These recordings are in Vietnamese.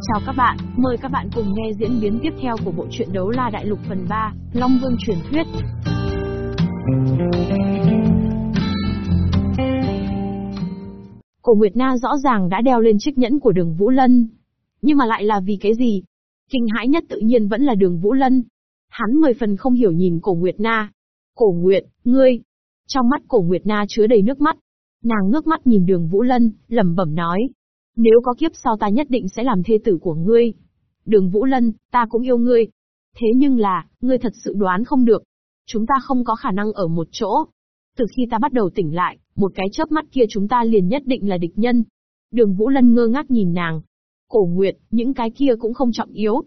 Chào các bạn, mời các bạn cùng nghe diễn biến tiếp theo của bộ truyện Đấu La Đại Lục phần 3, Long Vương truyền thuyết. Cổ Nguyệt Na rõ ràng đã đeo lên chiếc nhẫn của đường Vũ Lân. Nhưng mà lại là vì cái gì? Kinh hãi nhất tự nhiên vẫn là đường Vũ Lân. Hắn mười phần không hiểu nhìn cổ Nguyệt Na. Cổ Nguyệt, ngươi. Trong mắt cổ Nguyệt Na chứa đầy nước mắt. Nàng ngước mắt nhìn đường Vũ Lân, lẩm bẩm nói. Nếu có kiếp sau ta nhất định sẽ làm thê tử của ngươi. Đường Vũ Lân, ta cũng yêu ngươi. Thế nhưng là, ngươi thật sự đoán không được. Chúng ta không có khả năng ở một chỗ. Từ khi ta bắt đầu tỉnh lại, một cái chớp mắt kia chúng ta liền nhất định là địch nhân. Đường Vũ Lân ngơ ngác nhìn nàng. Cổ Nguyệt, những cái kia cũng không trọng yếu.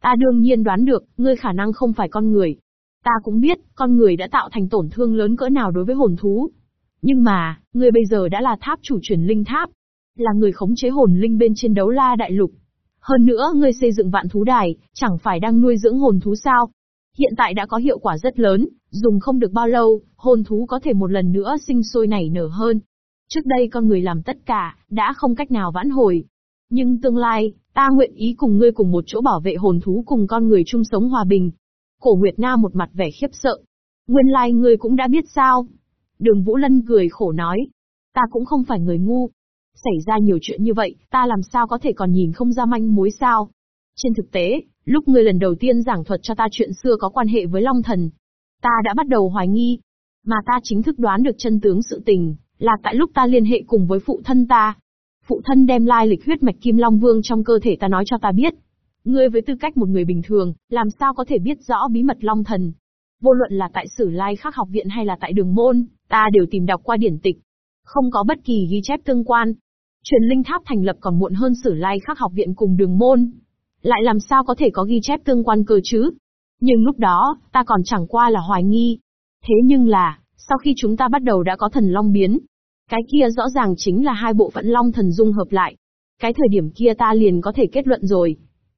Ta đương nhiên đoán được, ngươi khả năng không phải con người. Ta cũng biết, con người đã tạo thành tổn thương lớn cỡ nào đối với hồn thú. Nhưng mà, ngươi bây giờ đã là tháp chủ truyền linh tháp. Là người khống chế hồn linh bên trên đấu la đại lục. Hơn nữa, ngươi xây dựng vạn thú đài, chẳng phải đang nuôi dưỡng hồn thú sao? Hiện tại đã có hiệu quả rất lớn, dùng không được bao lâu, hồn thú có thể một lần nữa sinh sôi nảy nở hơn. Trước đây con người làm tất cả, đã không cách nào vãn hồi. Nhưng tương lai, ta nguyện ý cùng ngươi cùng một chỗ bảo vệ hồn thú cùng con người chung sống hòa bình. Cổ Nguyệt Na một mặt vẻ khiếp sợ. Nguyên lai ngươi cũng đã biết sao? Đường Vũ Lân cười khổ nói. Ta cũng không phải người ngu. Xảy ra nhiều chuyện như vậy, ta làm sao có thể còn nhìn không ra manh mối sao? Trên thực tế, lúc ngươi lần đầu tiên giảng thuật cho ta chuyện xưa có quan hệ với Long Thần, ta đã bắt đầu hoài nghi. Mà ta chính thức đoán được chân tướng sự tình, là tại lúc ta liên hệ cùng với phụ thân ta. Phụ thân đem lai lịch huyết mạch Kim Long Vương trong cơ thể ta nói cho ta biết. Ngươi với tư cách một người bình thường, làm sao có thể biết rõ bí mật Long Thần? Vô luận là tại Sử Lai Khắc học viện hay là tại Đường Môn, ta đều tìm đọc qua điển tịch. Không có bất kỳ ghi chép tương quan. Chuyện linh tháp thành lập còn muộn hơn Sử Lai Khắc học viện cùng Đường Môn. Lại làm sao có thể có ghi chép tương quan cơ chứ? Nhưng lúc đó, ta còn chẳng qua là hoài nghi. Thế nhưng là, sau khi chúng ta bắt đầu đã có thần long biến, cái kia rõ ràng chính là hai bộ phận long thần dung hợp lại. Cái thời điểm kia ta liền có thể kết luận rồi.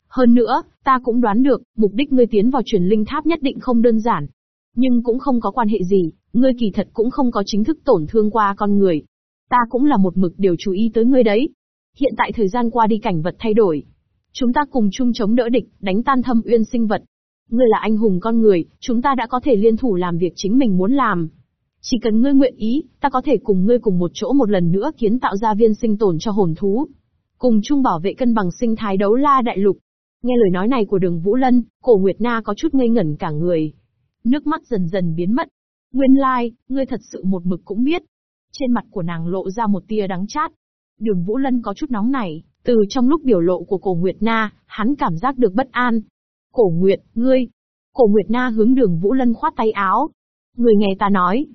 Hơn nữa, ta cũng đoán được, mục đích ngươi tiến vào truyền linh tháp nhất định không đơn giản. Nhưng cũng không có quan hệ gì, ngươi kỳ thật cũng không có chính thức tổn thương qua con người. Ta cũng là một mực đều chú ý tới ngươi đấy. Hiện tại thời gian qua đi cảnh vật thay đổi. Chúng ta cùng chung chống đỡ địch, đánh tan thâm uyên sinh vật. Ngươi là anh hùng con người, chúng ta đã có thể liên thủ làm việc chính mình muốn làm. Chỉ cần ngươi nguyện ý, ta có thể cùng ngươi cùng một chỗ một lần nữa kiến tạo ra viên sinh tồn cho hồn thú. Cùng chung bảo vệ cân bằng sinh thái đấu la đại lục. Nghe lời nói này của đường Vũ Lân, cổ Nguyệt Na có chút ngây ngẩn cả người. Nước mắt dần dần biến mất. Nguyên lai, like, ngươi thật sự một mực cũng biết. Trên mặt của nàng lộ ra một tia đắng chát. Đường Vũ Lân có chút nóng nảy, từ trong lúc biểu lộ của cổ Nguyệt Na, hắn cảm giác được bất an. Cổ Nguyệt, ngươi. Cổ Nguyệt Na hướng đường Vũ Lân khoát tay áo. Người nghe ta nói.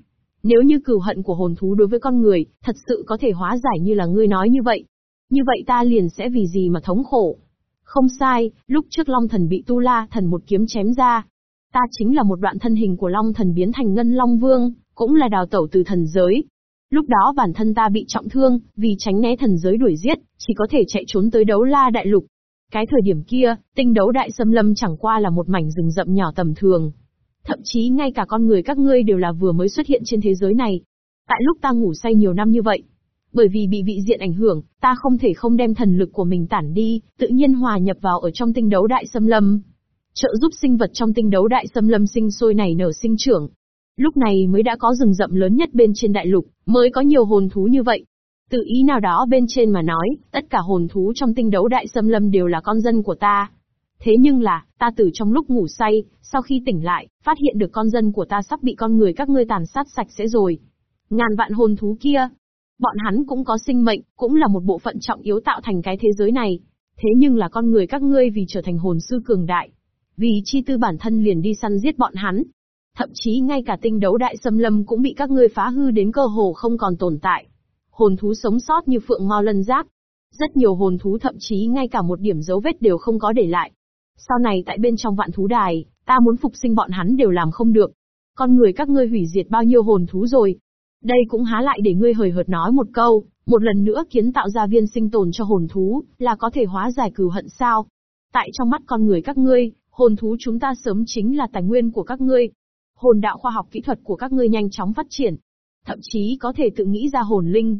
Nếu như cừu hận của hồn thú đối với con người, thật sự có thể hóa giải như là ngươi nói như vậy. Như vậy ta liền sẽ vì gì mà thống khổ. Không sai, lúc trước Long Thần bị Tu La Thần một kiếm chém ra. Ta chính là một đoạn thân hình của Long Thần biến thành Ngân Long Vương, cũng là đào tẩu từ thần giới. Lúc đó bản thân ta bị trọng thương, vì tránh né thần giới đuổi giết, chỉ có thể chạy trốn tới đấu la đại lục. Cái thời điểm kia, tinh đấu đại xâm lâm chẳng qua là một mảnh rừng rậm nhỏ tầm thường. Thậm chí ngay cả con người các ngươi đều là vừa mới xuất hiện trên thế giới này. Tại lúc ta ngủ say nhiều năm như vậy, bởi vì bị vị diện ảnh hưởng, ta không thể không đem thần lực của mình tản đi, tự nhiên hòa nhập vào ở trong tinh đấu đại xâm lâm. Trợ giúp sinh vật trong tinh đấu đại xâm lâm sinh sôi nảy nở sinh trưởng. Lúc này mới đã có rừng rậm lớn nhất bên trên đại lục, mới có nhiều hồn thú như vậy. Từ ý nào đó bên trên mà nói, tất cả hồn thú trong tinh đấu đại xâm lâm đều là con dân của ta. Thế nhưng là, ta từ trong lúc ngủ say, sau khi tỉnh lại, phát hiện được con dân của ta sắp bị con người các ngươi tàn sát sạch sẽ rồi. Ngàn vạn hồn thú kia, bọn hắn cũng có sinh mệnh, cũng là một bộ phận trọng yếu tạo thành cái thế giới này. Thế nhưng là con người các ngươi vì trở thành hồn sư cường đại. Vì chi tư bản thân liền đi săn giết bọn hắn. Thậm chí ngay cả tinh đấu đại xâm lâm cũng bị các ngươi phá hư đến cơ hồ không còn tồn tại hồn thú sống sót như phượng mau lân giáp. Rất nhiều hồn thú thậm chí ngay cả một điểm dấu vết đều không có để lại. Sau này tại bên trong vạn thú đài, ta muốn phục sinh bọn hắn đều làm không được. Con người các ngươi hủy diệt bao nhiêu hồn thú rồi. Đây cũng há lại để ngươi hời hợt nói một câu, một lần nữa kiến tạo ra viên sinh tồn cho hồn thú, là có thể hóa giải cừu hận sao. Tại trong mắt con người các ngươi, hồn thú chúng ta sớm chính là tài nguyên của các ngươi. Hồn đạo khoa học kỹ thuật của các ngươi nhanh chóng phát triển, thậm chí có thể tự nghĩ ra hồn linh.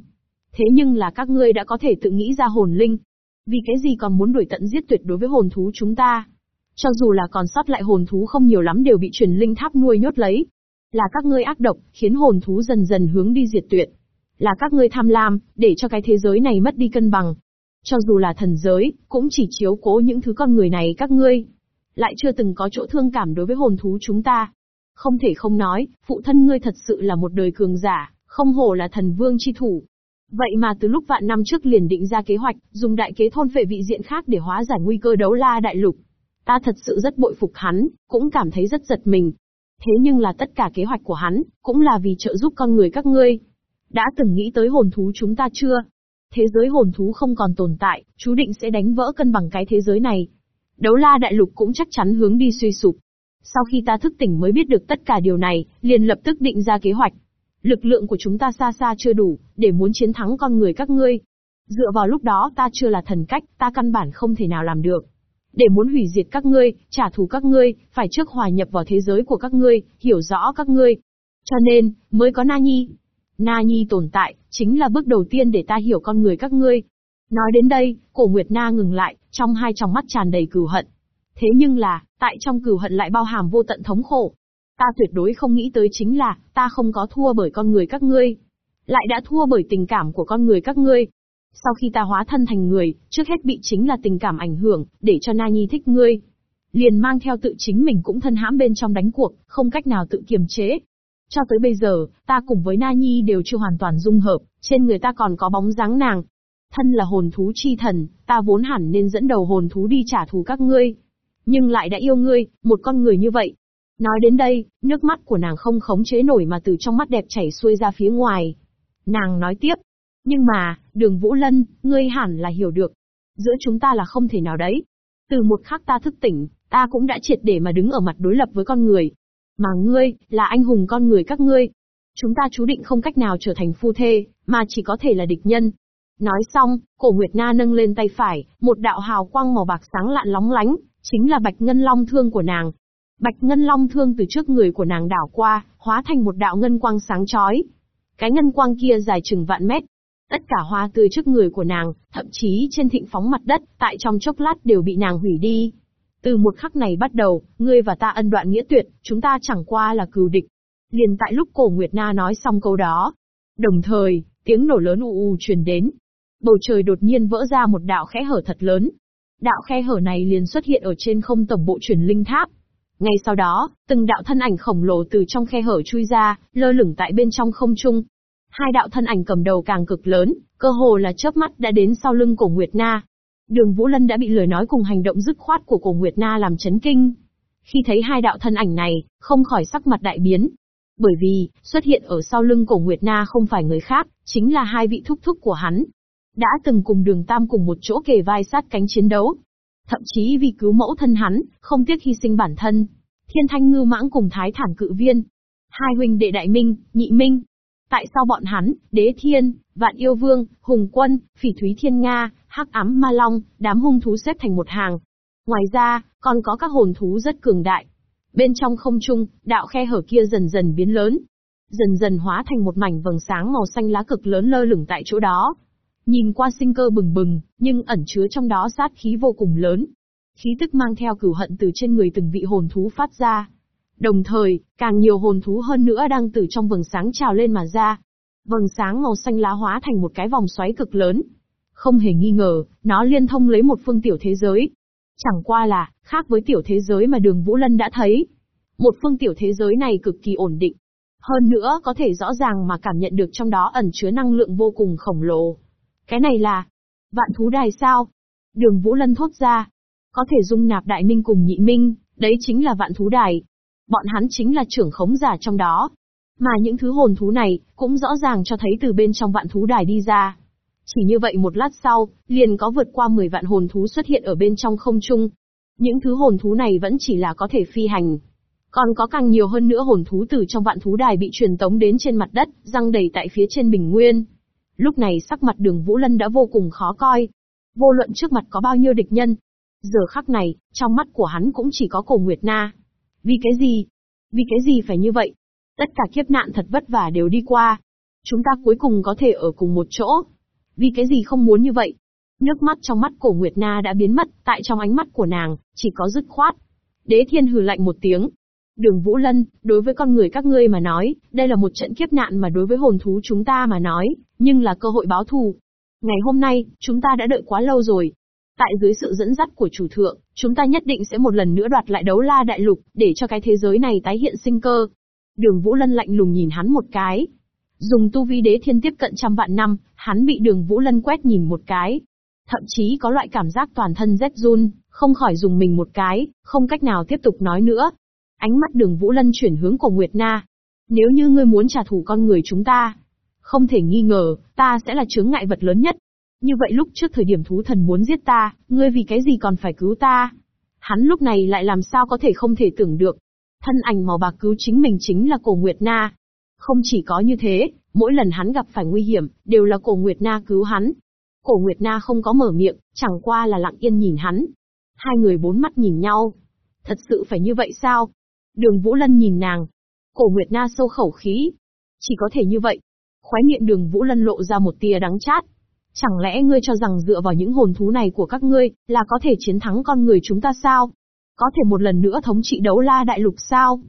Thế nhưng là các ngươi đã có thể tự nghĩ ra hồn linh. Vì cái gì còn muốn đuổi tận giết tuyệt đối với hồn thú chúng ta? Cho dù là còn sót lại hồn thú không nhiều lắm đều bị truyền linh tháp nuôi nhốt lấy. Là các ngươi ác độc, khiến hồn thú dần dần hướng đi diệt tuyệt. Là các ngươi tham lam, để cho cái thế giới này mất đi cân bằng. Cho dù là thần giới, cũng chỉ chiếu cố những thứ con người này các ngươi. Lại chưa từng có chỗ thương cảm đối với hồn thú chúng ta. Không thể không nói, phụ thân ngươi thật sự là một đời cường giả, không hổ là thần vương chi thủ. Vậy mà từ lúc vạn năm trước liền định ra kế hoạch, dùng đại kế thôn về vị diện khác để hóa giải nguy cơ đấu la đại lục. Ta thật sự rất bội phục hắn, cũng cảm thấy rất giật mình. Thế nhưng là tất cả kế hoạch của hắn, cũng là vì trợ giúp con người các ngươi. Đã từng nghĩ tới hồn thú chúng ta chưa? Thế giới hồn thú không còn tồn tại, chú định sẽ đánh vỡ cân bằng cái thế giới này. Đấu la đại lục cũng chắc chắn hướng đi suy sụp. Sau khi ta thức tỉnh mới biết được tất cả điều này, liền lập tức định ra kế hoạch. Lực lượng của chúng ta xa xa chưa đủ, để muốn chiến thắng con người các ngươi. Dựa vào lúc đó ta chưa là thần cách, ta căn bản không thể nào làm được. Để muốn hủy diệt các ngươi, trả thù các ngươi, phải trước hòa nhập vào thế giới của các ngươi, hiểu rõ các ngươi. Cho nên, mới có Na Nhi. Na Nhi tồn tại, chính là bước đầu tiên để ta hiểu con người các ngươi. Nói đến đây, cổ Nguyệt Na ngừng lại, trong hai tròng mắt tràn đầy cừu hận. Thế nhưng là, tại trong cửu hận lại bao hàm vô tận thống khổ. Ta tuyệt đối không nghĩ tới chính là, ta không có thua bởi con người các ngươi. Lại đã thua bởi tình cảm của con người các ngươi. Sau khi ta hóa thân thành người, trước hết bị chính là tình cảm ảnh hưởng, để cho Na Nhi thích ngươi. Liền mang theo tự chính mình cũng thân hãm bên trong đánh cuộc, không cách nào tự kiềm chế. Cho tới bây giờ, ta cùng với Na Nhi đều chưa hoàn toàn dung hợp, trên người ta còn có bóng dáng nàng. Thân là hồn thú chi thần, ta vốn hẳn nên dẫn đầu hồn thú đi trả thù các ngươi. Nhưng lại đã yêu ngươi, một con người như vậy. Nói đến đây, nước mắt của nàng không khống chế nổi mà từ trong mắt đẹp chảy xuôi ra phía ngoài. Nàng nói tiếp, nhưng mà, đường Vũ Lân, ngươi hẳn là hiểu được. Giữa chúng ta là không thể nào đấy. Từ một khắc ta thức tỉnh, ta cũng đã triệt để mà đứng ở mặt đối lập với con người. Mà ngươi, là anh hùng con người các ngươi. Chúng ta chú định không cách nào trở thành phu thê, mà chỉ có thể là địch nhân. Nói xong, cổ Nguyệt Na nâng lên tay phải, một đạo hào quang màu bạc sáng lạn lóng lánh, chính là bạch ngân long thương của nàng. Bạch ngân long thương từ trước người của nàng đảo qua, hóa thành một đạo ngân quang sáng chói. Cái ngân quang kia dài chừng vạn mét, Tất cả hoa tươi trước người của nàng, thậm chí trên thịnh phóng mặt đất, tại trong chốc lát đều bị nàng hủy đi. Từ một khắc này bắt đầu, ngươi và ta ân đoạn nghĩa tuyệt, chúng ta chẳng qua là cừu địch. Liền tại lúc cổ Nguyệt Na nói xong câu đó. Đồng thời, tiếng nổ lớn u u truyền đến. Bầu trời đột nhiên vỡ ra một đạo khẽ hở thật lớn. Đạo khe hở này liền xuất hiện ở trên không tổng bộ chuyển linh tháp. Ngay sau đó, từng đạo thân ảnh khổng lồ từ trong khe hở chui ra, lơ lửng tại bên trong không trung. Hai đạo thân ảnh cầm đầu càng cực lớn, cơ hồ là chớp mắt đã đến sau lưng cổ Nguyệt Na. Đường Vũ Lân đã bị lời nói cùng hành động dứt khoát của cổ Nguyệt Na làm chấn kinh. Khi thấy hai đạo thân ảnh này, không khỏi sắc mặt đại biến. Bởi vì, xuất hiện ở sau lưng cổ Nguyệt Na không phải người khác, chính là hai vị thúc thúc của hắn. Đã từng cùng đường Tam cùng một chỗ kề vai sát cánh chiến đấu. Thậm chí vì cứu mẫu thân hắn, không tiếc hy sinh bản thân. Thiên Thanh Ngư Mãng cùng Thái Thản Cự Viên. Hai huynh đệ Đại Minh, Nhị Minh, Tại sao bọn hắn, Đế Thiên, Vạn Yêu Vương, Hùng Quân, Phỉ Thúy Thiên Nga, Hắc Ám Ma Long, đám hung thú xếp thành một hàng. Ngoài ra, còn có các hồn thú rất cường đại. Bên trong không trung, đạo khe hở kia dần dần biến lớn. Dần dần hóa thành một mảnh vầng sáng màu xanh lá cực lớn lơ lửng tại chỗ đó. Nhìn qua sinh cơ bừng bừng, nhưng ẩn chứa trong đó sát khí vô cùng lớn. Khí tức mang theo cửu hận từ trên người từng vị hồn thú phát ra. Đồng thời, càng nhiều hồn thú hơn nữa đang từ trong vầng sáng trào lên mà ra. Vầng sáng màu xanh lá hóa thành một cái vòng xoáy cực lớn. Không hề nghi ngờ, nó liên thông lấy một phương tiểu thế giới. Chẳng qua là, khác với tiểu thế giới mà đường Vũ Lân đã thấy. Một phương tiểu thế giới này cực kỳ ổn định. Hơn nữa có thể rõ ràng mà cảm nhận được trong đó ẩn chứa năng lượng vô cùng khổng lồ. Cái này là... Vạn thú đài sao? Đường Vũ Lân thốt ra. Có thể dung nạp đại minh cùng nhị minh, đấy chính là vạn thú đài. Bọn hắn chính là trưởng khống giả trong đó. Mà những thứ hồn thú này, cũng rõ ràng cho thấy từ bên trong vạn thú đài đi ra. Chỉ như vậy một lát sau, liền có vượt qua 10 vạn hồn thú xuất hiện ở bên trong không trung. Những thứ hồn thú này vẫn chỉ là có thể phi hành. Còn có càng nhiều hơn nữa hồn thú từ trong vạn thú đài bị truyền tống đến trên mặt đất, răng đầy tại phía trên bình nguyên. Lúc này sắc mặt đường Vũ Lân đã vô cùng khó coi. Vô luận trước mặt có bao nhiêu địch nhân. Giờ khắc này, trong mắt của hắn cũng chỉ có cổ Nguyệt Na. Vì cái gì? Vì cái gì phải như vậy? Tất cả kiếp nạn thật vất vả đều đi qua. Chúng ta cuối cùng có thể ở cùng một chỗ. Vì cái gì không muốn như vậy? Nước mắt trong mắt cổ Nguyệt Na đã biến mất, tại trong ánh mắt của nàng, chỉ có dứt khoát. Đế thiên hừ lạnh một tiếng. Đường Vũ Lân, đối với con người các ngươi mà nói, đây là một trận kiếp nạn mà đối với hồn thú chúng ta mà nói, nhưng là cơ hội báo thù. Ngày hôm nay, chúng ta đã đợi quá lâu rồi. Tại dưới sự dẫn dắt của chủ thượng, chúng ta nhất định sẽ một lần nữa đoạt lại đấu la đại lục, để cho cái thế giới này tái hiện sinh cơ. Đường Vũ Lân lạnh lùng nhìn hắn một cái. Dùng tu vi đế thiên tiếp cận trăm vạn năm, hắn bị đường Vũ Lân quét nhìn một cái, Thậm chí có loại cảm giác toàn thân rét run, không khỏi dùng mình một cái, không cách nào tiếp tục nói nữa. Ánh mắt đường Vũ Lân chuyển hướng của Nguyệt Na. Nếu như ngươi muốn trả thù con người chúng ta, không thể nghi ngờ, ta sẽ là chướng ngại vật lớn nhất. Như vậy lúc trước thời điểm thú thần muốn giết ta, ngươi vì cái gì còn phải cứu ta? Hắn lúc này lại làm sao có thể không thể tưởng được. Thân ảnh màu bạc cứu chính mình chính là cổ Nguyệt Na. Không chỉ có như thế, mỗi lần hắn gặp phải nguy hiểm, đều là cổ Nguyệt Na cứu hắn, Cổ Nguyệt Na không có mở miệng, chẳng qua là lặng yên nhìn hắn. Hai người bốn mắt nhìn nhau. Thật sự phải như vậy sao? Đường Vũ Lân nhìn nàng. Cổ Nguyệt Na sâu khẩu khí. Chỉ có thể như vậy. Khóe miệng đường Vũ Lân lộ ra một tia đắng chát. Chẳng lẽ ngươi cho rằng dựa vào những hồn thú này của các ngươi, là có thể chiến thắng con người chúng ta sao? Có thể một lần nữa thống trị đấu la đại lục sao?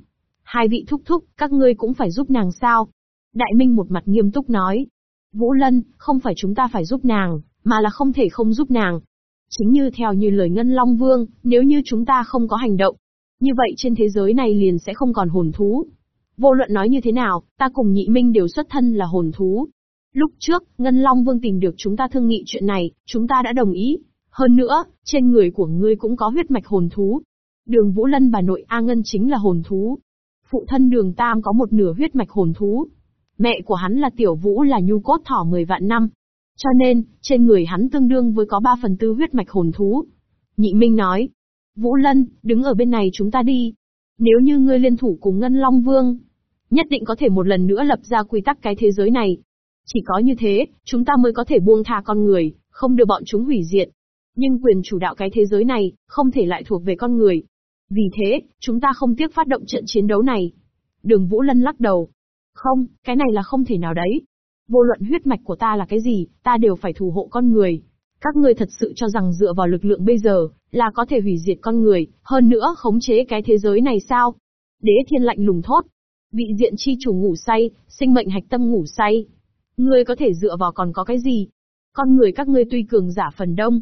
Hai vị thúc thúc, các ngươi cũng phải giúp nàng sao? Đại Minh một mặt nghiêm túc nói. Vũ Lân, không phải chúng ta phải giúp nàng, mà là không thể không giúp nàng. Chính như theo như lời Ngân Long Vương, nếu như chúng ta không có hành động, như vậy trên thế giới này liền sẽ không còn hồn thú. Vô luận nói như thế nào, ta cùng nhị minh đều xuất thân là hồn thú. Lúc trước, Ngân Long Vương tìm được chúng ta thương nghị chuyện này, chúng ta đã đồng ý. Hơn nữa, trên người của ngươi cũng có huyết mạch hồn thú. Đường Vũ Lân bà nội A Ngân chính là hồn thú. Phụ thân đường Tam có một nửa huyết mạch hồn thú. Mẹ của hắn là Tiểu Vũ là nhu cốt thỏ 10 vạn năm. Cho nên, trên người hắn tương đương với có 3 phần tư huyết mạch hồn thú. Nhị Minh nói, Vũ Lân, đứng ở bên này chúng ta đi. Nếu như ngươi liên thủ cùng Ngân Long Vương, nhất định có thể một lần nữa lập ra quy tắc cái thế giới này. Chỉ có như thế, chúng ta mới có thể buông tha con người, không đưa bọn chúng hủy diệt. Nhưng quyền chủ đạo cái thế giới này, không thể lại thuộc về con người. Vì thế, chúng ta không tiếc phát động trận chiến đấu này. Đường Vũ Lân lắc đầu, không, cái này là không thể nào đấy. Vô luận huyết mạch của ta là cái gì, ta đều phải thủ hộ con người. Các ngươi thật sự cho rằng dựa vào lực lượng bây giờ, là có thể hủy diệt con người, hơn nữa khống chế cái thế giới này sao? Đế thiên lạnh lùng thốt. Vị diện chi chủ ngủ say, sinh mệnh hạch tâm ngủ say. Ngươi có thể dựa vào còn có cái gì? Con người các ngươi tuy cường giả phần đông.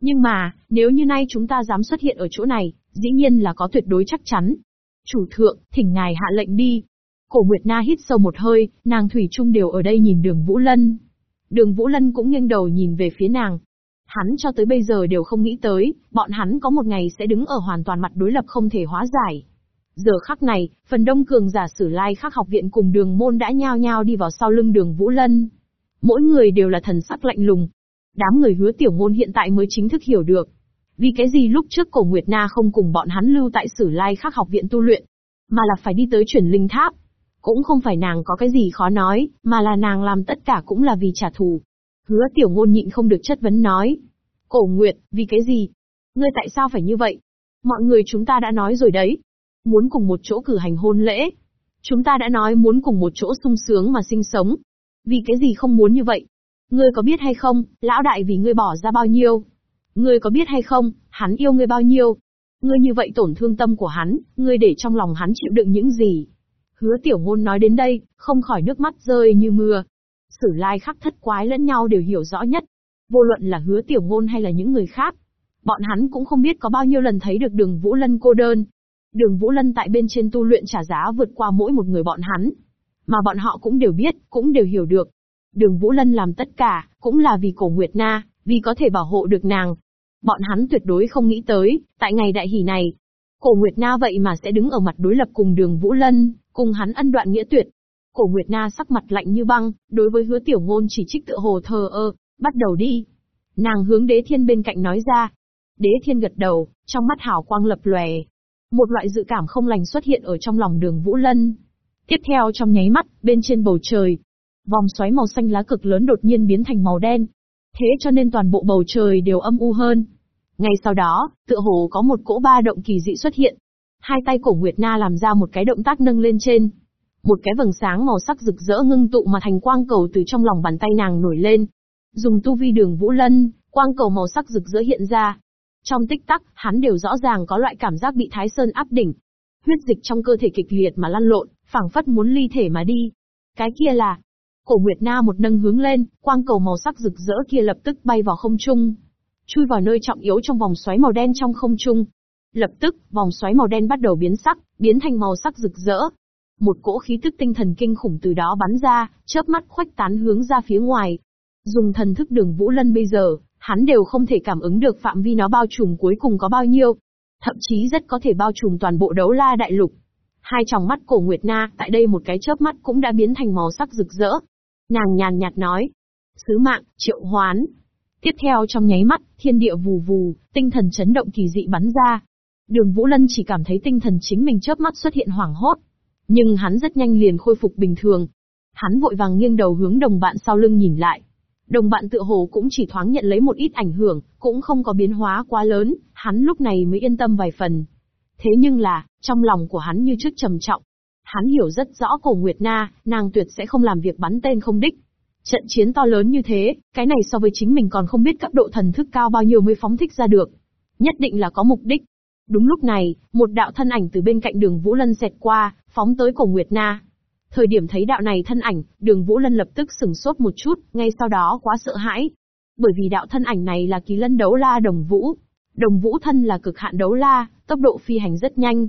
Nhưng mà, nếu như nay chúng ta dám xuất hiện ở chỗ này, dĩ nhiên là có tuyệt đối chắc chắn. Chủ thượng, thỉnh ngài hạ lệnh đi, Cổ Nguyệt Na hít sâu một hơi, nàng Thủy Trung đều ở đây nhìn đường Vũ Lân. Đường Vũ Lân cũng nghiêng đầu nhìn về phía nàng. Hắn cho tới bây giờ đều không nghĩ tới, bọn hắn có một ngày sẽ đứng ở hoàn toàn mặt đối lập không thể hóa giải. Giờ khắc này, phần đông cường giả sử lai khắc học viện cùng đường môn đã nhao nhao đi vào sau lưng đường Vũ Lân. Mỗi người đều là thần sắc lạnh lùng. Đám người hứa tiểu môn hiện tại mới chính thức hiểu được. Vì cái gì lúc trước cổ Nguyệt Na không cùng bọn hắn lưu tại sử lai khắc học viện tu luyện, mà là phải đi tới chuyển linh tháp, cũng không phải nàng có cái gì khó nói, mà là nàng làm tất cả cũng là vì trả thù. Hứa tiểu ngôn nhịn không được chất vấn nói. Cổ Nguyệt, vì cái gì? Ngươi tại sao phải như vậy? Mọi người chúng ta đã nói rồi đấy. Muốn cùng một chỗ cử hành hôn lễ. Chúng ta đã nói muốn cùng một chỗ sung sướng mà sinh sống. Vì cái gì không muốn như vậy? Ngươi có biết hay không, lão đại vì ngươi bỏ ra bao nhiêu? Ngươi có biết hay không, hắn yêu ngươi bao nhiêu? Ngươi như vậy tổn thương tâm của hắn, ngươi để trong lòng hắn chịu đựng những gì? Hứa tiểu ngôn nói đến đây, không khỏi nước mắt rơi như mưa. Sử lai khắc thất quái lẫn nhau đều hiểu rõ nhất. Vô luận là hứa tiểu ngôn hay là những người khác. Bọn hắn cũng không biết có bao nhiêu lần thấy được đường Vũ Lân cô đơn. Đường Vũ Lân tại bên trên tu luyện trả giá vượt qua mỗi một người bọn hắn. Mà bọn họ cũng đều biết, cũng đều hiểu được. Đường Vũ Lân làm tất cả, cũng là vì cổ Nguyệt Na, vì có thể bảo hộ được nàng. Bọn hắn tuyệt đối không nghĩ tới, tại ngày đại hỷ này, cổ Nguyệt Na vậy mà sẽ đứng ở mặt đối lập cùng đường Vũ Lân, Cùng hắn ân đoạn nghĩa tuyệt. Cổ Nguyệt Na sắc mặt lạnh như băng, đối với hứa tiểu ngôn chỉ trích tựa hồ thờ ơ, bắt đầu đi. Nàng hướng đế thiên bên cạnh nói ra. Đế thiên gật đầu, trong mắt hào quang lập lòe. Một loại dự cảm không lành xuất hiện ở trong lòng đường Vũ Lân. Tiếp theo trong nháy mắt, bên trên bầu trời, vòng xoáy màu xanh lá cực lớn đột nhiên biến thành màu đen. Thế cho nên toàn bộ bầu trời đều âm u hơn. Ngay sau đó, tựa hồ có một cỗ ba động kỳ dị xuất hiện, Hai tay cổ Nguyệt Na làm ra một cái động tác nâng lên trên. Một cái vầng sáng màu sắc rực rỡ ngưng tụ mà thành quang cầu từ trong lòng bàn tay nàng nổi lên. Dùng tu vi đường Vũ Lân, Quang cầu màu sắc rực rỡ hiện ra. Trong tích tắc, hắn đều rõ ràng có loại cảm giác bị Thái Sơn áp đỉnh. Huyết dịch trong cơ thể kịch liệt mà lăn lộn, phảng phất muốn ly thể mà đi. Cái kia là, Cổ Nguyệt Na một nâng hướng lên, quang cầu màu sắc rực rỡ kia lập tức bay vào không trung. Chui vào nơi trọng yếu trong vòng xoáy màu đen trong không trung. Lập tức, vòng xoáy màu đen bắt đầu biến sắc, biến thành màu sắc rực rỡ. Một cỗ khí tức tinh thần kinh khủng từ đó bắn ra, chớp mắt khoách tán hướng ra phía ngoài. Dùng thần thức đường Vũ Lân bây giờ, hắn đều không thể cảm ứng được phạm vi nó bao trùm cuối cùng có bao nhiêu. Thậm chí rất có thể bao trùm toàn bộ đấu la đại lục. Hai tròng mắt cổ Nguyệt Na, tại đây một cái chớp mắt cũng đã biến thành màu sắc rực rỡ, Nàng nhàn nhạt nói. Sứ mạng, triệu hoán. Tiếp theo trong nháy mắt, thiên địa vù vù, tinh thần chấn động kỳ dị bắn ra. Đường Vũ Lân chỉ cảm thấy tinh thần chính mình chớp mắt xuất hiện hoảng hốt. Nhưng hắn rất nhanh liền khôi phục bình thường. Hắn vội vàng nghiêng đầu hướng đồng bạn sau lưng nhìn lại. Đồng bạn tựa hồ cũng chỉ thoáng nhận lấy một ít ảnh hưởng, cũng không có biến hóa quá lớn, hắn lúc này mới yên tâm vài phần. Thế nhưng là, trong lòng của hắn như trước trầm trọng, Hắn hiểu rất rõ cổ Nguyệt Na, nàng tuyệt sẽ không làm việc bắn tên không đích. Trận chiến to lớn như thế, cái này so với chính mình còn không biết cấp độ thần thức cao bao nhiêu mới phóng thích ra được. Nhất định là có mục đích. Đúng lúc này, một đạo thân ảnh từ bên cạnh đường Vũ Lân xẹt qua, phóng tới cổ Nguyệt Na. Thời điểm thấy đạo này thân ảnh, đường Vũ Lân lập tức sừng sốt một chút, ngay sau đó quá sợ hãi. Bởi vì đạo thân ảnh này là kỳ lân đấu la đồng vũ. Đồng vũ thân là cực hạn đấu la, tốc độ phi hành rất nhanh,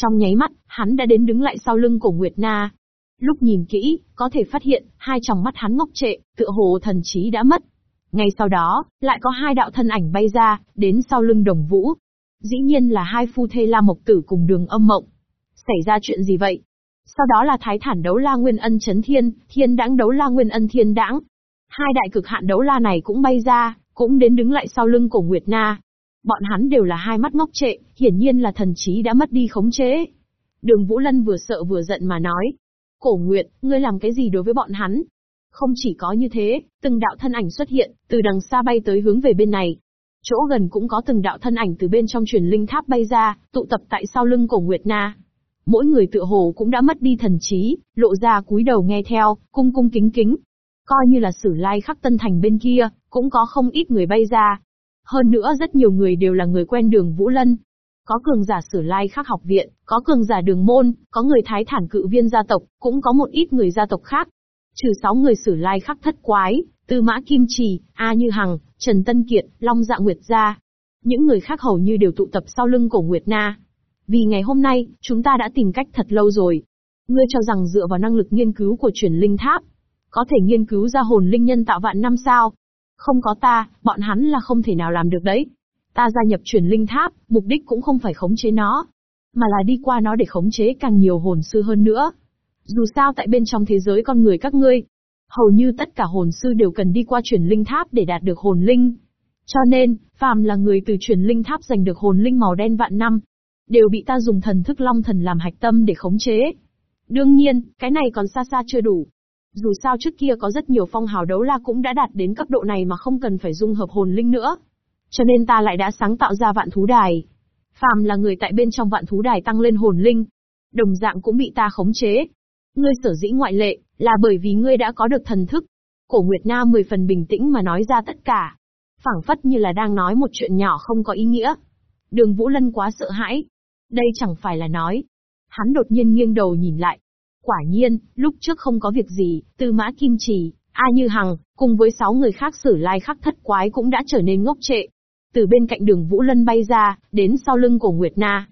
trong nháy mắt, hắn đã đến đứng lại sau lưng cổ Nguyệt Na. Lúc nhìn kỹ, có thể phát hiện, hai tròng mắt hắn ngốc trệ, tựa hồ thần trí đã mất. Ngay sau đó, lại có hai đạo thân ảnh bay ra, đến sau lưng đồng vũ. Dĩ nhiên là hai phu thê La Mộc Tử cùng đường âm mộng. Xảy ra chuyện gì vậy? Sau đó là thái thản đấu la nguyên ân chấn thiên, thiên đãng đấu la nguyên ân thiên đãng. Hai đại cực hạn đấu la này cũng bay ra, cũng đến đứng lại sau lưng cổ Nguyệt Na. Bọn hắn đều là hai mắt ngốc trệ, hiển nhiên là thần trí đã mất đi khống chế. Đường Vũ Lân vừa sợ vừa giận mà nói. Cổ Nguyệt, ngươi làm cái gì đối với bọn hắn? Không chỉ có như thế, từng đạo thân ảnh xuất hiện, từ đằng xa bay tới hướng về bên này. Chỗ gần cũng có từng đạo thân ảnh từ bên trong truyền linh tháp bay ra, tụ tập tại sau lưng cổ Nguyệt Na. Mỗi người tựa hồ cũng đã mất đi thần trí, lộ ra cúi đầu nghe theo, cung cung kính kính. Coi như là sử lai khắc tân thành bên kia, cũng có không ít người bay ra, hơn nữa rất nhiều người đều là người quen đường Vũ Lân. Có cường giả sử lai khắc học viện, có cường giả đường môn, có người thái thản cự viên gia tộc, cũng có một ít người gia tộc khác. Trừ sáu người sử lai khắc thất quái, Tư Mã Kim Trì, A Như Hằng, Trần Tân Kiệt, Long Dạ Nguyệt gia. Những người khác hầu như đều tụ tập sau lưng cổ Nguyệt Na. Vì ngày hôm nay, chúng ta đã tìm cách thật lâu rồi. Ngươi cho rằng dựa vào năng lực nghiên cứu của truyền linh tháp, có thể nghiên cứu ra hồn linh nhân tạo vạn năm sao? Không có ta, bọn hắn là không thể nào làm được đấy. Ta gia nhập truyền linh tháp, mục đích cũng không phải khống chế nó, mà là đi qua nó để khống chế càng nhiều hồn sư hơn nữa. Dù sao tại bên trong thế giới con người các ngươi, hầu như tất cả hồn sư đều cần đi qua chuyển linh tháp để đạt được hồn linh. Cho nên, phàm là người từ chuyển linh tháp giành được hồn linh màu đen vạn năm, đều bị ta dùng thần thức long thần làm hạch tâm để khống chế. Đương nhiên, cái này còn xa xa chưa đủ. Dù sao trước kia có rất nhiều phong hào đấu la cũng đã đạt đến cấp độ này mà không cần phải dung hợp hồn linh nữa. Cho nên ta lại đã sáng tạo ra vạn thú đài. Phàm là người tại bên trong vạn thú đài tăng lên hồn linh. Đồng dạng cũng bị ta khống chế. Ngươi sở dĩ ngoại lệ, là bởi vì ngươi đã có được thần thức. Cổ Nguyệt Na mười phần bình tĩnh mà nói ra tất cả. phảng phất như là đang nói một chuyện nhỏ không có ý nghĩa. Đường Vũ Lân quá sợ hãi. Đây chẳng phải là nói. Hắn đột nhiên nghiêng đầu nhìn lại, Quả nhiên, lúc trước không có việc gì, Tư Mã Kim Trì, A Như Hằng, cùng với sáu người khác xử lai khắc thất quái cũng đã trở nên ngốc trệ. Từ bên cạnh đường Vũ Lân bay ra, đến sau lưng cổ Nguyệt Na.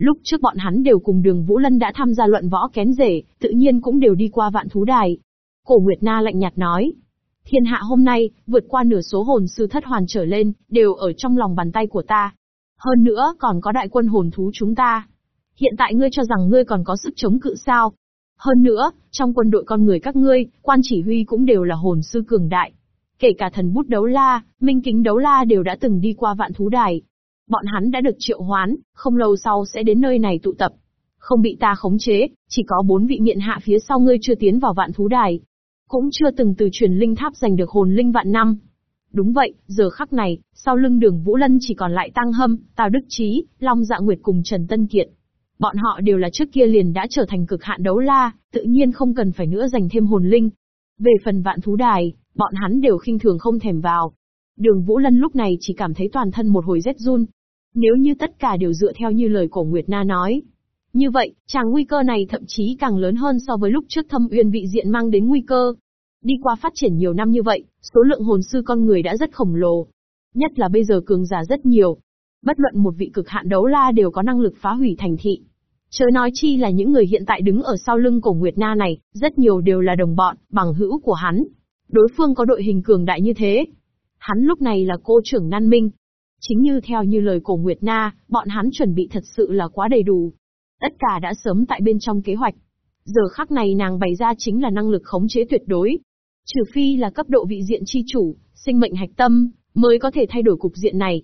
Lúc trước bọn hắn đều cùng đường Vũ Lân đã tham gia luận võ kén rể, tự nhiên cũng đều đi qua vạn thú đài. Cổ Nguyệt Na lạnh nhạt nói. Thiên hạ hôm nay, vượt qua nửa số hồn sư thất hoàn trở lên, đều ở trong lòng bàn tay của ta. Hơn nữa còn có đại quân hồn thú chúng ta. Hiện tại ngươi cho rằng ngươi còn có sức chống cự sao? Hơn nữa, trong quân đội con người các ngươi, quan chỉ huy cũng đều là hồn sư cường đại. Kể cả thần bút đấu la, minh kính đấu la đều đã từng đi qua vạn thú đài. Bọn hắn đã được triệu hoán, không lâu sau sẽ đến nơi này tụ tập. Không bị ta khống chế, chỉ có bốn vị miện hạ phía sau ngươi chưa tiến vào vạn thú đài. Cũng chưa từng từ truyền linh tháp giành được hồn linh vạn năm. Đúng vậy, giờ khắc này, sau lưng đường Vũ Lân chỉ còn lại Tăng Hâm, Tào Đức Trí, Long Dạ Nguyệt cùng Trần Tân Kiệt. Bọn họ đều là trước kia liền đã trở thành cực hạn đấu la, tự nhiên không cần phải nữa dành thêm hồn linh. Về phần vạn thú đài, bọn hắn đều khinh thường không thèm vào. Đường Vũ Lân lúc này chỉ cảm thấy toàn thân một hồi rét run. Nếu như tất cả đều dựa theo như lời cổ Nguyệt Na nói. Như vậy, chàng nguy cơ này thậm chí càng lớn hơn so với lúc trước thâm uyên vị diện mang đến nguy cơ. Đi qua phát triển nhiều năm như vậy, số lượng hồn sư con người đã rất khổng lồ. Nhất là bây giờ cường giả rất nhiều. Bất luận một vị cực hạn đấu la đều có năng lực phá hủy thành thị. Chớ nói chi là những người hiện tại đứng ở sau lưng cổ Nguyệt Na này, rất nhiều đều là đồng bọn, bằng hữu của hắn. Đối phương có đội hình cường đại như thế. Hắn lúc này là cô trưởng Nan Minh. Chính như theo như lời cổ Nguyệt Na, bọn hắn chuẩn bị thật sự là quá đầy đủ. Tất cả đã sớm tại bên trong kế hoạch. Giờ khắc này nàng bày ra chính là năng lực khống chế tuyệt đối. Trừ phi là cấp độ vị diện chi chủ, sinh mệnh hạch tâm, mới có thể thay đổi cục diện này.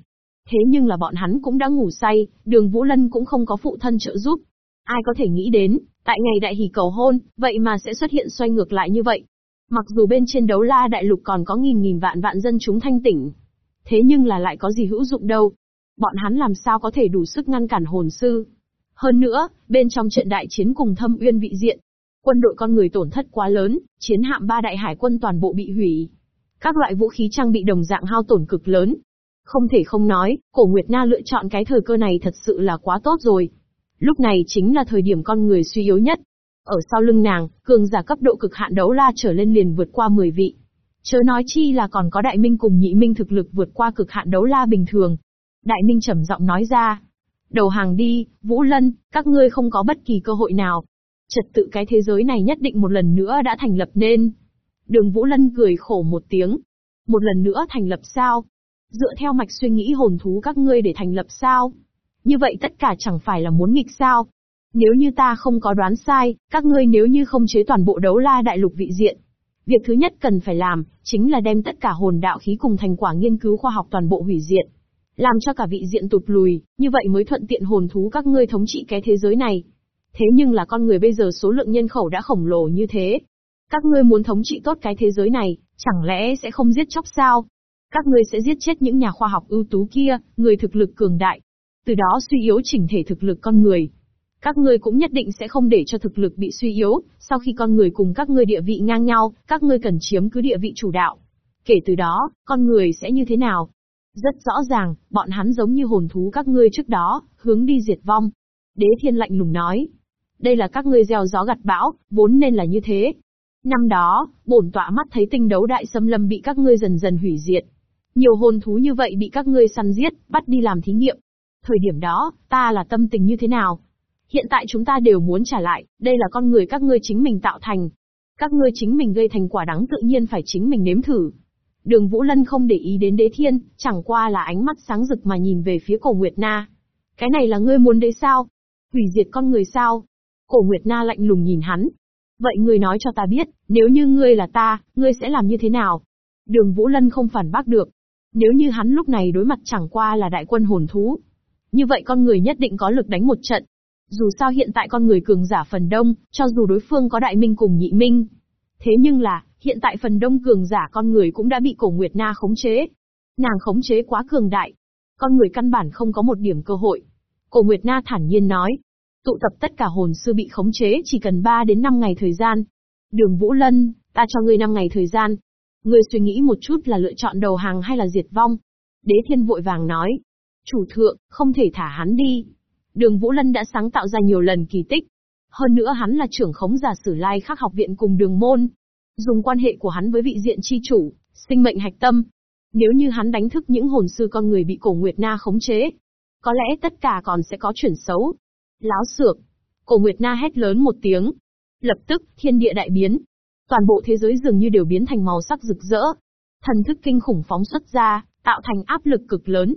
Thế nhưng là bọn hắn cũng đã ngủ say, đường Vũ Lân cũng không có phụ thân trợ giúp. Ai có thể nghĩ đến, tại ngày đại hỷ cầu hôn, vậy mà sẽ xuất hiện xoay ngược lại như vậy. Mặc dù bên trên đấu la đại lục còn có nghìn nghìn vạn vạn dân chúng thanh tỉnh. Thế nhưng là lại có gì hữu dụng đâu. Bọn hắn làm sao có thể đủ sức ngăn cản hồn sư. Hơn nữa, bên trong trận đại chiến cùng thâm uyên vị diện, quân đội con người tổn thất quá lớn, chiến hạm ba đại hải quân toàn bộ bị hủy. Các loại vũ khí trang bị đồng dạng hao tổn cực lớn. Không thể không nói, cổ Nguyệt Na lựa chọn cái thời cơ này thật sự là quá tốt rồi. Lúc này chính là thời điểm con người suy yếu nhất. Ở sau lưng nàng, cường giả cấp độ cực hạn đấu la trở lên liền vượt qua 10 vị. Chớ nói chi là còn có đại minh cùng nhị minh thực lực vượt qua cực hạn đấu la bình thường. Đại minh trầm giọng nói ra. Đầu hàng đi, Vũ Lân, các ngươi không có bất kỳ cơ hội nào. Trật tự cái thế giới này nhất định một lần nữa đã thành lập nên. Đường Vũ Lân cười khổ một tiếng. Một lần nữa thành lập sao? Dựa theo mạch suy nghĩ hồn thú các ngươi để thành lập sao? Như vậy tất cả chẳng phải là muốn nghịch sao? Nếu như ta không có đoán sai, các ngươi nếu như không chế toàn bộ đấu la đại lục vị diện. Việc thứ nhất cần phải làm, chính là đem tất cả hồn đạo khí cùng thành quả nghiên cứu khoa học toàn bộ hủy diệt. Làm cho cả vị diện tụt lùi, như vậy mới thuận tiện hồn thú các ngươi thống trị cái thế giới này. Thế nhưng là con người bây giờ số lượng nhân khẩu đã khổng lồ như thế. Các ngươi muốn thống trị tốt cái thế giới này, chẳng lẽ sẽ không giết chóc sao? Các ngươi sẽ giết chết những nhà khoa học ưu tú kia, người thực lực cường đại. Từ đó suy yếu chỉnh thể thực lực con người. Các ngươi cũng nhất định sẽ không để cho thực lực bị suy yếu, sau khi con người cùng các ngươi địa vị ngang nhau, các ngươi cần chiếm cứ địa vị chủ đạo. Kể từ đó, con người sẽ như thế nào? Rất rõ ràng, bọn hắn giống như hồn thú các ngươi trước đó, hướng đi diệt vong. Đế thiên lạnh lùng nói. Đây là các ngươi gieo gió gặt bão, vốn nên là như thế. Năm đó, bổn tọa mắt thấy tinh đấu đại xâm lâm bị các ngươi dần dần hủy diệt. Nhiều hồn thú như vậy bị các ngươi săn giết, bắt đi làm thí nghiệm. Thời điểm đó, ta là tâm tình như thế nào? Hiện tại chúng ta đều muốn trả lại, đây là con người các ngươi chính mình tạo thành. Các ngươi chính mình gây thành quả đắng tự nhiên phải chính mình nếm thử. Đường Vũ Lân không để ý đến đế thiên, chẳng qua là ánh mắt sáng rực mà nhìn về phía cổ Nguyệt Na. Cái này là ngươi muốn đấy sao? Hủy diệt con người sao? Cổ Nguyệt Na lạnh lùng nhìn hắn. Vậy ngươi nói cho ta biết, nếu như ngươi là ta, ngươi sẽ làm như thế nào? Đường Vũ Lân không phản bác được. Nếu như hắn lúc này đối mặt chẳng qua là đại quân hồn thú. Như vậy con người nhất định có lực đánh một trận. Dù sao hiện tại con người cường giả phần đông, cho dù đối phương có đại minh cùng nhị minh. Thế nhưng là, hiện tại phần đông cường giả con người cũng đã bị cổ Nguyệt Na khống chế. Nàng khống chế quá cường đại. Con người căn bản không có một điểm cơ hội. Cổ Nguyệt Na thản nhiên nói. Tụ tập tất cả hồn sư bị khống chế chỉ cần 3 đến 5 ngày thời gian. Đường Vũ Lân, ta cho ngươi 5 ngày thời gian. Ngươi suy nghĩ một chút là lựa chọn đầu hàng hay là diệt vong. Đế thiên vội vàng nói. Chủ thượng, không thể thả hắn đi. Đường Vũ Lân đã sáng tạo ra nhiều lần kỳ tích. Hơn nữa hắn là trưởng khống giả sử lai khắc học viện cùng đường môn. Dùng quan hệ của hắn với vị diện chi chủ, sinh mệnh hạch tâm. Nếu như hắn đánh thức những hồn sư con người bị cổ Nguyệt Na khống chế, có lẽ tất cả còn sẽ có chuyển xấu. Láo xược. Cổ Nguyệt Na hét lớn một tiếng. Lập tức, thiên địa đại biến. Toàn bộ thế giới dường như đều biến thành màu sắc rực rỡ. Thần thức kinh khủng phóng xuất ra, tạo thành áp lực cực lớn,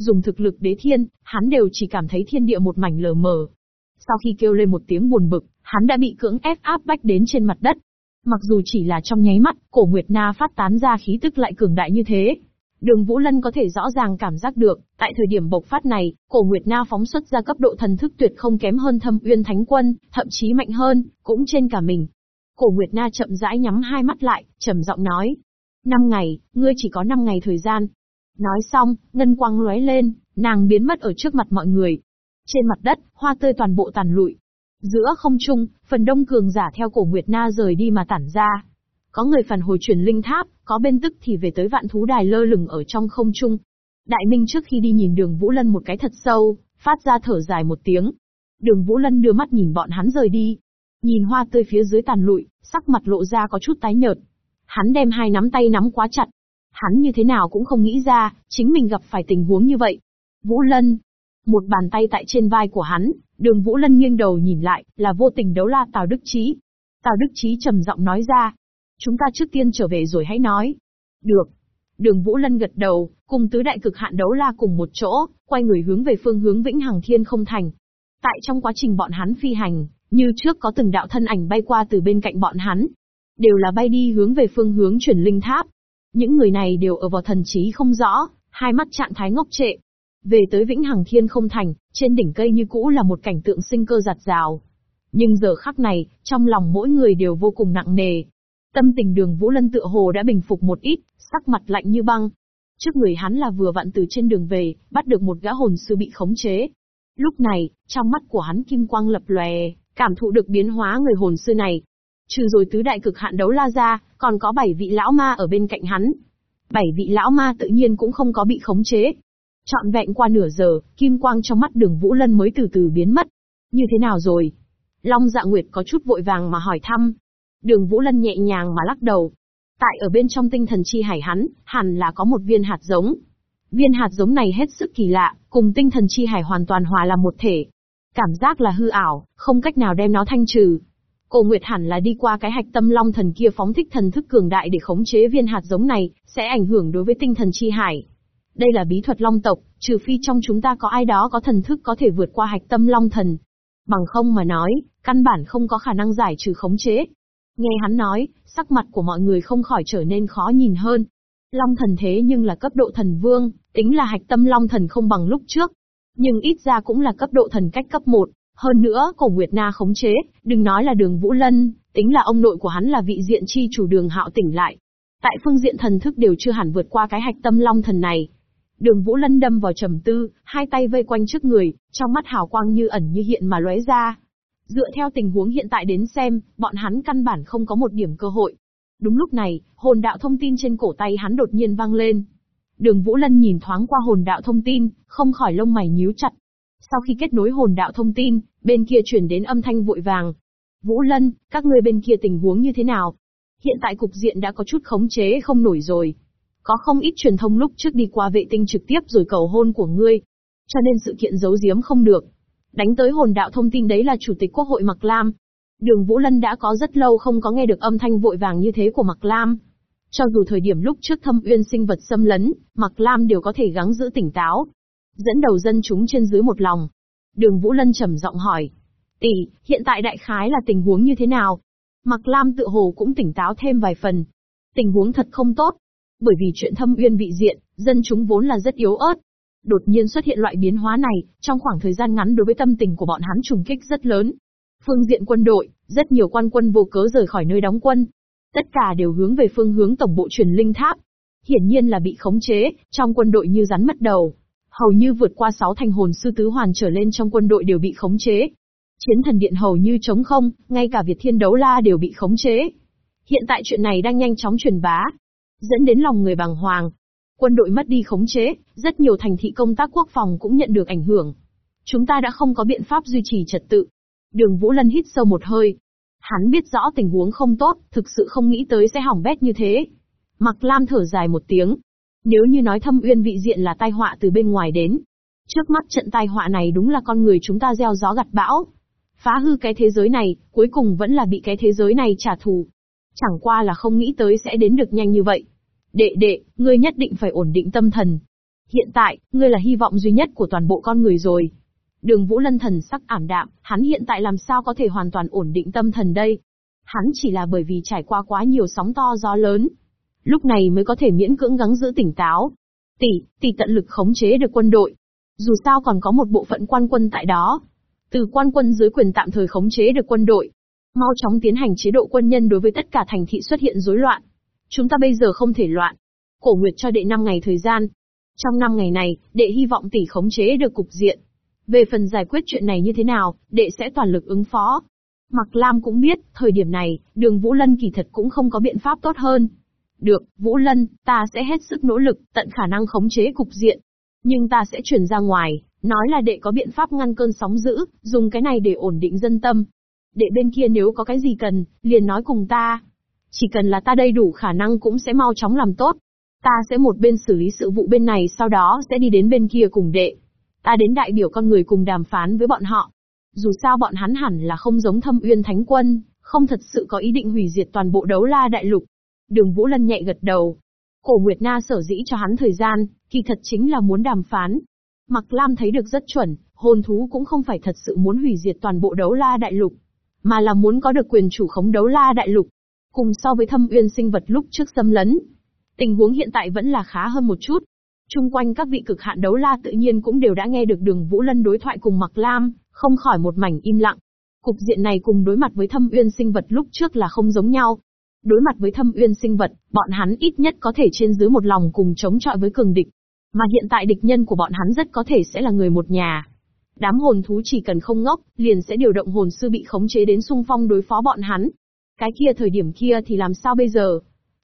Dùng thực lực đế thiên, hắn đều chỉ cảm thấy thiên địa một mảnh lờ mờ. Sau khi kêu lên một tiếng buồn bực, hắn đã bị cưỡng ép áp bách đến trên mặt đất. Mặc dù chỉ là trong nháy mắt, cổ Nguyệt Na phát tán ra khí tức lại cường đại như thế. Đường Vũ Lân có thể rõ ràng cảm giác được, tại thời điểm bộc phát này, cổ Nguyệt Na phóng xuất ra cấp độ thần thức tuyệt không kém hơn thâm uyên thánh quân, thậm chí mạnh hơn, cũng trên cả mình. Cổ Nguyệt Na chậm rãi nhắm hai mắt lại, trầm giọng nói. Năm ngày, ngươi chỉ có năm ngày thời gian, Nói xong, ngân quang lóe lên, nàng biến mất ở trước mặt mọi người. Trên mặt đất, hoa tươi toàn bộ tàn lụi. Giữa không trung, phần đông cường giả theo cổ Nguyệt Na rời đi mà tản ra. Có người phản hồi chuyển linh tháp, có bên tức thì về tới vạn thú đài lơ lửng ở trong không trung. Đại Minh trước khi đi nhìn đường Vũ Lân một cái thật sâu, phát ra thở dài một tiếng. Đường Vũ Lân đưa mắt nhìn bọn hắn rời đi. Nhìn hoa tươi phía dưới tàn lụi, sắc mặt lộ ra có chút tái nhợt. Hắn đem hai nắm tay nắm quá chặt. Hắn như thế nào cũng không nghĩ ra, chính mình gặp phải tình huống như vậy. Vũ Lân. Một bàn tay tại trên vai của hắn, đường Vũ Lân nghiêng đầu nhìn lại, là vô tình đấu la Tào Đức trí Tào Đức trí trầm giọng nói ra. Chúng ta trước tiên trở về rồi hãy nói. Được. Đường Vũ Lân gật đầu, cùng tứ đại cực hạn đấu la cùng một chỗ, quay người hướng về phương hướng Vĩnh Hằng Thiên không thành. Tại trong quá trình bọn hắn phi hành, như trước có từng đạo thân ảnh bay qua từ bên cạnh bọn hắn. Đều là bay đi hướng về phương hướng chuyển linh tháp. Những người này đều ở vào thần trí không rõ, hai mắt trạng thái ngốc trệ. Về tới Vĩnh Hằng Thiên không thành, trên đỉnh cây như cũ là một cảnh tượng sinh cơ giặt rào. Nhưng giờ khắc này, trong lòng mỗi người đều vô cùng nặng nề. Tâm tình đường Vũ Lân tựa hồ đã bình phục một ít, sắc mặt lạnh như băng. Trước người hắn là vừa vặn từ trên đường về, bắt được một gã hồn sư bị khống chế. Lúc này, trong mắt của hắn kim quang lập lòe, cảm thụ được biến hóa người hồn sư này. Trừ rồi tứ đại cực hạn đấu la ra, còn có bảy vị lão ma ở bên cạnh hắn. Bảy vị lão ma tự nhiên cũng không có bị khống chế. Chọn vẹn qua nửa giờ, kim quang trong mắt đường Vũ Lân mới từ từ biến mất. Như thế nào rồi? Long dạ nguyệt có chút vội vàng mà hỏi thăm. Đường Vũ Lân nhẹ nhàng mà lắc đầu. Tại ở bên trong tinh thần chi hải hắn, hẳn là có một viên hạt giống. Viên hạt giống này hết sức kỳ lạ, cùng tinh thần chi hải hoàn toàn hòa làm một thể. Cảm giác là hư ảo, không cách nào đem nó thanh trừ. Cổ Nguyệt hẳn là đi qua cái hạch tâm long thần kia phóng thích thần thức cường đại để khống chế viên hạt giống này, sẽ ảnh hưởng đối với tinh thần chi hải. Đây là bí thuật long tộc, trừ phi trong chúng ta có ai đó có thần thức có thể vượt qua hạch tâm long thần. Bằng không mà nói, căn bản không có khả năng giải trừ khống chế. Nghe hắn nói, sắc mặt của mọi người không khỏi trở nên khó nhìn hơn. Long thần thế nhưng là cấp độ thần vương, tính là hạch tâm long thần không bằng lúc trước. Nhưng ít ra cũng là cấp độ thần cách cấp 1. Hơn nữa, cổ Nguyệt Na khống chế, đừng nói là đường Vũ Lân, tính là ông nội của hắn là vị diện chi chủ đường hạo tỉnh lại. Tại phương diện thần thức đều chưa hẳn vượt qua cái hạch tâm long thần này. Đường Vũ Lân đâm vào trầm tư, hai tay vây quanh trước người, trong mắt hào quang như ẩn như hiện mà lóe ra. Dựa theo tình huống hiện tại đến xem, bọn hắn căn bản không có một điểm cơ hội. Đúng lúc này, hồn đạo thông tin trên cổ tay hắn đột nhiên vang lên. Đường Vũ Lân nhìn thoáng qua hồn đạo thông tin, không khỏi lông mày nhíu chặt. Sau khi kết nối hồn đạo thông tin, bên kia chuyển đến âm thanh vội vàng. Vũ Lân, các ngươi bên kia tình huống như thế nào? Hiện tại cục diện đã có chút khống chế không nổi rồi. Có không ít truyền thông lúc trước đi qua vệ tinh trực tiếp rồi cầu hôn của ngươi. Cho nên sự kiện giấu giếm không được. Đánh tới hồn đạo thông tin đấy là Chủ tịch Quốc hội Mạc Lam. Đường Vũ Lân đã có rất lâu không có nghe được âm thanh vội vàng như thế của Mạc Lam. Cho dù thời điểm lúc trước thâm uyên sinh vật xâm lấn, Mạc Lam đều có thể gắng giữ tỉnh táo. Dẫn đầu dân chúng trên dưới một lòng. Đường Vũ Lân trầm giọng hỏi. Tỷ, hiện tại đại khái là tình huống như thế nào? Mặc Lam tự hồ cũng tỉnh táo thêm vài phần. Tình huống thật không tốt. Bởi vì chuyện thâm uyên vị diện, dân chúng vốn là rất yếu ớt. Đột nhiên xuất hiện loại biến hóa này, trong khoảng thời gian ngắn đối với tâm tình của bọn hắn trùng kích rất lớn. Phương diện quân đội, rất nhiều quan quân vô cớ rời khỏi nơi đóng quân. Tất cả đều hướng về phương hướng tổng bộ truyền linh tháp. Hiển nhiên là bị khống chế, trong quân đội như rắn mất đầu. Hầu như vượt qua sáu thành hồn sư tứ hoàn trở lên trong quân đội đều bị khống chế. Chiến thần điện hầu như chống không, ngay cả Việt Thiên Đấu La đều bị khống chế. Hiện tại chuyện này đang nhanh chóng truyền bá, dẫn đến lòng người bàng hoàng. Quân đội mất đi khống chế, rất nhiều thành thị công tác quốc phòng cũng nhận được ảnh hưởng. Chúng ta đã không có biện pháp duy trì trật tự. Đường Vũ Lân hít sâu một hơi. Hắn biết rõ tình huống không tốt, thực sự không nghĩ tới sẽ hỏng bét như thế. Mặc Lam thở dài một tiếng. Nếu như nói thâm uyên vị diện là tai họa từ bên ngoài đến. Trước mắt trận tai họa này đúng là con người chúng ta gieo gió gặt bão. Phá hư cái thế giới này, cuối cùng vẫn là bị cái thế giới này trả thù. Chẳng qua là không nghĩ tới sẽ đến được nhanh như vậy. Đệ đệ, ngươi nhất định phải ổn định tâm thần. Hiện tại, ngươi là hy vọng duy nhất của toàn bộ con người rồi. Đường Vũ Lân thần sắc ảm đạm, hắn hiện tại làm sao có thể hoàn toàn ổn định tâm thần đây? Hắn chỉ là bởi vì trải qua quá nhiều sóng to gió lớn. Lúc này mới có thể miễn cưỡng gắng giữ tỉnh táo. Tỷ, tỷ tận lực khống chế được quân đội. Dù sao còn có một bộ phận quan quân tại đó. Từ quan quân dưới quyền tạm thời khống chế được quân đội. Mau chóng tiến hành chế độ quân nhân đối với tất cả thành thị xuất hiện rối loạn. Chúng ta bây giờ không thể loạn. Cổ Nguyệt cho đệ 5 ngày thời gian. Trong 5 ngày này, đệ hy vọng tỷ khống chế được cục diện. Về phần giải quyết chuyện này như thế nào, đệ sẽ toàn lực ứng phó. Mặc Lam cũng biết, thời điểm này, đường Vũ Lân kỳ thật cũng không có biện pháp tốt hơn. Được, Vũ Lân, ta sẽ hết sức nỗ lực, tận khả năng khống chế cục diện. Nhưng ta sẽ chuyển ra ngoài, nói là đệ có biện pháp ngăn cơn sóng dữ, dùng cái này để ổn định dân tâm. Đệ bên kia nếu có cái gì cần, liền nói cùng ta. Chỉ cần là ta đầy đủ khả năng cũng sẽ mau chóng làm tốt. Ta sẽ một bên xử lý sự vụ bên này sau đó sẽ đi đến bên kia cùng đệ. Ta đến đại biểu con người cùng đàm phán với bọn họ. Dù sao bọn hắn hẳn là không giống thâm uyên thánh quân, không thật sự có ý định hủy diệt toàn bộ đấu la đại lục. Đường Vũ Lân nhẹ gật đầu. Cổ Nguyệt Na sở dĩ cho hắn thời gian, kỳ thật chính là muốn đàm phán. Mặc Lam thấy được rất chuẩn, hồn thú cũng không phải thật sự muốn hủy diệt toàn bộ đấu la đại lục, mà là muốn có được quyền chủ khống đấu la đại lục. Cùng so với thâm uyên sinh vật lúc trước xâm lấn, tình huống hiện tại vẫn là khá hơn một chút. Trung quanh các vị cực hạn đấu la tự nhiên cũng đều đã nghe được đường Vũ Lân đối thoại cùng Mặc Lam, không khỏi một mảnh im lặng. Cục diện này cùng đối mặt với thâm uyên sinh vật lúc trước là không giống nhau. Đối mặt với thâm uyên sinh vật, bọn hắn ít nhất có thể trên dưới một lòng cùng chống chọi với cường địch. Mà hiện tại địch nhân của bọn hắn rất có thể sẽ là người một nhà. Đám hồn thú chỉ cần không ngốc, liền sẽ điều động hồn sư bị khống chế đến xung phong đối phó bọn hắn. Cái kia thời điểm kia thì làm sao bây giờ?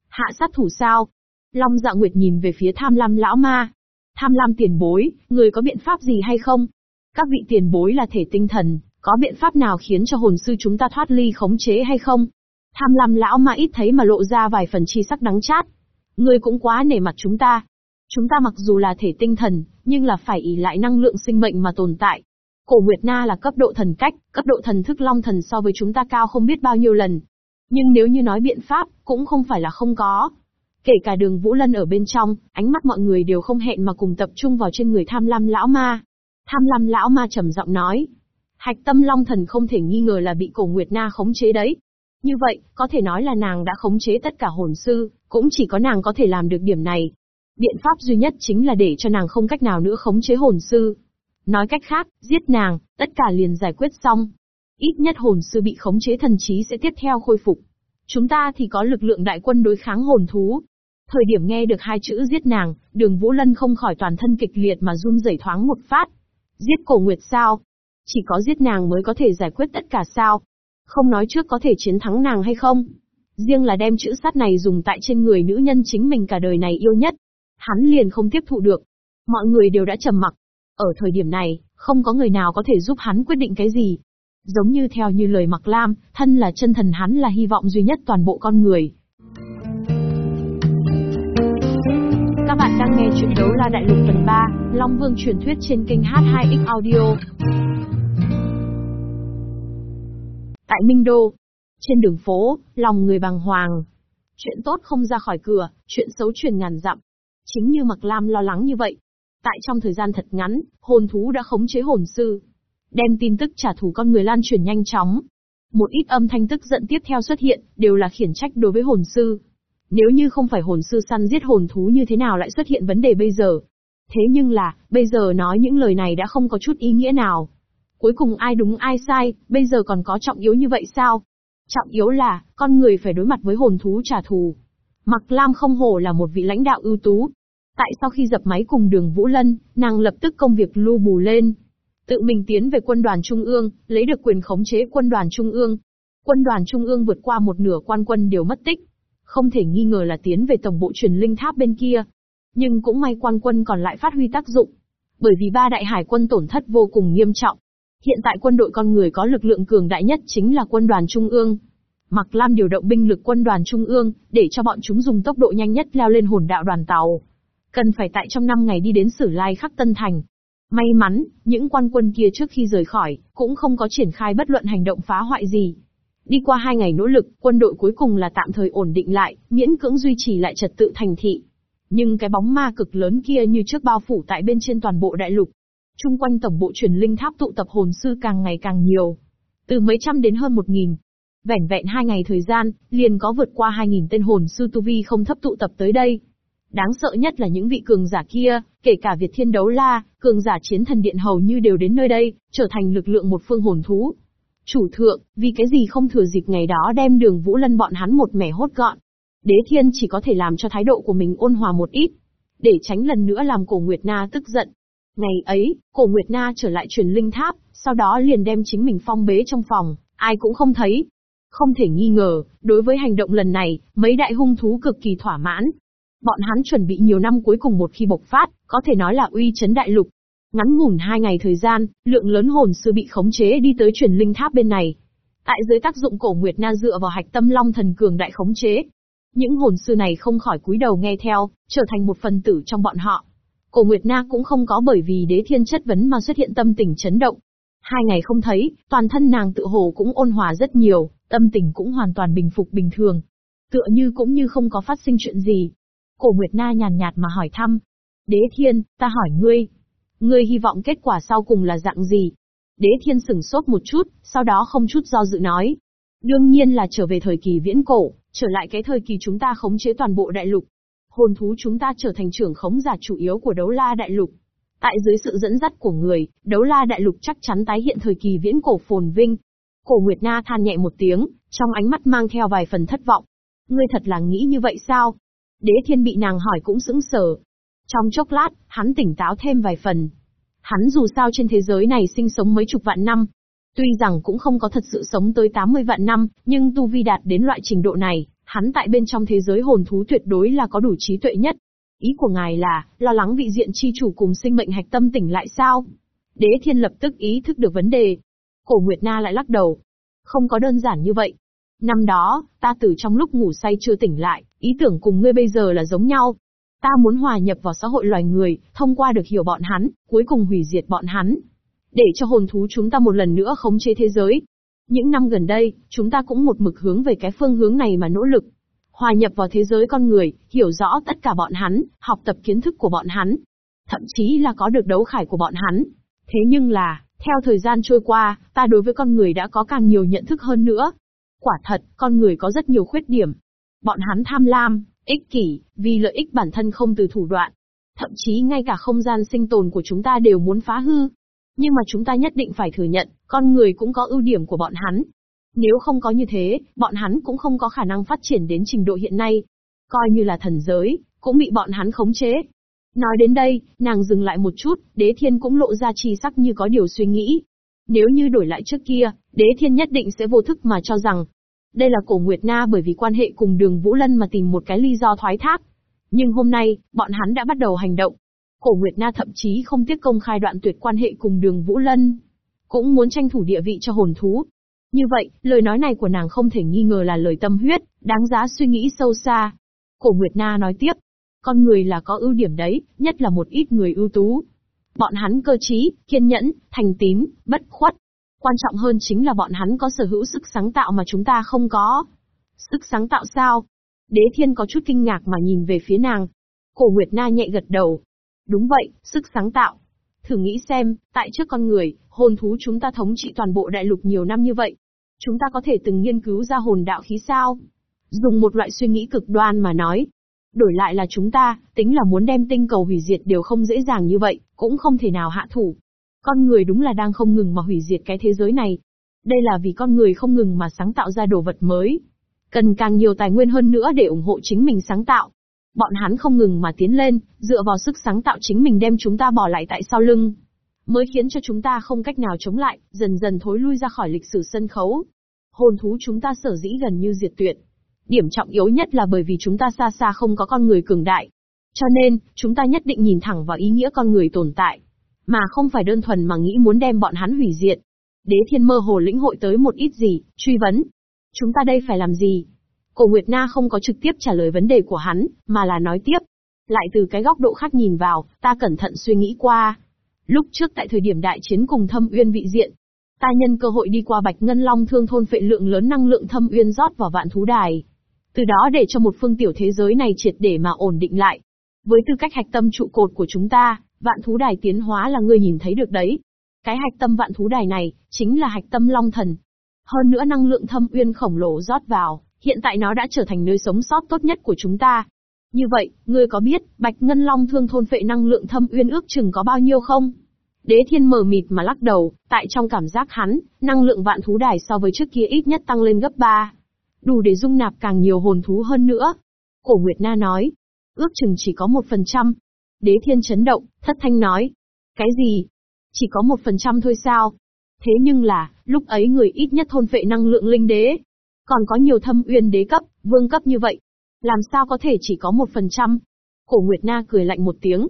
Hạ sát thủ sao? Long dạ nguyệt nhìn về phía tham lam lão ma. Tham lam tiền bối, người có biện pháp gì hay không? Các vị tiền bối là thể tinh thần, có biện pháp nào khiến cho hồn sư chúng ta thoát ly khống chế hay không? Tham lam lão ma ít thấy mà lộ ra vài phần chi sắc đắng chát. Người cũng quá nể mặt chúng ta. Chúng ta mặc dù là thể tinh thần, nhưng là phải ỷ lại năng lượng sinh mệnh mà tồn tại. Cổ Nguyệt Na là cấp độ thần cách, cấp độ thần thức long thần so với chúng ta cao không biết bao nhiêu lần. Nhưng nếu như nói biện pháp, cũng không phải là không có. Kể cả đường Vũ Lân ở bên trong, ánh mắt mọi người đều không hẹn mà cùng tập trung vào trên người tham lam lão ma. Tham lam lão ma trầm giọng nói. Hạch tâm long thần không thể nghi ngờ là bị cổ Nguyệt Na khống chế đấy. Như vậy, có thể nói là nàng đã khống chế tất cả hồn sư, cũng chỉ có nàng có thể làm được điểm này. Biện pháp duy nhất chính là để cho nàng không cách nào nữa khống chế hồn sư. Nói cách khác, giết nàng, tất cả liền giải quyết xong. Ít nhất hồn sư bị khống chế thần trí sẽ tiếp theo khôi phục. Chúng ta thì có lực lượng đại quân đối kháng hồn thú, Thời điểm nghe được hai chữ giết nàng, đường Vũ Lân không khỏi toàn thân kịch liệt mà run rẩy thoáng một phát. Giết cổ nguyệt sao? Chỉ có giết nàng mới có thể giải quyết tất cả sao? Không nói trước có thể chiến thắng nàng hay không? Riêng là đem chữ sát này dùng tại trên người nữ nhân chính mình cả đời này yêu nhất. Hắn liền không tiếp thụ được. Mọi người đều đã trầm mặc. Ở thời điểm này, không có người nào có thể giúp hắn quyết định cái gì. Giống như theo như lời Mặc Lam, thân là chân thần hắn là hy vọng duy nhất toàn bộ con người. Các bạn đang nghe chuyện đấu la đại lục phần 3, Long Vương truyền thuyết trên kênh H2X Audio. Tại Minh Đô, trên đường phố, lòng người bàng hoàng. Chuyện tốt không ra khỏi cửa, chuyện xấu truyền ngàn dặm. Chính như Mặc Lam lo lắng như vậy. Tại trong thời gian thật ngắn, hồn thú đã khống chế hồn sư. Đem tin tức trả thù con người lan truyền nhanh chóng. Một ít âm thanh tức giận tiếp theo xuất hiện, đều là khiển trách đối với hồn sư. Nếu như không phải hồn sư săn giết hồn thú như thế nào lại xuất hiện vấn đề bây giờ? Thế nhưng là, bây giờ nói những lời này đã không có chút ý nghĩa nào. Cuối cùng ai đúng ai sai, bây giờ còn có trọng yếu như vậy sao? Trọng yếu là, con người phải đối mặt với hồn thú trả thù. Mặc Lam không hổ là một vị lãnh đạo ưu tú. Tại sau khi dập máy cùng đường Vũ Lân, nàng lập tức công việc lưu bù lên. Tự mình tiến về quân đoàn Trung ương, lấy được quyền khống chế quân đoàn Trung ương. Quân đoàn Trung ương vượt qua một nửa quan quân đều mất tích. Không thể nghi ngờ là tiến về tổng bộ truyền linh tháp bên kia. Nhưng cũng may quan quân còn lại phát huy tác dụng. Bởi vì ba đại hải quân tổn thất vô cùng nghiêm trọng. Hiện tại quân đội con người có lực lượng cường đại nhất chính là quân đoàn Trung ương. Mặc Lam điều động binh lực quân đoàn Trung ương, để cho bọn chúng dùng tốc độ nhanh nhất leo lên hồn đạo đoàn tàu. Cần phải tại trong 5 ngày đi đến Sử Lai Khắc Tân Thành. May mắn, những quan quân kia trước khi rời khỏi, cũng không có triển khai bất luận hành động phá hoại gì. Đi qua hai ngày nỗ lực, quân đội cuối cùng là tạm thời ổn định lại, miễn cưỡng duy trì lại trật tự thành thị. Nhưng cái bóng ma cực lớn kia như trước bao phủ tại bên trên toàn bộ đại lục. Trung quanh tổng bộ truyền linh tháp tụ tập hồn sư càng ngày càng nhiều. Từ mấy trăm đến hơn một nghìn. Vẻn vẹn hai ngày thời gian, liền có vượt qua hai nghìn tên hồn sư tu vi không thấp tụ tập tới đây. Đáng sợ nhất là những vị cường giả kia, kể cả Việt Thiên Đấu La, cường giả chiến thần điện hầu như đều đến nơi đây, trở thành lực lượng một phương hồn thú, Chủ thượng, vì cái gì không thừa dịp ngày đó đem đường Vũ Lân bọn hắn một mẻ hốt gọn. Đế thiên chỉ có thể làm cho thái độ của mình ôn hòa một ít, để tránh lần nữa làm cổ Nguyệt Na tức giận. Ngày ấy, cổ Nguyệt Na trở lại truyền linh tháp, sau đó liền đem chính mình phong bế trong phòng, ai cũng không thấy. Không thể nghi ngờ, đối với hành động lần này, mấy đại hung thú cực kỳ thỏa mãn. Bọn hắn chuẩn bị nhiều năm cuối cùng một khi bộc phát, có thể nói là uy chấn đại lục. Ngắn ngủn hai ngày thời gian, lượng lớn hồn sư bị khống chế đi tới truyền linh tháp bên này. Tại dưới tác dụng cổ Nguyệt Na dựa vào hạch tâm long thần cường đại khống chế. Những hồn sư này không khỏi cúi đầu nghe theo, trở thành một phần tử trong bọn họ. Cổ Nguyệt Na cũng không có bởi vì đế thiên chất vấn mà xuất hiện tâm tình chấn động. Hai ngày không thấy, toàn thân nàng tự hồ cũng ôn hòa rất nhiều, tâm tình cũng hoàn toàn bình phục bình thường. Tựa như cũng như không có phát sinh chuyện gì. Cổ Nguyệt Na nhàn nhạt mà hỏi thăm. Đế thiên, ta hỏi ngươi. Ngươi hy vọng kết quả sau cùng là dạng gì? Đế thiên sửng sốt một chút, sau đó không chút do dự nói. Đương nhiên là trở về thời kỳ viễn cổ, trở lại cái thời kỳ chúng ta khống chế toàn bộ đại lục. Hồn thú chúng ta trở thành trưởng khống giả chủ yếu của đấu la đại lục. Tại dưới sự dẫn dắt của người, đấu la đại lục chắc chắn tái hiện thời kỳ viễn cổ phồn vinh. Cổ Nguyệt Na than nhẹ một tiếng, trong ánh mắt mang theo vài phần thất vọng. Ngươi thật là nghĩ như vậy sao? Đế thiên bị nàng hỏi cũng sững sờ. Trong chốc lát, hắn tỉnh táo thêm vài phần. Hắn dù sao trên thế giới này sinh sống mấy chục vạn năm. Tuy rằng cũng không có thật sự sống tới 80 vạn năm, nhưng tu vi đạt đến loại trình độ này, hắn tại bên trong thế giới hồn thú tuyệt đối là có đủ trí tuệ nhất. Ý của ngài là, lo lắng vị diện chi chủ cùng sinh mệnh hạch tâm tỉnh lại sao? Đế thiên lập tức ý thức được vấn đề. Cổ Nguyệt Na lại lắc đầu. Không có đơn giản như vậy. Năm đó, ta từ trong lúc ngủ say chưa tỉnh lại, ý tưởng cùng ngươi bây giờ là giống nhau. Ta muốn hòa nhập vào xã hội loài người, thông qua được hiểu bọn hắn, cuối cùng hủy diệt bọn hắn. Để cho hồn thú chúng ta một lần nữa khống chế thế giới. Những năm gần đây, chúng ta cũng một mực hướng về cái phương hướng này mà nỗ lực. Hòa nhập vào thế giới con người, hiểu rõ tất cả bọn hắn, học tập kiến thức của bọn hắn. Thậm chí là có được đấu khải của bọn hắn. Thế nhưng là, theo thời gian trôi qua, ta đối với con người đã có càng nhiều nhận thức hơn nữa. Quả thật, con người có rất nhiều khuyết điểm. Bọn hắn tham lam, ích kỷ, vì lợi ích bản thân không từ thủ đoạn. Thậm chí ngay cả không gian sinh tồn của chúng ta đều muốn phá hư. Nhưng mà chúng ta nhất định phải thừa nhận, con người cũng có ưu điểm của bọn hắn. Nếu không có như thế, bọn hắn cũng không có khả năng phát triển đến trình độ hiện nay. Coi như là thần giới, cũng bị bọn hắn khống chế. Nói đến đây, nàng dừng lại một chút, đế thiên cũng lộ ra chi sắc như có điều suy nghĩ. Nếu như đổi lại trước kia, đế thiên nhất định sẽ vô thức mà cho rằng, đây là cổ Nguyệt Na bởi vì quan hệ cùng đường Vũ Lân mà tìm một cái lý do thoái thác. Nhưng hôm nay, bọn hắn đã bắt đầu hành động. Cổ Nguyệt Na thậm chí không tiếc công khai đoạn tuyệt quan hệ cùng đường Vũ Lân. Cũng muốn tranh thủ địa vị cho hồn thú. Như vậy, lời nói này của nàng không thể nghi ngờ là lời tâm huyết, đáng giá suy nghĩ sâu xa. Cổ Nguyệt Na nói tiếp, con người là có ưu điểm đấy, nhất là một ít người ưu tú. Bọn hắn cơ trí, kiên nhẫn, thành tín, bất khuất, Quan trọng hơn chính là bọn hắn có sở hữu sức sáng tạo mà chúng ta không có. Sức sáng tạo sao? Đế thiên có chút kinh ngạc mà nhìn về phía nàng. Cổ Nguyệt Na nhẹ gật đầu. Đúng vậy, sức sáng tạo. Thử nghĩ xem, tại trước con người, hồn thú chúng ta thống trị toàn bộ đại lục nhiều năm như vậy. Chúng ta có thể từng nghiên cứu ra hồn đạo khí sao? Dùng một loại suy nghĩ cực đoan mà nói. Đổi lại là chúng ta, tính là muốn đem tinh cầu hủy diệt đều không dễ dàng như vậy, cũng không thể nào hạ thủ. Con người đúng là đang không ngừng mà hủy diệt cái thế giới này. Đây là vì con người không ngừng mà sáng tạo ra đồ vật mới. Cần càng nhiều tài nguyên hơn nữa để ủng hộ chính mình sáng tạo. Bọn hắn không ngừng mà tiến lên, dựa vào sức sáng tạo chính mình đem chúng ta bỏ lại tại sau lưng. Mới khiến cho chúng ta không cách nào chống lại, dần dần thối lui ra khỏi lịch sử sân khấu. Hồn thú chúng ta sở dĩ gần như diệt tuyệt. Điểm trọng yếu nhất là bởi vì chúng ta xa xa không có con người cường đại. Cho nên, chúng ta nhất định nhìn thẳng vào ý nghĩa con người tồn tại. Mà không phải đơn thuần mà nghĩ muốn đem bọn hắn hủy diệt. Đế thiên mơ hồ lĩnh hội tới một ít gì, truy vấn. Chúng ta đây phải làm gì? Cổ Nguyệt Na không có trực tiếp trả lời vấn đề của hắn, mà là nói tiếp. Lại từ cái góc độ khác nhìn vào, ta cẩn thận suy nghĩ qua. Lúc trước tại thời điểm đại chiến cùng thâm uyên vị diện, ta nhân cơ hội đi qua Bạch Ngân Long thương thôn phệ lượng lớn năng lượng thâm uyên rót vào vạn thú đài. Từ đó để cho một phương tiểu thế giới này triệt để mà ổn định lại. Với tư cách hạch tâm trụ cột của chúng ta, Vạn thú đài tiến hóa là ngươi nhìn thấy được đấy. Cái hạch tâm vạn thú đài này, chính là hạch tâm long thần. Hơn nữa năng lượng thâm uyên khổng lồ rót vào, hiện tại nó đã trở thành nơi sống sót tốt nhất của chúng ta. Như vậy, ngươi có biết, Bạch Ngân Long thương thôn phệ năng lượng thâm uyên ước chừng có bao nhiêu không? Đế thiên mờ mịt mà lắc đầu, tại trong cảm giác hắn, năng lượng vạn thú đài so với trước kia ít nhất tăng lên gấp 3. Đủ để dung nạp càng nhiều hồn thú hơn nữa. Cổ Nguyệt Na nói, ước chừng chỉ có một phần trăm, Đế thiên chấn động, thất thanh nói. Cái gì? Chỉ có một phần trăm thôi sao? Thế nhưng là, lúc ấy người ít nhất thôn phệ năng lượng linh đế. Còn có nhiều thâm uyên đế cấp, vương cấp như vậy. Làm sao có thể chỉ có một phần trăm? Cổ Nguyệt Na cười lạnh một tiếng.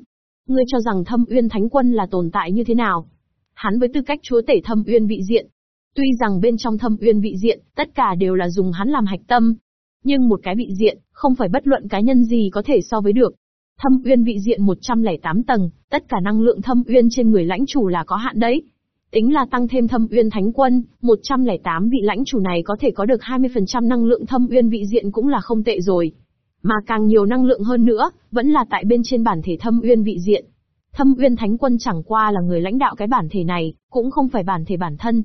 Ngươi cho rằng thâm uyên thánh quân là tồn tại như thế nào? Hắn với tư cách chúa tể thâm uyên vị diện. Tuy rằng bên trong thâm uyên vị diện, tất cả đều là dùng hắn làm hạch tâm. Nhưng một cái vị diện, không phải bất luận cá nhân gì có thể so với được. Thâm uyên vị diện 108 tầng, tất cả năng lượng thâm uyên trên người lãnh chủ là có hạn đấy. Tính là tăng thêm thâm uyên thánh quân, 108 vị lãnh chủ này có thể có được 20% năng lượng thâm uyên vị diện cũng là không tệ rồi. Mà càng nhiều năng lượng hơn nữa, vẫn là tại bên trên bản thể thâm uyên vị diện. Thâm uyên thánh quân chẳng qua là người lãnh đạo cái bản thể này, cũng không phải bản thể bản thân.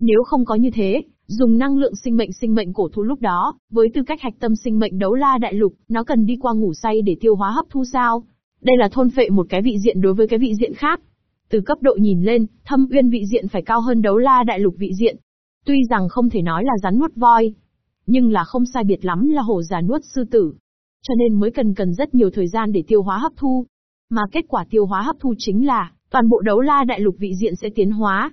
Nếu không có như thế, dùng năng lượng sinh mệnh sinh mệnh cổ thú lúc đó, với tư cách hạch tâm sinh mệnh đấu la đại lục, nó cần đi qua ngủ say để tiêu hóa hấp thu sao? Đây là thôn phệ một cái vị diện đối với cái vị diện khác. Từ cấp độ nhìn lên, thâm uyên vị diện phải cao hơn đấu la đại lục vị diện. Tuy rằng không thể nói là rắn nuốt voi, nhưng là không sai biệt lắm là hổ già nuốt sư tử. Cho nên mới cần cần rất nhiều thời gian để tiêu hóa hấp thu. Mà kết quả tiêu hóa hấp thu chính là, toàn bộ đấu la đại lục vị diện sẽ tiến hóa.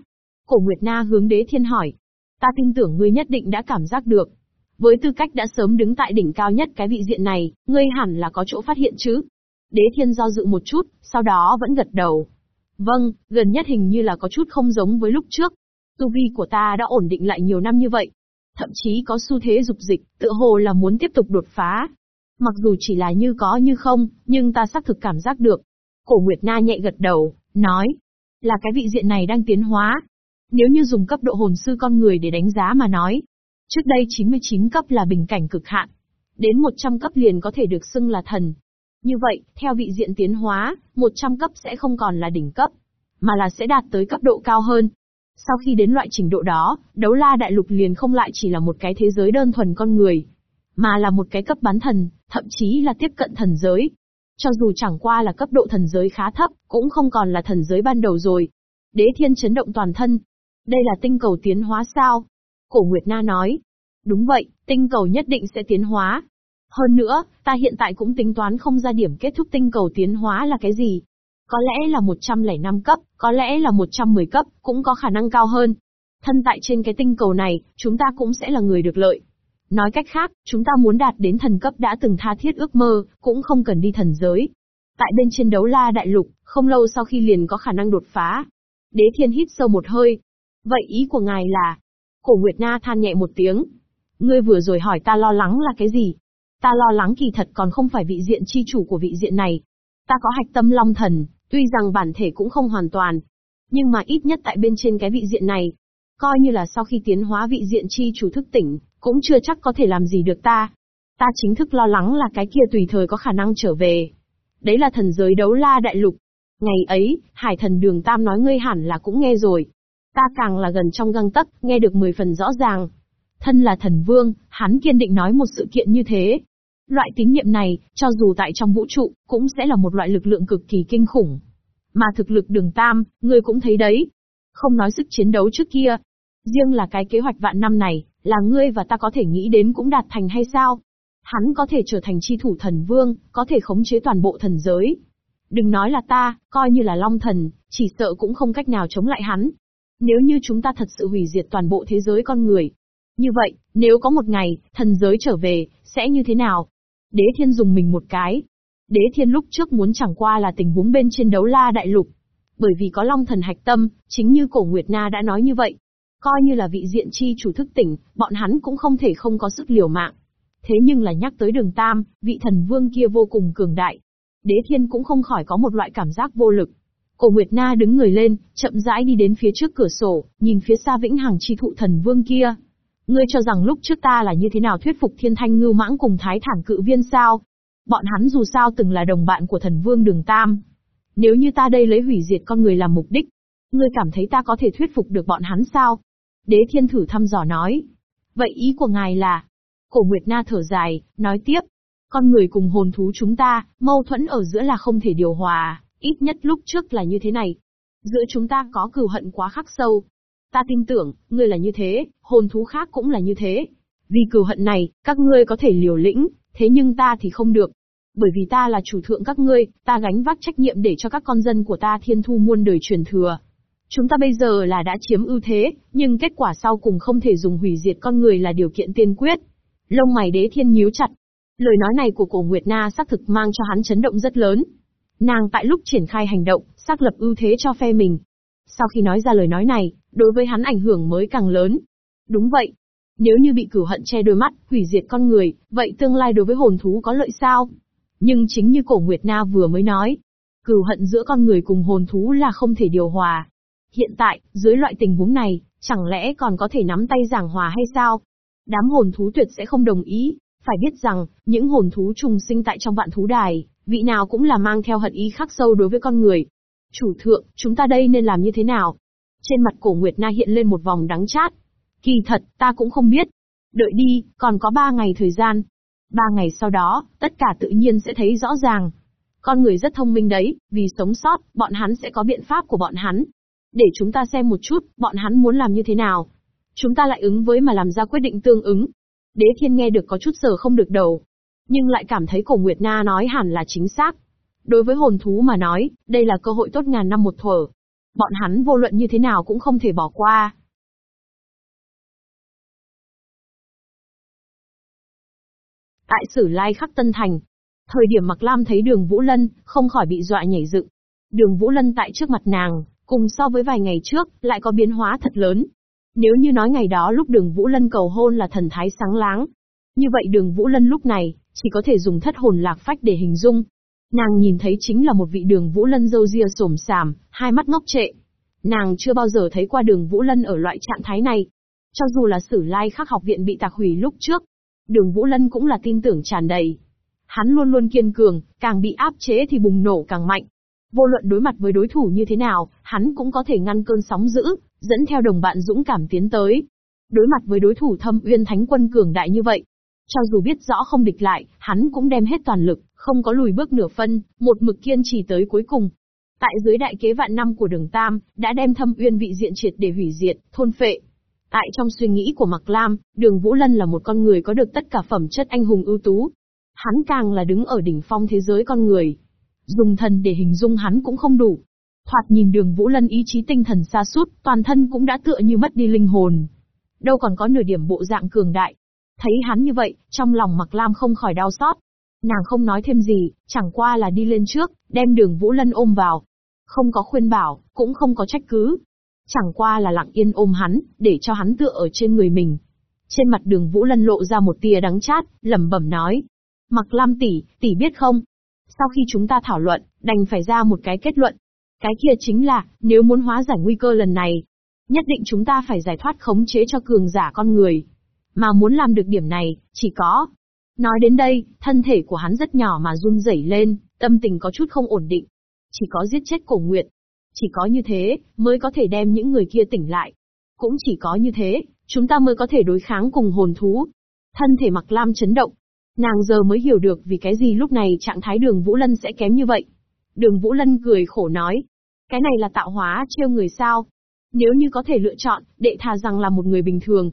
Cổ Nguyệt Na hướng đế thiên hỏi. Ta tin tưởng ngươi nhất định đã cảm giác được. Với tư cách đã sớm đứng tại đỉnh cao nhất cái vị diện này, ngươi hẳn là có chỗ phát hiện chứ. Đế thiên do dự một chút, sau đó vẫn gật đầu. Vâng, gần nhất hình như là có chút không giống với lúc trước. Tu vi của ta đã ổn định lại nhiều năm như vậy. Thậm chí có xu thế dục dịch, tựa hồ là muốn tiếp tục đột phá. Mặc dù chỉ là như có như không, nhưng ta xác thực cảm giác được. Cổ Nguyệt Na nhẹ gật đầu, nói. Là cái vị diện này đang tiến hóa. Nếu như dùng cấp độ hồn sư con người để đánh giá mà nói. Trước đây 99 cấp là bình cảnh cực hạn. Đến 100 cấp liền có thể được xưng là thần, như vậy, theo vị diện tiến hóa, 100 cấp sẽ không còn là đỉnh cấp, mà là sẽ đạt tới cấp độ cao hơn. Sau khi đến loại trình độ đó, đấu la đại lục liền không lại chỉ là một cái thế giới đơn thuần con người, mà là một cái cấp bán thần, thậm chí là tiếp cận thần giới. Cho dù chẳng qua là cấp độ thần giới khá thấp, cũng không còn là thần giới ban đầu rồi. Đế thiên chấn động toàn thân. Đây là tinh cầu tiến hóa sao? Cổ Nguyệt Na nói. Đúng vậy, tinh cầu nhất định sẽ tiến hóa, hơn nữa, ta hiện tại cũng tính toán không ra điểm kết thúc tinh cầu tiến hóa là cái gì. Có lẽ là 105 cấp, có lẽ là 110 cấp, cũng có khả năng cao hơn. Thân tại trên cái tinh cầu này, chúng ta cũng sẽ là người được lợi. Nói cách khác, chúng ta muốn đạt đến thần cấp đã từng tha thiết ước mơ, cũng không cần đi thần giới. Tại bên trên đấu la đại lục, không lâu sau khi liền có khả năng đột phá. Đế thiên hít sâu một hơi. Vậy ý của ngài là... Cổ Nguyệt Na than nhẹ một tiếng. Ngươi vừa rồi hỏi ta lo lắng là cái gì? Ta lo lắng kỳ thật còn không phải vị diện chi chủ của vị diện này. Ta có hạch tâm long thần, tuy rằng bản thể cũng không hoàn toàn. Nhưng mà ít nhất tại bên trên cái vị diện này, coi như là sau khi tiến hóa vị diện chi chủ thức tỉnh, cũng chưa chắc có thể làm gì được ta. Ta chính thức lo lắng là cái kia tùy thời có khả năng trở về. Đấy là thần giới đấu la đại lục. Ngày ấy, hải thần đường Tam nói ngươi hẳn là cũng nghe rồi. Ta càng là gần trong găng tấc, nghe được mười phần rõ ràng. Thân là thần vương, hắn kiên định nói một sự kiện như thế. Loại tín niệm này, cho dù tại trong vũ trụ, cũng sẽ là một loại lực lượng cực kỳ kinh khủng. Mà thực lực đường tam, ngươi cũng thấy đấy. Không nói sức chiến đấu trước kia. Riêng là cái kế hoạch vạn năm này, là ngươi và ta có thể nghĩ đến cũng đạt thành hay sao? Hắn có thể trở thành chi thủ thần vương, có thể khống chế toàn bộ thần giới. Đừng nói là ta, coi như là long thần, chỉ sợ cũng không cách nào chống lại hắn. Nếu như chúng ta thật sự hủy diệt toàn bộ thế giới con người. Như vậy, nếu có một ngày, thần giới trở về, sẽ như thế nào? Đế thiên dùng mình một cái. Đế thiên lúc trước muốn chẳng qua là tình huống bên trên đấu la đại lục. Bởi vì có long thần hạch tâm, chính như cổ Nguyệt Na đã nói như vậy. Coi như là vị diện chi chủ thức tỉnh, bọn hắn cũng không thể không có sức liều mạng. Thế nhưng là nhắc tới đường Tam, vị thần vương kia vô cùng cường đại. Đế thiên cũng không khỏi có một loại cảm giác vô lực. Cổ Nguyệt Na đứng người lên, chậm rãi đi đến phía trước cửa sổ, nhìn phía xa vĩnh hằng chi thụ thần vương kia. Ngươi cho rằng lúc trước ta là như thế nào thuyết phục thiên thanh ngưu mãng cùng thái thản cự viên sao? Bọn hắn dù sao từng là đồng bạn của thần vương đường Tam. Nếu như ta đây lấy hủy diệt con người làm mục đích, ngươi cảm thấy ta có thể thuyết phục được bọn hắn sao? Đế thiên thử thăm dò nói. Vậy ý của ngài là? Cổ Nguyệt Na thở dài, nói tiếp. Con người cùng hồn thú chúng ta, mâu thuẫn ở giữa là không thể điều hòa, ít nhất lúc trước là như thế này. Giữa chúng ta có cừu hận quá khắc sâu, Ta tin tưởng, ngươi là như thế, hồn thú khác cũng là như thế. Vì cừu hận này, các ngươi có thể liều lĩnh, thế nhưng ta thì không được. Bởi vì ta là chủ thượng các ngươi, ta gánh vác trách nhiệm để cho các con dân của ta thiên thu muôn đời truyền thừa. Chúng ta bây giờ là đã chiếm ưu thế, nhưng kết quả sau cùng không thể dùng hủy diệt con người là điều kiện tiên quyết. Lông mày đế thiên nhíu chặt. Lời nói này của cổ Nguyệt Na xác thực mang cho hắn chấn động rất lớn. Nàng tại lúc triển khai hành động, xác lập ưu thế cho phe mình. Sau khi nói ra lời nói này, đối với hắn ảnh hưởng mới càng lớn. Đúng vậy. Nếu như bị cửu hận che đôi mắt, hủy diệt con người, vậy tương lai đối với hồn thú có lợi sao? Nhưng chính như cổ Nguyệt Na vừa mới nói, cửu hận giữa con người cùng hồn thú là không thể điều hòa. Hiện tại, dưới loại tình huống này, chẳng lẽ còn có thể nắm tay giảng hòa hay sao? Đám hồn thú tuyệt sẽ không đồng ý, phải biết rằng, những hồn thú trùng sinh tại trong vạn thú đài, vị nào cũng là mang theo hận ý khắc sâu đối với con người. Chủ thượng, chúng ta đây nên làm như thế nào? Trên mặt cổ Nguyệt Na hiện lên một vòng đắng chát. Kỳ thật, ta cũng không biết. Đợi đi, còn có ba ngày thời gian. Ba ngày sau đó, tất cả tự nhiên sẽ thấy rõ ràng. Con người rất thông minh đấy, vì sống sót, bọn hắn sẽ có biện pháp của bọn hắn. Để chúng ta xem một chút, bọn hắn muốn làm như thế nào. Chúng ta lại ứng với mà làm ra quyết định tương ứng. Đế thiên nghe được có chút sờ không được đầu. Nhưng lại cảm thấy cổ Nguyệt Na nói hẳn là chính xác. Đối với hồn thú mà nói, đây là cơ hội tốt ngàn năm một thở. Bọn hắn vô luận như thế nào cũng không thể bỏ qua. Tại Sử Lai Khắc Tân Thành, thời điểm Mặc Lam thấy Đường Vũ Lân, không khỏi bị dọa nhảy dựng. Đường Vũ Lân tại trước mặt nàng, cùng so với vài ngày trước, lại có biến hóa thật lớn. Nếu như nói ngày đó lúc Đường Vũ Lân cầu hôn là thần thái sáng láng, như vậy Đường Vũ Lân lúc này, chỉ có thể dùng thất hồn lạc phách để hình dung. Nàng nhìn thấy chính là một vị Đường Vũ Lân râu ria sổm sàm, hai mắt ngốc trệ. Nàng chưa bao giờ thấy qua Đường Vũ Lân ở loại trạng thái này. Cho dù là Sử Lai Khắc học viện bị tạc hủy lúc trước, Đường Vũ Lân cũng là tin tưởng tràn đầy. Hắn luôn luôn kiên cường, càng bị áp chế thì bùng nổ càng mạnh. Vô luận đối mặt với đối thủ như thế nào, hắn cũng có thể ngăn cơn sóng dữ, dẫn theo đồng bạn dũng cảm tiến tới. Đối mặt với đối thủ thâm uyên thánh quân cường đại như vậy, cho dù biết rõ không địch lại, hắn cũng đem hết toàn lực, không có lùi bước nửa phân, một mực kiên trì tới cuối cùng. Tại dưới đại kế vạn năm của đường Tam, đã đem thâm uyên vị diện triệt để hủy diệt, thôn phệ. Tại trong suy nghĩ của Mạc Lam, đường Vũ Lân là một con người có được tất cả phẩm chất anh hùng ưu tú. Hắn càng là đứng ở đỉnh phong thế giới con người. Dùng thần để hình dung hắn cũng không đủ. Thoạt nhìn đường Vũ Lân ý chí tinh thần xa sút toàn thân cũng đã tựa như mất đi linh hồn. Đâu còn có nửa điểm bộ dạng cường đại. Thấy hắn như vậy, trong lòng Mạc Lam không khỏi đau xót. Nàng không nói thêm gì, chẳng qua là đi lên trước, đem đường Vũ Lân ôm vào. Không có khuyên bảo, cũng không có trách cứ. Chẳng qua là lặng yên ôm hắn, để cho hắn tựa ở trên người mình. Trên mặt đường Vũ Lân lộ ra một tia đắng chát, lẩm bẩm nói. Mặc Lam tỷ, tỷ biết không? Sau khi chúng ta thảo luận, đành phải ra một cái kết luận. Cái kia chính là, nếu muốn hóa giải nguy cơ lần này, nhất định chúng ta phải giải thoát khống chế cho cường giả con người. Mà muốn làm được điểm này, chỉ có. Nói đến đây, thân thể của hắn rất nhỏ mà run rẩy lên, tâm tình có chút không ổn định. Chỉ có giết chết cổ nguyệt. Chỉ có như thế, mới có thể đem những người kia tỉnh lại. Cũng chỉ có như thế, chúng ta mới có thể đối kháng cùng hồn thú. Thân thể mặc lam chấn động. Nàng giờ mới hiểu được vì cái gì lúc này trạng thái đường Vũ Lân sẽ kém như vậy. Đường Vũ Lân cười khổ nói. Cái này là tạo hóa trêu người sao? Nếu như có thể lựa chọn, đệ thà rằng là một người bình thường,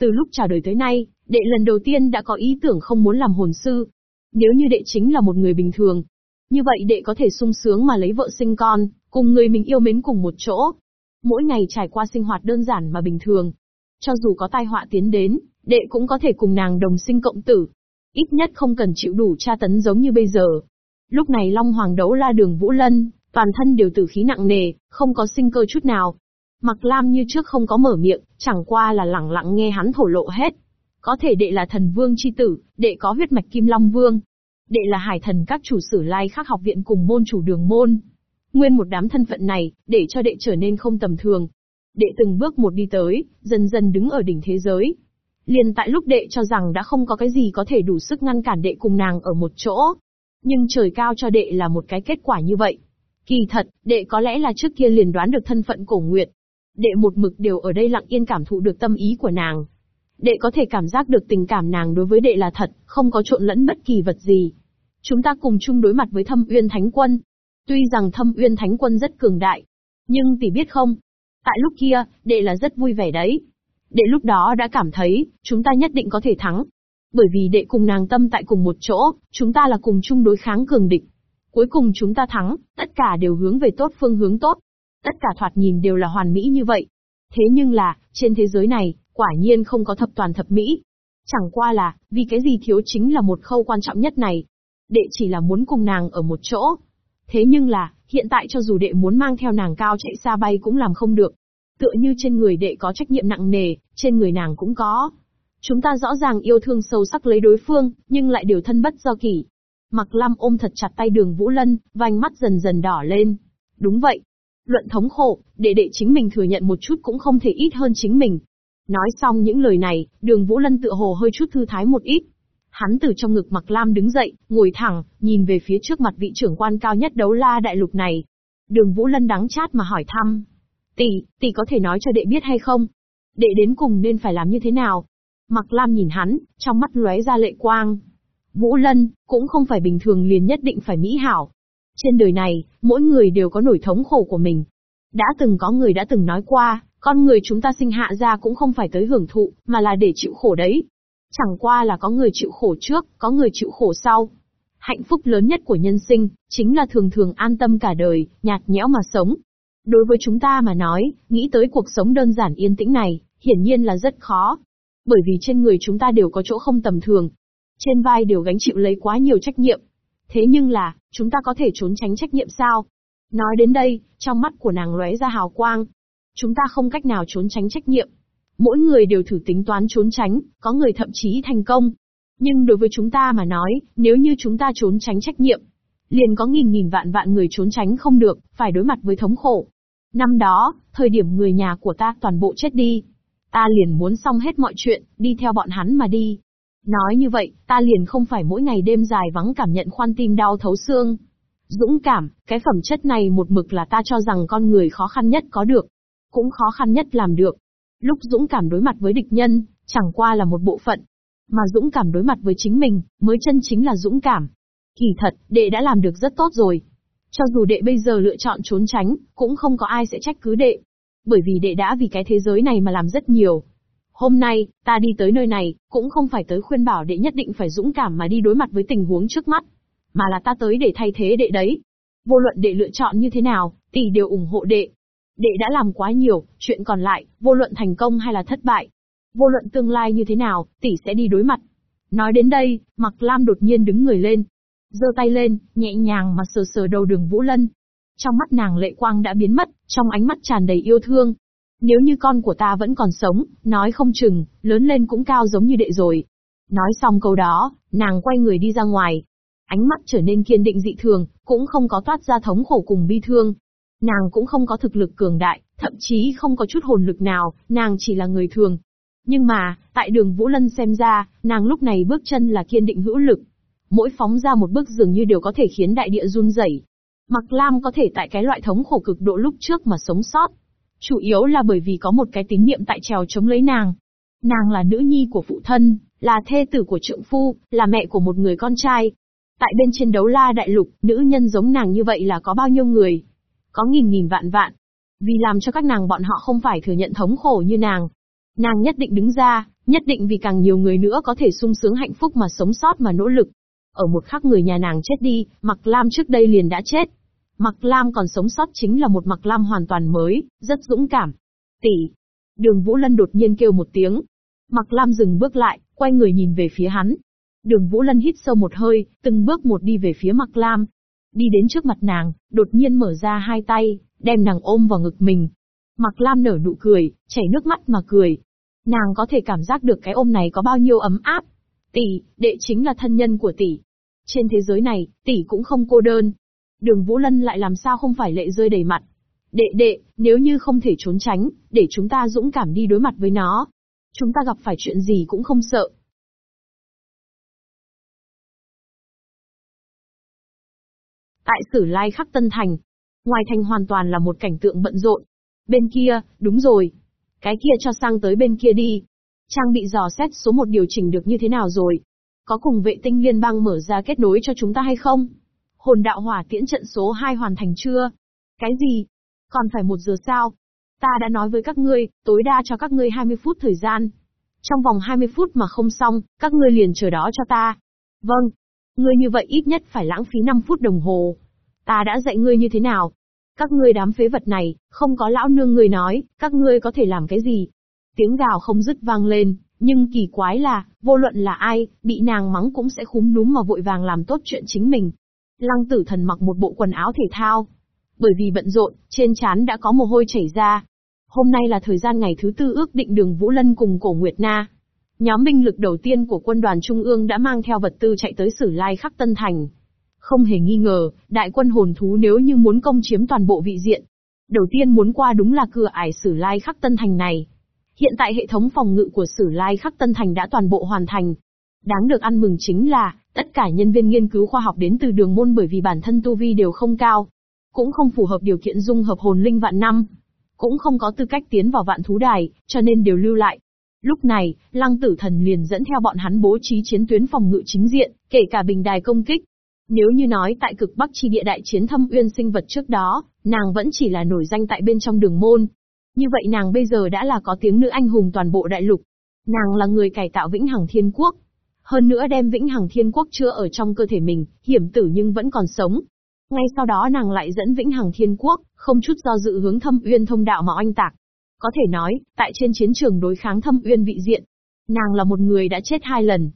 từ lúc chào đời tới nay, đệ lần đầu tiên đã có ý tưởng không muốn làm hồn sư. Nếu như đệ chính là một người bình thường, như vậy đệ có thể sung sướng mà lấy vợ sinh con, cùng người mình yêu mến cùng một chỗ. Mỗi ngày trải qua sinh hoạt đơn giản mà bình thường. Cho dù có tai họa tiến đến, đệ cũng có thể cùng nàng đồng sinh cộng tử. Ít nhất không cần chịu đủ tra tấn giống như bây giờ. Lúc này Long Hoàng đấu la đường Vũ Lân, toàn thân đều tử khí nặng nề, không có sinh cơ chút nào, Mặc Lam như trước không có mở miệng, chẳng qua là lẳng lặng nghe hắn thổ lộ hết. Có thể đệ là thần vương chi tử, đệ có huyết mạch kim long vương. Đệ là hải thần các chủ sử lai khác học viện cùng môn chủ đường môn. Nguyên một đám thân phận này, để cho đệ trở nên không tầm thường. Đệ từng bước một đi tới, dần dần đứng ở đỉnh thế giới. Liền tại lúc đệ cho rằng đã không có cái gì có thể đủ sức ngăn cản đệ cùng nàng ở một chỗ. Nhưng trời cao cho đệ là một cái kết quả như vậy. Kỳ thật, đệ có lẽ là trước kia liền đoán được thân phận cổ nguyệt, Đệ một mực đều ở đây lặng yên cảm thụ được tâm ý của nàng. Đệ có thể cảm giác được tình cảm nàng đối với đệ là thật, không có trộn lẫn bất kỳ vật gì. Chúng ta cùng chung đối mặt với thâm uyên thánh quân. Tuy rằng thâm uyên thánh quân rất cường đại, nhưng tỷ biết không? Tại lúc kia, đệ là rất vui vẻ đấy. Đệ lúc đó đã cảm thấy, chúng ta nhất định có thể thắng. Bởi vì đệ cùng nàng tâm tại cùng một chỗ, chúng ta là cùng chung đối kháng cường địch. Cuối cùng chúng ta thắng, tất cả đều hướng về tốt phương hướng tốt. Tất cả thoạt nhìn đều là hoàn mỹ như vậy. Thế nhưng là, trên thế giới này, quả nhiên không có thập toàn thập mỹ. Chẳng qua là, vì cái gì thiếu chính là một khâu quan trọng nhất này. Đệ chỉ là muốn cùng nàng ở một chỗ. Thế nhưng là, hiện tại cho dù đệ muốn mang theo nàng cao chạy xa bay cũng làm không được. Tựa như trên người đệ có trách nhiệm nặng nề, trên người nàng cũng có. Chúng ta rõ ràng yêu thương sâu sắc lấy đối phương, nhưng lại đều thân bất do kỷ. Mặc Lam ôm thật chặt tay đường Vũ Lân, vành mắt dần dần đỏ lên. Đúng vậy. Luận thống khổ, để đệ chính mình thừa nhận một chút cũng không thể ít hơn chính mình. Nói xong những lời này, đường Vũ Lân tự hồ hơi chút thư thái một ít. Hắn từ trong ngực Mặc Lam đứng dậy, ngồi thẳng, nhìn về phía trước mặt vị trưởng quan cao nhất đấu la đại lục này. Đường Vũ Lân đắng chát mà hỏi thăm. Tỷ, tỷ có thể nói cho đệ biết hay không? Đệ đến cùng nên phải làm như thế nào? Mặc Lam nhìn hắn, trong mắt lóe ra lệ quang. Vũ Lân, cũng không phải bình thường liền nhất định phải mỹ hảo. Trên đời này, mỗi người đều có nổi thống khổ của mình. Đã từng có người đã từng nói qua, con người chúng ta sinh hạ ra cũng không phải tới hưởng thụ, mà là để chịu khổ đấy. Chẳng qua là có người chịu khổ trước, có người chịu khổ sau. Hạnh phúc lớn nhất của nhân sinh, chính là thường thường an tâm cả đời, nhạt nhẽo mà sống. Đối với chúng ta mà nói, nghĩ tới cuộc sống đơn giản yên tĩnh này, hiển nhiên là rất khó. Bởi vì trên người chúng ta đều có chỗ không tầm thường. Trên vai đều gánh chịu lấy quá nhiều trách nhiệm. Thế nhưng là, chúng ta có thể trốn tránh trách nhiệm sao? Nói đến đây, trong mắt của nàng lóe ra hào quang. Chúng ta không cách nào trốn tránh trách nhiệm. Mỗi người đều thử tính toán trốn tránh, có người thậm chí thành công. Nhưng đối với chúng ta mà nói, nếu như chúng ta trốn tránh trách nhiệm, liền có nghìn nghìn vạn vạn người trốn tránh không được, phải đối mặt với thống khổ. Năm đó, thời điểm người nhà của ta toàn bộ chết đi, Ta liền muốn xong hết mọi chuyện, đi theo bọn hắn mà đi. Nói như vậy, ta liền không phải mỗi ngày đêm dài vắng cảm nhận khoan tim đau thấu xương. Dũng cảm, cái phẩm chất này một mực là ta cho rằng con người khó khăn nhất có được. Cũng khó khăn nhất làm được. Lúc dũng cảm đối mặt với địch nhân, chẳng qua là một bộ phận. Mà dũng cảm đối mặt với chính mình, mới chân chính là dũng cảm. Kỳ thật, đệ đã làm được rất tốt rồi. Cho dù đệ bây giờ lựa chọn trốn tránh, cũng không có ai sẽ trách cứ đệ bởi vì đệ đã vì cái thế giới này mà làm rất nhiều. Hôm nay, ta đi tới nơi này, cũng không phải tới khuyên bảo đệ nhất định phải dũng cảm mà đi đối mặt với tình huống trước mắt, mà là ta tới để thay thế đệ đấy. Vô luận đệ lựa chọn như thế nào, tỷ đều ủng hộ đệ. Đệ đã làm quá nhiều, chuyện còn lại, vô luận thành công hay là thất bại. Vô luận tương lai như thế nào, tỷ sẽ đi đối mặt. Nói đến đây, Mặc Lam đột nhiên đứng người lên. giơ tay lên, nhẹ nhàng mà sờ sờ đầu đường Vũ Lân, trong mắt nàng lệ quang đã biến mất, trong ánh mắt tràn đầy yêu thương. Nếu như con của ta vẫn còn sống, nói không chừng, lớn lên cũng cao giống như đệ rồi. Nói xong câu đó, nàng quay người đi ra ngoài. Ánh mắt trở nên kiên định dị thường, cũng không có toát ra thống khổ cùng bi thương. Nàng cũng không có thực lực cường đại, thậm chí không có chút hồn lực nào, nàng chỉ là người thường. Nhưng mà, tại đường Vũ Lân xem ra, nàng lúc này bước chân là kiên định hữu lực. Mỗi phóng ra một bước dường như đều có thể khiến đại địa run rẩy. Mặc Lam có thể tại cái loại thống khổ cực độ lúc trước mà sống sót. Chủ yếu là bởi vì có một cái tín niệm tại trèo chống lấy nàng. Nàng là nữ nhi của phụ thân, là thê tử của trượng phu, là mẹ của một người con trai. Tại bên trên đấu la đại lục, nữ nhân giống nàng như vậy là có bao nhiêu người? Có nghìn nghìn vạn vạn. Vì làm cho các nàng bọn họ không phải thừa nhận thống khổ như nàng. Nàng nhất định đứng ra, nhất định vì càng nhiều người nữa có thể sung sướng hạnh phúc mà sống sót mà nỗ lực. Ở một khắc người nhà nàng chết đi, Mặc Lam trước đây liền đã chết. Mặc Lam còn sống sót chính là một Mặc Lam hoàn toàn mới, rất dũng cảm. Tỷ. Đường Vũ Lân đột nhiên kêu một tiếng. Mặc Lam dừng bước lại, quay người nhìn về phía hắn. Đường Vũ Lân hít sâu một hơi, từng bước một đi về phía Mặc Lam. Đi đến trước mặt nàng, đột nhiên mở ra hai tay, đem nàng ôm vào ngực mình. Mặc Lam nở nụ cười, chảy nước mắt mà cười. Nàng có thể cảm giác được cái ôm này có bao nhiêu ấm áp. Tỷ, đệ chính là thân nhân của tỷ. Trên thế giới này, tỷ cũng không cô đơn. Đường Vũ Lân lại làm sao không phải lệ rơi đầy mặt. Đệ đệ, nếu như không thể trốn tránh, để chúng ta dũng cảm đi đối mặt với nó. Chúng ta gặp phải chuyện gì cũng không sợ. Tại Sử Lai Khắc Tân Thành, ngoài thành hoàn toàn là một cảnh tượng bận rộn. Bên kia, đúng rồi. Cái kia cho sang tới bên kia đi. Trang bị dò xét số một điều chỉnh được như thế nào rồi? Có cùng vệ tinh liên bang mở ra kết nối cho chúng ta hay không? Hồn đạo hỏa tiễn trận số 2 hoàn thành chưa? Cái gì? Còn phải một giờ sao? Ta đã nói với các ngươi, tối đa cho các ngươi 20 phút thời gian. Trong vòng 20 phút mà không xong, các ngươi liền chờ đó cho ta. Vâng. Ngươi như vậy ít nhất phải lãng phí 5 phút đồng hồ. Ta đã dạy ngươi như thế nào? Các ngươi đám phế vật này, không có lão nương người nói, các ngươi có thể làm cái gì? Tiếng gào không dứt vang lên, nhưng kỳ quái là, vô luận là ai, bị nàng mắng cũng sẽ khúm núm mà vội vàng làm tốt chuyện chính mình. Lăng tử thần mặc một bộ quần áo thể thao. Bởi vì bận rộn, trên trán đã có mồ hôi chảy ra. Hôm nay là thời gian ngày thứ tư ước định đường Vũ Lân cùng cổ Nguyệt Na. Nhóm binh lực đầu tiên của quân đoàn Trung ương đã mang theo vật tư chạy tới Sử Lai Khắc Tân Thành. Không hề nghi ngờ, đại quân hồn thú nếu như muốn công chiếm toàn bộ vị diện. Đầu tiên muốn qua đúng là cửa ải Sử Lai Khắc Tân Thành này. Hiện tại hệ thống phòng ngự của Sử Lai Khắc Tân Thành đã toàn bộ hoàn thành. Đáng được ăn mừng chính là, tất cả nhân viên nghiên cứu khoa học đến từ đường môn bởi vì bản thân tu vi đều không cao. Cũng không phù hợp điều kiện dung hợp hồn linh vạn năm. Cũng không có tư cách tiến vào vạn thú đài, cho nên đều lưu lại. Lúc này, lăng tử thần liền dẫn theo bọn hắn bố trí chiến tuyến phòng ngự chính diện, kể cả bình đài công kích. Nếu như nói tại cực bắc chi địa đại chiến thâm uyên sinh vật trước đó, nàng vẫn chỉ là nổi danh tại bên trong đường môn, như vậy nàng bây giờ đã là có tiếng nữ anh hùng toàn bộ đại lục. Nàng là người cải tạo Vĩnh Hằng Thiên Quốc. Hơn nữa đem Vĩnh Hằng Thiên Quốc chưa ở trong cơ thể mình, hiểm tử nhưng vẫn còn sống. Ngay sau đó nàng lại dẫn Vĩnh Hằng Thiên Quốc, không chút do dự hướng thâm uyên thông đạo mà oanh tạc. Có thể nói, tại trên chiến trường đối kháng thâm uyên vị diện, nàng là một người đã chết hai lần.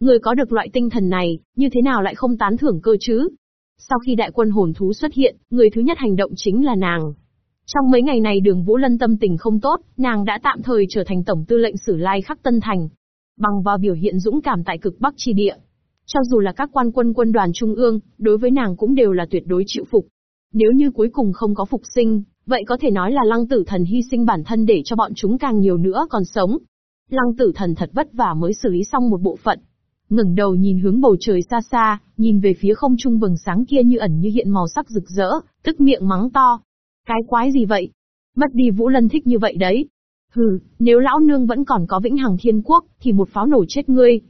Người có được loại tinh thần này, như thế nào lại không tán thưởng cơ chứ? Sau khi đại quân hồn thú xuất hiện, người thứ nhất hành động chính là nàng. Trong mấy ngày này đường Vũ Lân tâm tình không tốt, nàng đã tạm thời trở thành tổng tư lệnh sử lai khắc Tân Thành. Bằng vào biểu hiện dũng cảm tại cực Bắc chi địa. Cho dù là các quan quân quân đoàn trung ương, đối với nàng cũng đều là tuyệt đối chịu phục. Nếu như cuối cùng không có phục sinh, vậy có thể nói là lăng tử thần hy sinh bản thân để cho bọn chúng càng nhiều nữa còn sống. Lăng tử thần thật vất vả mới xử lý xong một bộ phận. ngẩng đầu nhìn hướng bầu trời xa xa, nhìn về phía không trung vầng sáng kia như ẩn như hiện màu sắc rực rỡ, tức miệng mắng to, cái quái gì vậy? Mất đi Vũ Lân thích như vậy đấy. Hừ, nếu lão nương vẫn còn có vĩnh hằng thiên quốc, thì một pháo nổ chết ngươi.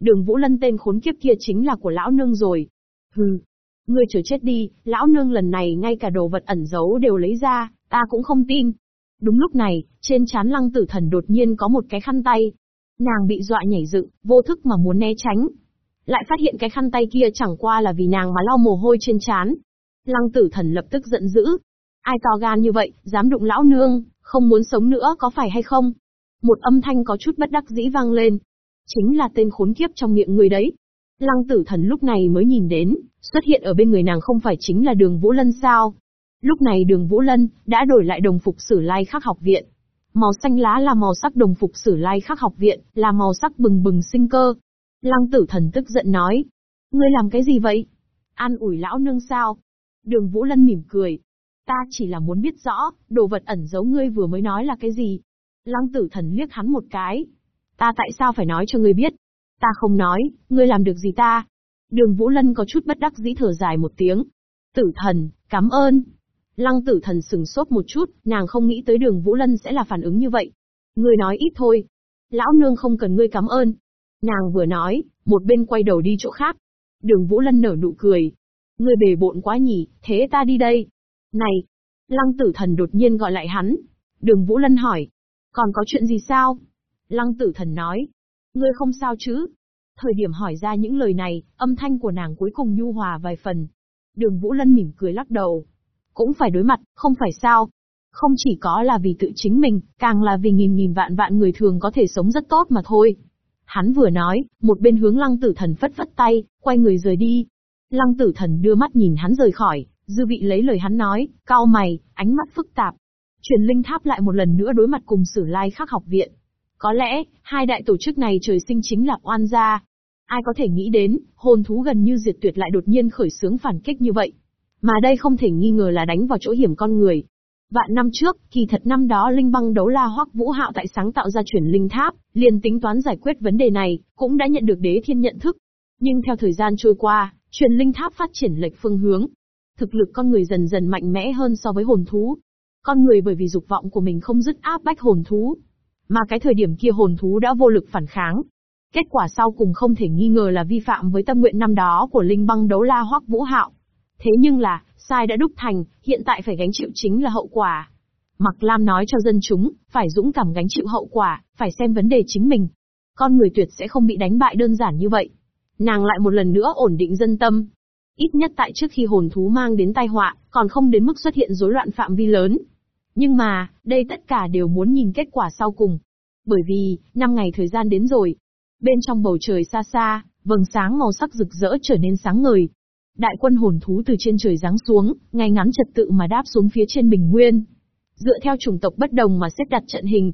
Đường Vũ Lân tên khốn kiếp kia chính là của lão nương rồi. Hừ, ngươi chờ chết đi, lão nương lần này ngay cả đồ vật ẩn giấu đều lấy ra, ta cũng không tin. Đúng lúc này, trên chán lăng tử thần đột nhiên có một cái khăn tay. Nàng bị dọa nhảy dựng, vô thức mà muốn né tránh. Lại phát hiện cái khăn tay kia chẳng qua là vì nàng mà lau mồ hôi trên chán. Lăng tử thần lập tức giận dữ, Ai to gan như vậy, dám đụng lão nương, không muốn sống nữa có phải hay không? Một âm thanh có chút bất đắc dĩ vang lên. Chính là tên khốn kiếp trong miệng người đấy. Lăng tử thần lúc này mới nhìn đến, xuất hiện ở bên người nàng không phải chính là đường Vũ Lân sao? Lúc này đường Vũ Lân, đã đổi lại đồng phục sử lai khắc học viện. Màu xanh lá là màu sắc đồng phục sử lai khắc học viện, là màu sắc bừng bừng sinh cơ. Lăng tử thần tức giận nói. Ngươi làm cái gì vậy? An ủi lão nương sao? Đường Vũ Lân mỉm cười, Ta chỉ là muốn biết rõ, đồ vật ẩn giấu ngươi vừa mới nói là cái gì. Lăng tử thần liếc hắn một cái. Ta tại sao phải nói cho ngươi biết? Ta không nói, ngươi làm được gì ta? Đường Vũ Lân có chút bất đắc dĩ thở dài một tiếng. Tử thần, cảm ơn. Lăng tử thần sừng sốt một chút, nàng không nghĩ tới đường Vũ Lân sẽ là phản ứng như vậy. Ngươi nói ít thôi. Lão nương không cần ngươi cảm ơn. Nàng vừa nói, một bên quay đầu đi chỗ khác. Đường Vũ Lân nở nụ cười. Ngươi bề bộn quá nhỉ, thế ta đi đây. Này! Lăng tử thần đột nhiên gọi lại hắn. Đường Vũ Lân hỏi. Còn có chuyện gì sao? Lăng tử thần nói. Ngươi không sao chứ? Thời điểm hỏi ra những lời này, âm thanh của nàng cuối cùng nhu hòa vài phần. Đường Vũ Lân mỉm cười lắc đầu. Cũng phải đối mặt, không phải sao? Không chỉ có là vì tự chính mình, càng là vì nghìn nghìn vạn vạn người thường có thể sống rất tốt mà thôi. Hắn vừa nói, một bên hướng lăng tử thần phất phất tay, quay người rời đi. Lăng tử thần đưa mắt nhìn hắn rời khỏi, Dư vị lấy lời hắn nói, cao mày, ánh mắt phức tạp. Truyền linh tháp lại một lần nữa đối mặt cùng sử lai khắc học viện. Có lẽ, hai đại tổ chức này trời sinh chính là oan gia. Ai có thể nghĩ đến, hồn thú gần như diệt tuyệt lại đột nhiên khởi xướng phản kích như vậy. Mà đây không thể nghi ngờ là đánh vào chỗ hiểm con người. Vạn năm trước, kỳ thật năm đó Linh băng đấu la hoắc vũ hạo tại sáng tạo ra chuyển linh tháp, liền tính toán giải quyết vấn đề này, cũng đã nhận được đế thiên nhận thức. Nhưng theo thời gian trôi qua, truyền linh tháp phát triển lệch phương hướng, thực lực con người dần dần mạnh mẽ hơn so với hồn thú. Con người bởi vì dục vọng của mình không dứt áp bách hồn thú. Mà cái thời điểm kia hồn thú đã vô lực phản kháng. Kết quả sau cùng không thể nghi ngờ là vi phạm với tâm nguyện năm đó của Linh băng đấu la hoắc vũ hạo. Thế nhưng là, sai đã đúc thành, hiện tại phải gánh chịu chính là hậu quả. Mặc Lam nói cho dân chúng, phải dũng cảm gánh chịu hậu quả, phải xem vấn đề chính mình. Con người tuyệt sẽ không bị đánh bại đơn giản như vậy. Nàng lại một lần nữa ổn định dân tâm, Ít nhất tại trước khi hồn thú mang đến tai họa, còn không đến mức xuất hiện rối loạn phạm vi lớn. Nhưng mà, đây tất cả đều muốn nhìn kết quả sau cùng. Bởi vì, năm ngày thời gian đến rồi. Bên trong bầu trời xa xa, vầng sáng màu sắc rực rỡ trở nên sáng ngời. Đại quân hồn thú từ trên trời giáng xuống, ngay ngắn trật tự mà đáp xuống phía trên bình nguyên. Dựa theo chủng tộc bất đồng mà xếp đặt trận hình.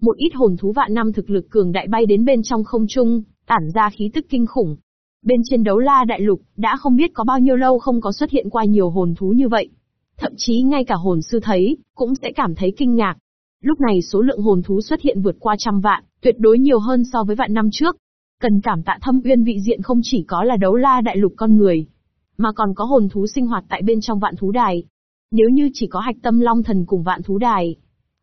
Một ít hồn thú vạn năm thực lực cường đại bay đến bên trong không trung, tản ra khí tức kinh khủng. Bên trên đấu la đại lục, đã không biết có bao nhiêu lâu không có xuất hiện qua nhiều hồn thú như vậy. Thậm chí ngay cả hồn sư thấy, cũng sẽ cảm thấy kinh ngạc. Lúc này số lượng hồn thú xuất hiện vượt qua trăm vạn, tuyệt đối nhiều hơn so với vạn năm trước. Cần cảm tạ thâm uyên vị diện không chỉ có là đấu la đại lục con người, mà còn có hồn thú sinh hoạt tại bên trong vạn thú đài. Nếu như chỉ có hạch tâm long thần cùng vạn thú đài,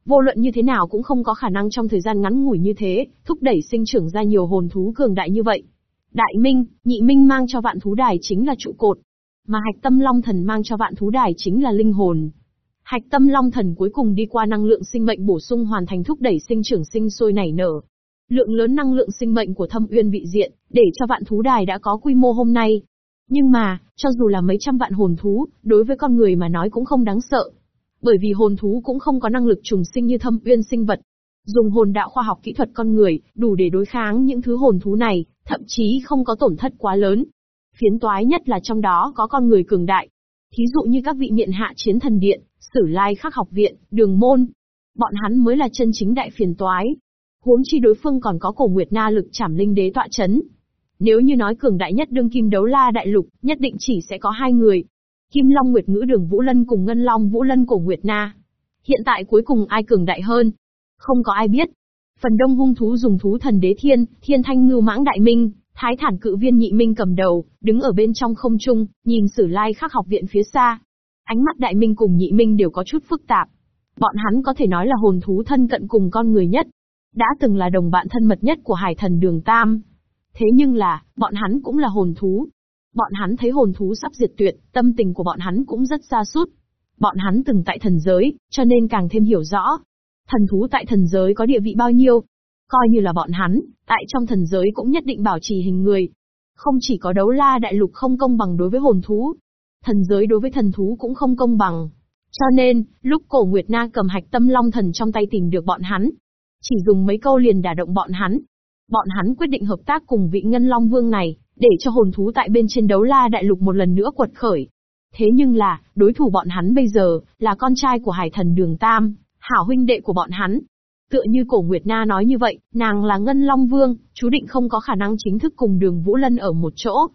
vô luận như thế nào cũng không có khả năng trong thời gian ngắn ngủi như thế, thúc đẩy sinh trưởng ra nhiều hồn thú cường đại như vậy. Đại Minh, Nhị Minh mang cho vạn thú đài chính là trụ cột, mà hạch tâm long thần mang cho vạn thú đài chính là linh hồn. Hạch tâm long thần cuối cùng đi qua năng lượng sinh mệnh bổ sung hoàn thành thúc đẩy sinh trưởng sinh sôi nảy nở. Lượng lớn năng lượng sinh mệnh của thâm uyên vị diện, để cho vạn thú đài đã có quy mô hôm nay. Nhưng mà, cho dù là mấy trăm vạn hồn thú, đối với con người mà nói cũng không đáng sợ. Bởi vì hồn thú cũng không có năng lực trùng sinh như thâm uyên sinh vật. Dùng hồn đạo khoa học kỹ thuật con người, đủ để đối kháng những thứ hồn thú này, thậm chí không có tổn thất quá lớn. Phiến toái nhất là trong đó có con người cường đại. Thí dụ như các vị miện hạ chiến thần điện, sử lai khắc học viện, đường môn. Bọn hắn mới là chân chính đại phiền toái. Huống chi đối phương còn có cổ nguyệt na lực chảm linh đế tọa chấn. Nếu như nói cường đại nhất đương kim đấu la đại lục, nhất định chỉ sẽ có hai người. Kim Long Nguyệt Ngữ Đường Vũ Lân cùng Ngân Long Vũ Lân cổ Nguyệt Na. Hiện tại cuối cùng ai cường đại hơn? Không có ai biết. Phần đông hung thú dùng thú thần đế thiên, thiên thanh ngưu mãng đại minh, thái thản cự viên nhị minh cầm đầu, đứng ở bên trong không trung, nhìn sử lai khắc học viện phía xa. Ánh mắt đại minh cùng nhị minh đều có chút phức tạp. Bọn hắn có thể nói là hồn thú thân cận cùng con người nhất. Đã từng là đồng bạn thân mật nhất của hải thần đường Tam. Thế nhưng là, bọn hắn cũng là hồn thú. Bọn hắn thấy hồn thú sắp diệt tuyệt, tâm tình của bọn hắn cũng rất xa sút Bọn hắn từng tại thần giới, cho nên càng thêm hiểu rõ. Thần thú tại thần giới có địa vị bao nhiêu, Coi như là bọn hắn, tại trong thần giới cũng nhất định bảo trì hình người. Không chỉ có đấu la đại lục không công bằng đối với hồn thú, thần giới đối với thần thú cũng không công bằng. Cho nên, lúc cổ Nguyệt Na cầm hạch tâm long thần trong tay tìm được bọn hắn, chỉ dùng mấy câu liền đả động bọn hắn. Bọn hắn quyết định hợp tác cùng vị ngân long vương này, để cho hồn thú tại bên trên đấu la đại lục một lần nữa quật khởi. Thế nhưng là, đối thủ bọn hắn bây giờ, là con trai của hải thần đường Tam, hảo huynh đệ của bọn hắn, Tựa như cổ Nguyệt Na nói như vậy, nàng là Ngân Long Vương, chú định không có khả năng chính thức cùng đường Vũ Lân ở một chỗ.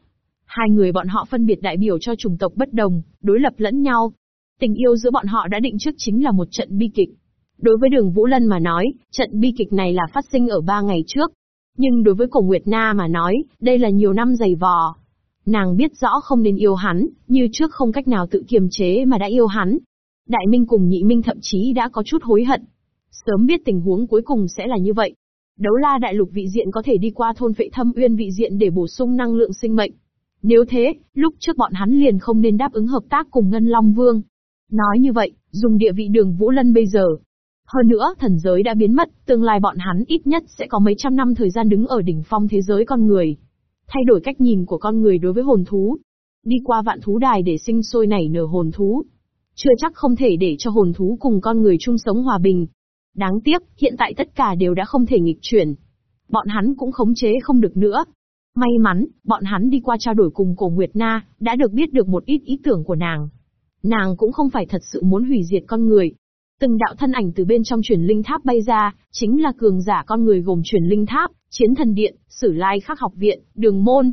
Hai người bọn họ phân biệt đại biểu cho chủng tộc bất đồng, đối lập lẫn nhau. Tình yêu giữa bọn họ đã định trước chính là một trận bi kịch. Đối với đường Vũ Lân mà nói, trận bi kịch này là phát sinh ở ba ngày trước. Nhưng đối với cổ Nguyệt Na mà nói, đây là nhiều năm dày vò. Nàng biết rõ không nên yêu hắn, như trước không cách nào tự kiềm chế mà đã yêu hắn. Đại Minh cùng Nhị Minh thậm chí đã có chút hối hận, Sớm biết tình huống cuối cùng sẽ là như vậy. Đấu la đại lục vị diện có thể đi qua thôn phệ thâm uyên vị diện để bổ sung năng lượng sinh mệnh. Nếu thế, lúc trước bọn hắn liền không nên đáp ứng hợp tác cùng Ngân Long Vương. Nói như vậy, dùng địa vị đường Vũ Lân bây giờ. Hơn nữa, thần giới đã biến mất, tương lai bọn hắn ít nhất sẽ có mấy trăm năm thời gian đứng ở đỉnh phong thế giới con người. Thay đổi cách nhìn của con người đối với hồn thú. Đi qua vạn thú đài để sinh sôi nảy nở hồn thú. Chưa chắc không thể để cho hồn thú cùng con người chung sống hòa bình. Đáng tiếc, hiện tại tất cả đều đã không thể nghịch chuyển. Bọn hắn cũng khống chế không được nữa. May mắn, bọn hắn đi qua trao đổi cùng cổ Nguyệt Na, đã được biết được một ít ý tưởng của nàng. Nàng cũng không phải thật sự muốn hủy diệt con người. Từng đạo thân ảnh từ bên trong chuyển linh tháp bay ra, chính là cường giả con người gồm chuyển linh tháp, chiến thần điện, sử lai khắc học viện, đường môn.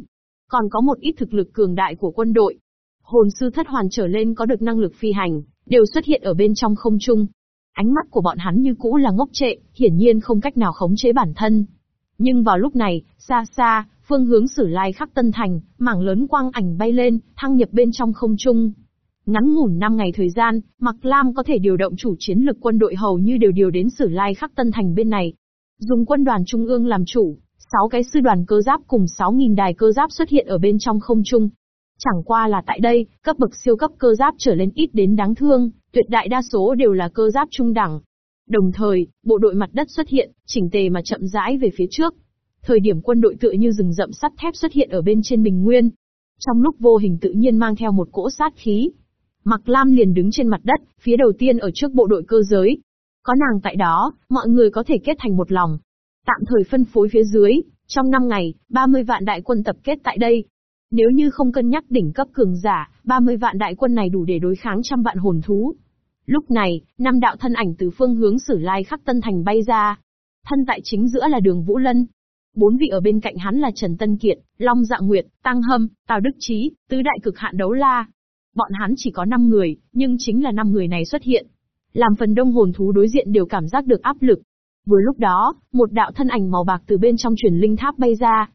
Còn có một ít thực lực cường đại của quân đội. Hồn sư thất hoàn trở lên có được năng lực phi hành, đều xuất hiện ở bên trong không trung, Ánh mắt của bọn hắn như cũ là ngốc trệ, hiển nhiên không cách nào khống chế bản thân. Nhưng vào lúc này, xa xa, phương hướng sử lai khắc tân thành, mảng lớn quang ảnh bay lên, thăng nhập bên trong không trung. Ngắn ngủn 5 ngày thời gian, Mạc Lam có thể điều động chủ chiến lực quân đội hầu như đều điều đến sử lai khắc tân thành bên này. Dùng quân đoàn trung ương làm chủ, 6 cái sư đoàn cơ giáp cùng 6.000 đài cơ giáp xuất hiện ở bên trong không trung. Chẳng qua là tại đây, cấp bậc siêu cấp cơ giáp trở lên ít đến đáng thương, tuyệt đại đa số đều là cơ giáp trung đẳng. Đồng thời, bộ đội mặt đất xuất hiện, chỉnh tề mà chậm rãi về phía trước. Thời điểm quân đội tựa như rừng rậm sắt thép xuất hiện ở bên trên bình nguyên. trong lúc vô hình tự nhiên mang theo một cỗ sát khí. Mặc Lam liền đứng trên mặt đất, phía đầu tiên ở trước bộ đội cơ giới. Có nàng tại đó, mọi người có thể kết thành một lòng. Tạm thời phân phối phía dưới, trong 5 ngày, 30 vạn đại quân tập kết tại đây. Nếu như không cân nhắc đỉnh cấp cường giả, 30 vạn đại quân này đủ để đối kháng trăm vạn hồn thú. Lúc này, năm đạo thân ảnh từ phương hướng Sử Lai Khắc Tân Thành bay ra. Thân tại chính giữa là Đường Vũ Lân. Bốn vị ở bên cạnh hắn là Trần Tân Kiệt, Long Dạ Nguyệt, Tăng Hâm, Tào Đức Trí, tứ đại cực hạn đấu la. Bọn hắn chỉ có 5 người, nhưng chính là 5 người này xuất hiện. Làm phần đông hồn thú đối diện đều cảm giác được áp lực. Vừa lúc đó, một đạo thân ảnh màu bạc từ bên trong truyền linh tháp bay ra.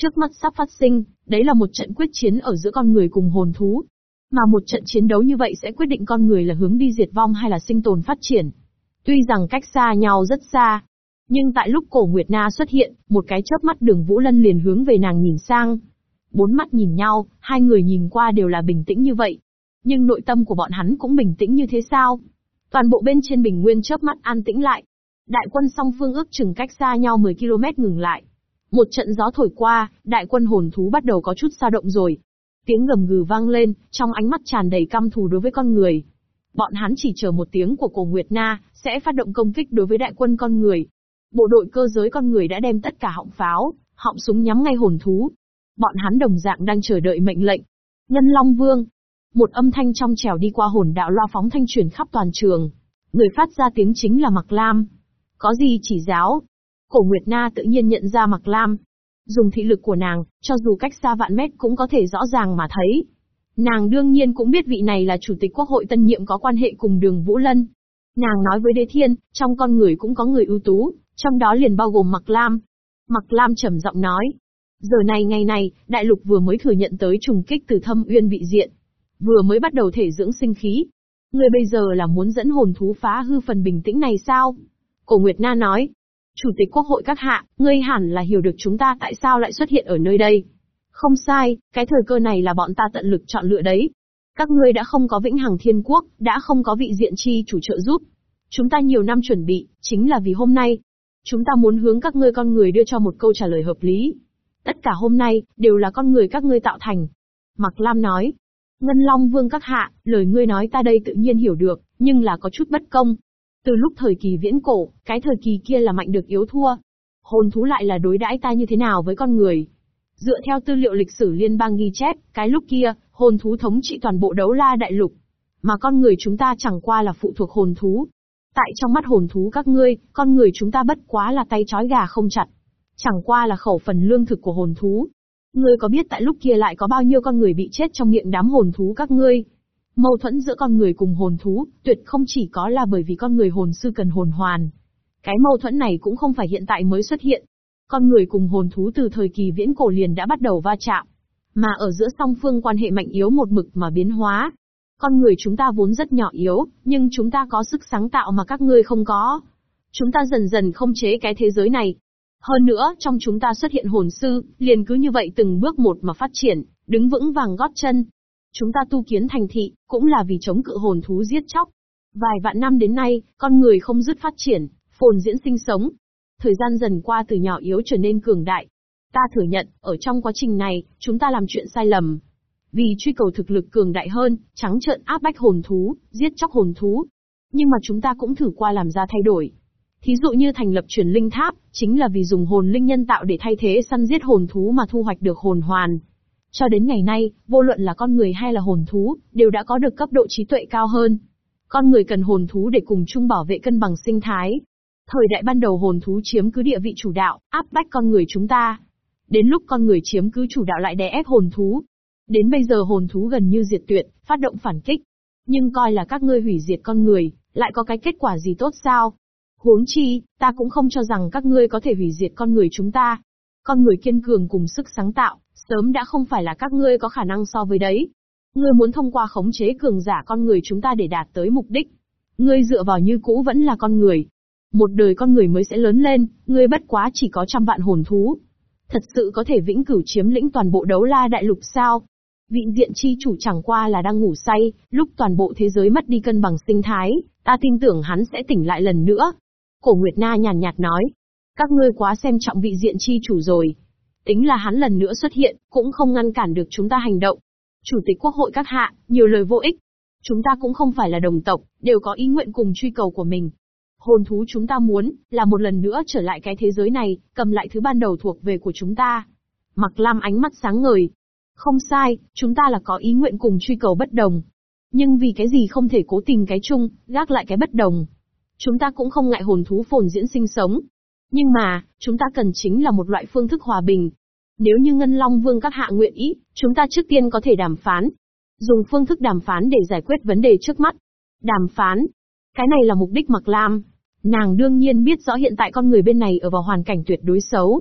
Trước mắt sắp phát sinh, đấy là một trận quyết chiến ở giữa con người cùng hồn thú. Mà một trận chiến đấu như vậy sẽ quyết định con người là hướng đi diệt vong hay là sinh tồn phát triển. Tuy rằng cách xa nhau rất xa, nhưng tại lúc cổ Nguyệt Na xuất hiện, một cái chớp mắt đường Vũ Lân liền hướng về nàng nhìn sang. Bốn mắt nhìn nhau, hai người nhìn qua đều là bình tĩnh như vậy. Nhưng nội tâm của bọn hắn cũng bình tĩnh như thế sao? Toàn bộ bên trên bình nguyên chớp mắt an tĩnh lại. Đại quân song phương ước chừng cách xa nhau 10 km ngừng lại. Một trận gió thổi qua, đại quân hồn thú bắt đầu có chút dao động rồi. Tiếng gầm gừ vang lên, trong ánh mắt tràn đầy căm thù đối với con người. Bọn hắn chỉ chờ một tiếng của cổ Nguyệt Na, sẽ phát động công kích đối với đại quân con người. Bộ đội cơ giới con người đã đem tất cả họng pháo, họng súng nhắm ngay hồn thú. Bọn hắn đồng dạng đang chờ đợi mệnh lệnh. Nhân Long Vương. Một âm thanh trong trèo đi qua hồn đạo loa phóng thanh truyền khắp toàn trường. Người phát ra tiếng chính là Mặc Lam. Có gì chỉ giáo? Cổ Nguyệt Na tự nhiên nhận ra Mặc Lam. Dùng thị lực của nàng, cho dù cách xa vạn mét cũng có thể rõ ràng mà thấy. Nàng đương nhiên cũng biết vị này là chủ tịch quốc hội tân nhiệm có quan hệ cùng đường Vũ Lân. Nàng nói với Đế Thiên, trong con người cũng có người ưu tú, trong đó liền bao gồm Mặc Lam. Mặc Lam trầm giọng nói. Giờ này ngày này, đại lục vừa mới thừa nhận tới trùng kích từ thâm uyên vị diện. Vừa mới bắt đầu thể dưỡng sinh khí. Người bây giờ là muốn dẫn hồn thú phá hư phần bình tĩnh này sao? Cổ Nguyệt Na nói. Chủ tịch quốc hội các hạ, ngươi hẳn là hiểu được chúng ta tại sao lại xuất hiện ở nơi đây. Không sai, cái thời cơ này là bọn ta tận lực chọn lựa đấy. Các ngươi đã không có vĩnh hằng thiên quốc, đã không có vị diện chi chủ trợ giúp. Chúng ta nhiều năm chuẩn bị, chính là vì hôm nay. Chúng ta muốn hướng các ngươi con người đưa cho một câu trả lời hợp lý. Tất cả hôm nay, đều là con người các ngươi tạo thành. Mạc Lam nói. Ngân Long Vương các hạ, lời ngươi nói ta đây tự nhiên hiểu được, nhưng là có chút bất công. Từ lúc thời kỳ viễn cổ, cái thời kỳ kia là mạnh được yếu thua. Hồn thú lại là đối đãi ta như thế nào với con người? Dựa theo tư liệu lịch sử liên bang ghi chép, cái lúc kia, hồn thú thống trị toàn bộ đấu la đại lục. Mà con người chúng ta chẳng qua là phụ thuộc hồn thú. Tại trong mắt hồn thú các ngươi, con người chúng ta bất quá là tay trói gà không chặt. Chẳng qua là khẩu phần lương thực của hồn thú. Ngươi có biết tại lúc kia lại có bao nhiêu con người bị chết trong miệng đám hồn thú các ngươi? Mâu thuẫn giữa con người cùng hồn thú, tuyệt không chỉ có là bởi vì con người hồn sư cần hồn hoàn. Cái mâu thuẫn này cũng không phải hiện tại mới xuất hiện. Con người cùng hồn thú từ thời kỳ viễn cổ liền đã bắt đầu va chạm. Mà ở giữa song phương quan hệ mạnh yếu một mực mà biến hóa. Con người chúng ta vốn rất nhỏ yếu, nhưng chúng ta có sức sáng tạo mà các ngươi không có. Chúng ta dần dần không chế cái thế giới này. Hơn nữa, trong chúng ta xuất hiện hồn sư, liền cứ như vậy từng bước một mà phát triển, đứng vững vàng gót chân. Chúng ta tu kiến thành thị, cũng là vì chống cự hồn thú giết chóc. Vài vạn năm đến nay, con người không dứt phát triển, phồn diễn sinh sống. Thời gian dần qua từ nhỏ yếu trở nên cường đại. Ta thừa nhận, ở trong quá trình này, chúng ta làm chuyện sai lầm. Vì truy cầu thực lực cường đại hơn, trắng trợn áp bách hồn thú, giết chóc hồn thú. Nhưng mà chúng ta cũng thử qua làm ra thay đổi. Thí dụ như thành lập truyền linh tháp, chính là vì dùng hồn linh nhân tạo để thay thế săn giết hồn thú mà thu hoạch được hồn hoàn. Cho đến ngày nay, vô luận là con người hay là hồn thú, đều đã có được cấp độ trí tuệ cao hơn. Con người cần hồn thú để cùng chung bảo vệ cân bằng sinh thái. Thời đại ban đầu hồn thú chiếm cứ địa vị chủ đạo, áp bách con người chúng ta. Đến lúc con người chiếm cứ chủ đạo lại đè ép hồn thú. Đến bây giờ hồn thú gần như diệt tuyệt, phát động phản kích. Nhưng coi là các ngươi hủy diệt con người, lại có cái kết quả gì tốt sao? Huống chi, ta cũng không cho rằng các ngươi có thể hủy diệt con người chúng ta. Con người kiên cường cùng sức sáng tạo, sớm đã không phải là các ngươi có khả năng so với đấy. Ngươi muốn thông qua khống chế cường giả con người chúng ta để đạt tới mục đích. Ngươi dựa vào như cũ vẫn là con người. Một đời con người mới sẽ lớn lên, ngươi bất quá chỉ có trăm vạn hồn thú. Thật sự có thể vĩnh cửu chiếm lĩnh toàn bộ đấu la đại lục sao? Vị diện chi chủ chẳng qua là đang ngủ say, lúc toàn bộ thế giới mất đi cân bằng sinh thái, ta tin tưởng hắn sẽ tỉnh lại lần nữa. Cổ Nguyệt Na nhàn nhạt nói. Các ngươi quá xem trọng vị diện chi chủ rồi. Tính là hắn lần nữa xuất hiện, cũng không ngăn cản được chúng ta hành động. Chủ tịch quốc hội các hạ, nhiều lời vô ích. Chúng ta cũng không phải là đồng tộc, đều có ý nguyện cùng truy cầu của mình. Hồn thú chúng ta muốn, là một lần nữa trở lại cái thế giới này, cầm lại thứ ban đầu thuộc về của chúng ta. Mặc Lam ánh mắt sáng ngời. Không sai, chúng ta là có ý nguyện cùng truy cầu bất đồng. Nhưng vì cái gì không thể cố tình cái chung, gác lại cái bất đồng. Chúng ta cũng không ngại hồn thú phồn diễn sinh sống. Nhưng mà, chúng ta cần chính là một loại phương thức hòa bình. Nếu như Ngân Long Vương các hạ nguyện ý, chúng ta trước tiên có thể đàm phán. Dùng phương thức đàm phán để giải quyết vấn đề trước mắt. Đàm phán. Cái này là mục đích Mặc Lam. Nàng đương nhiên biết rõ hiện tại con người bên này ở vào hoàn cảnh tuyệt đối xấu.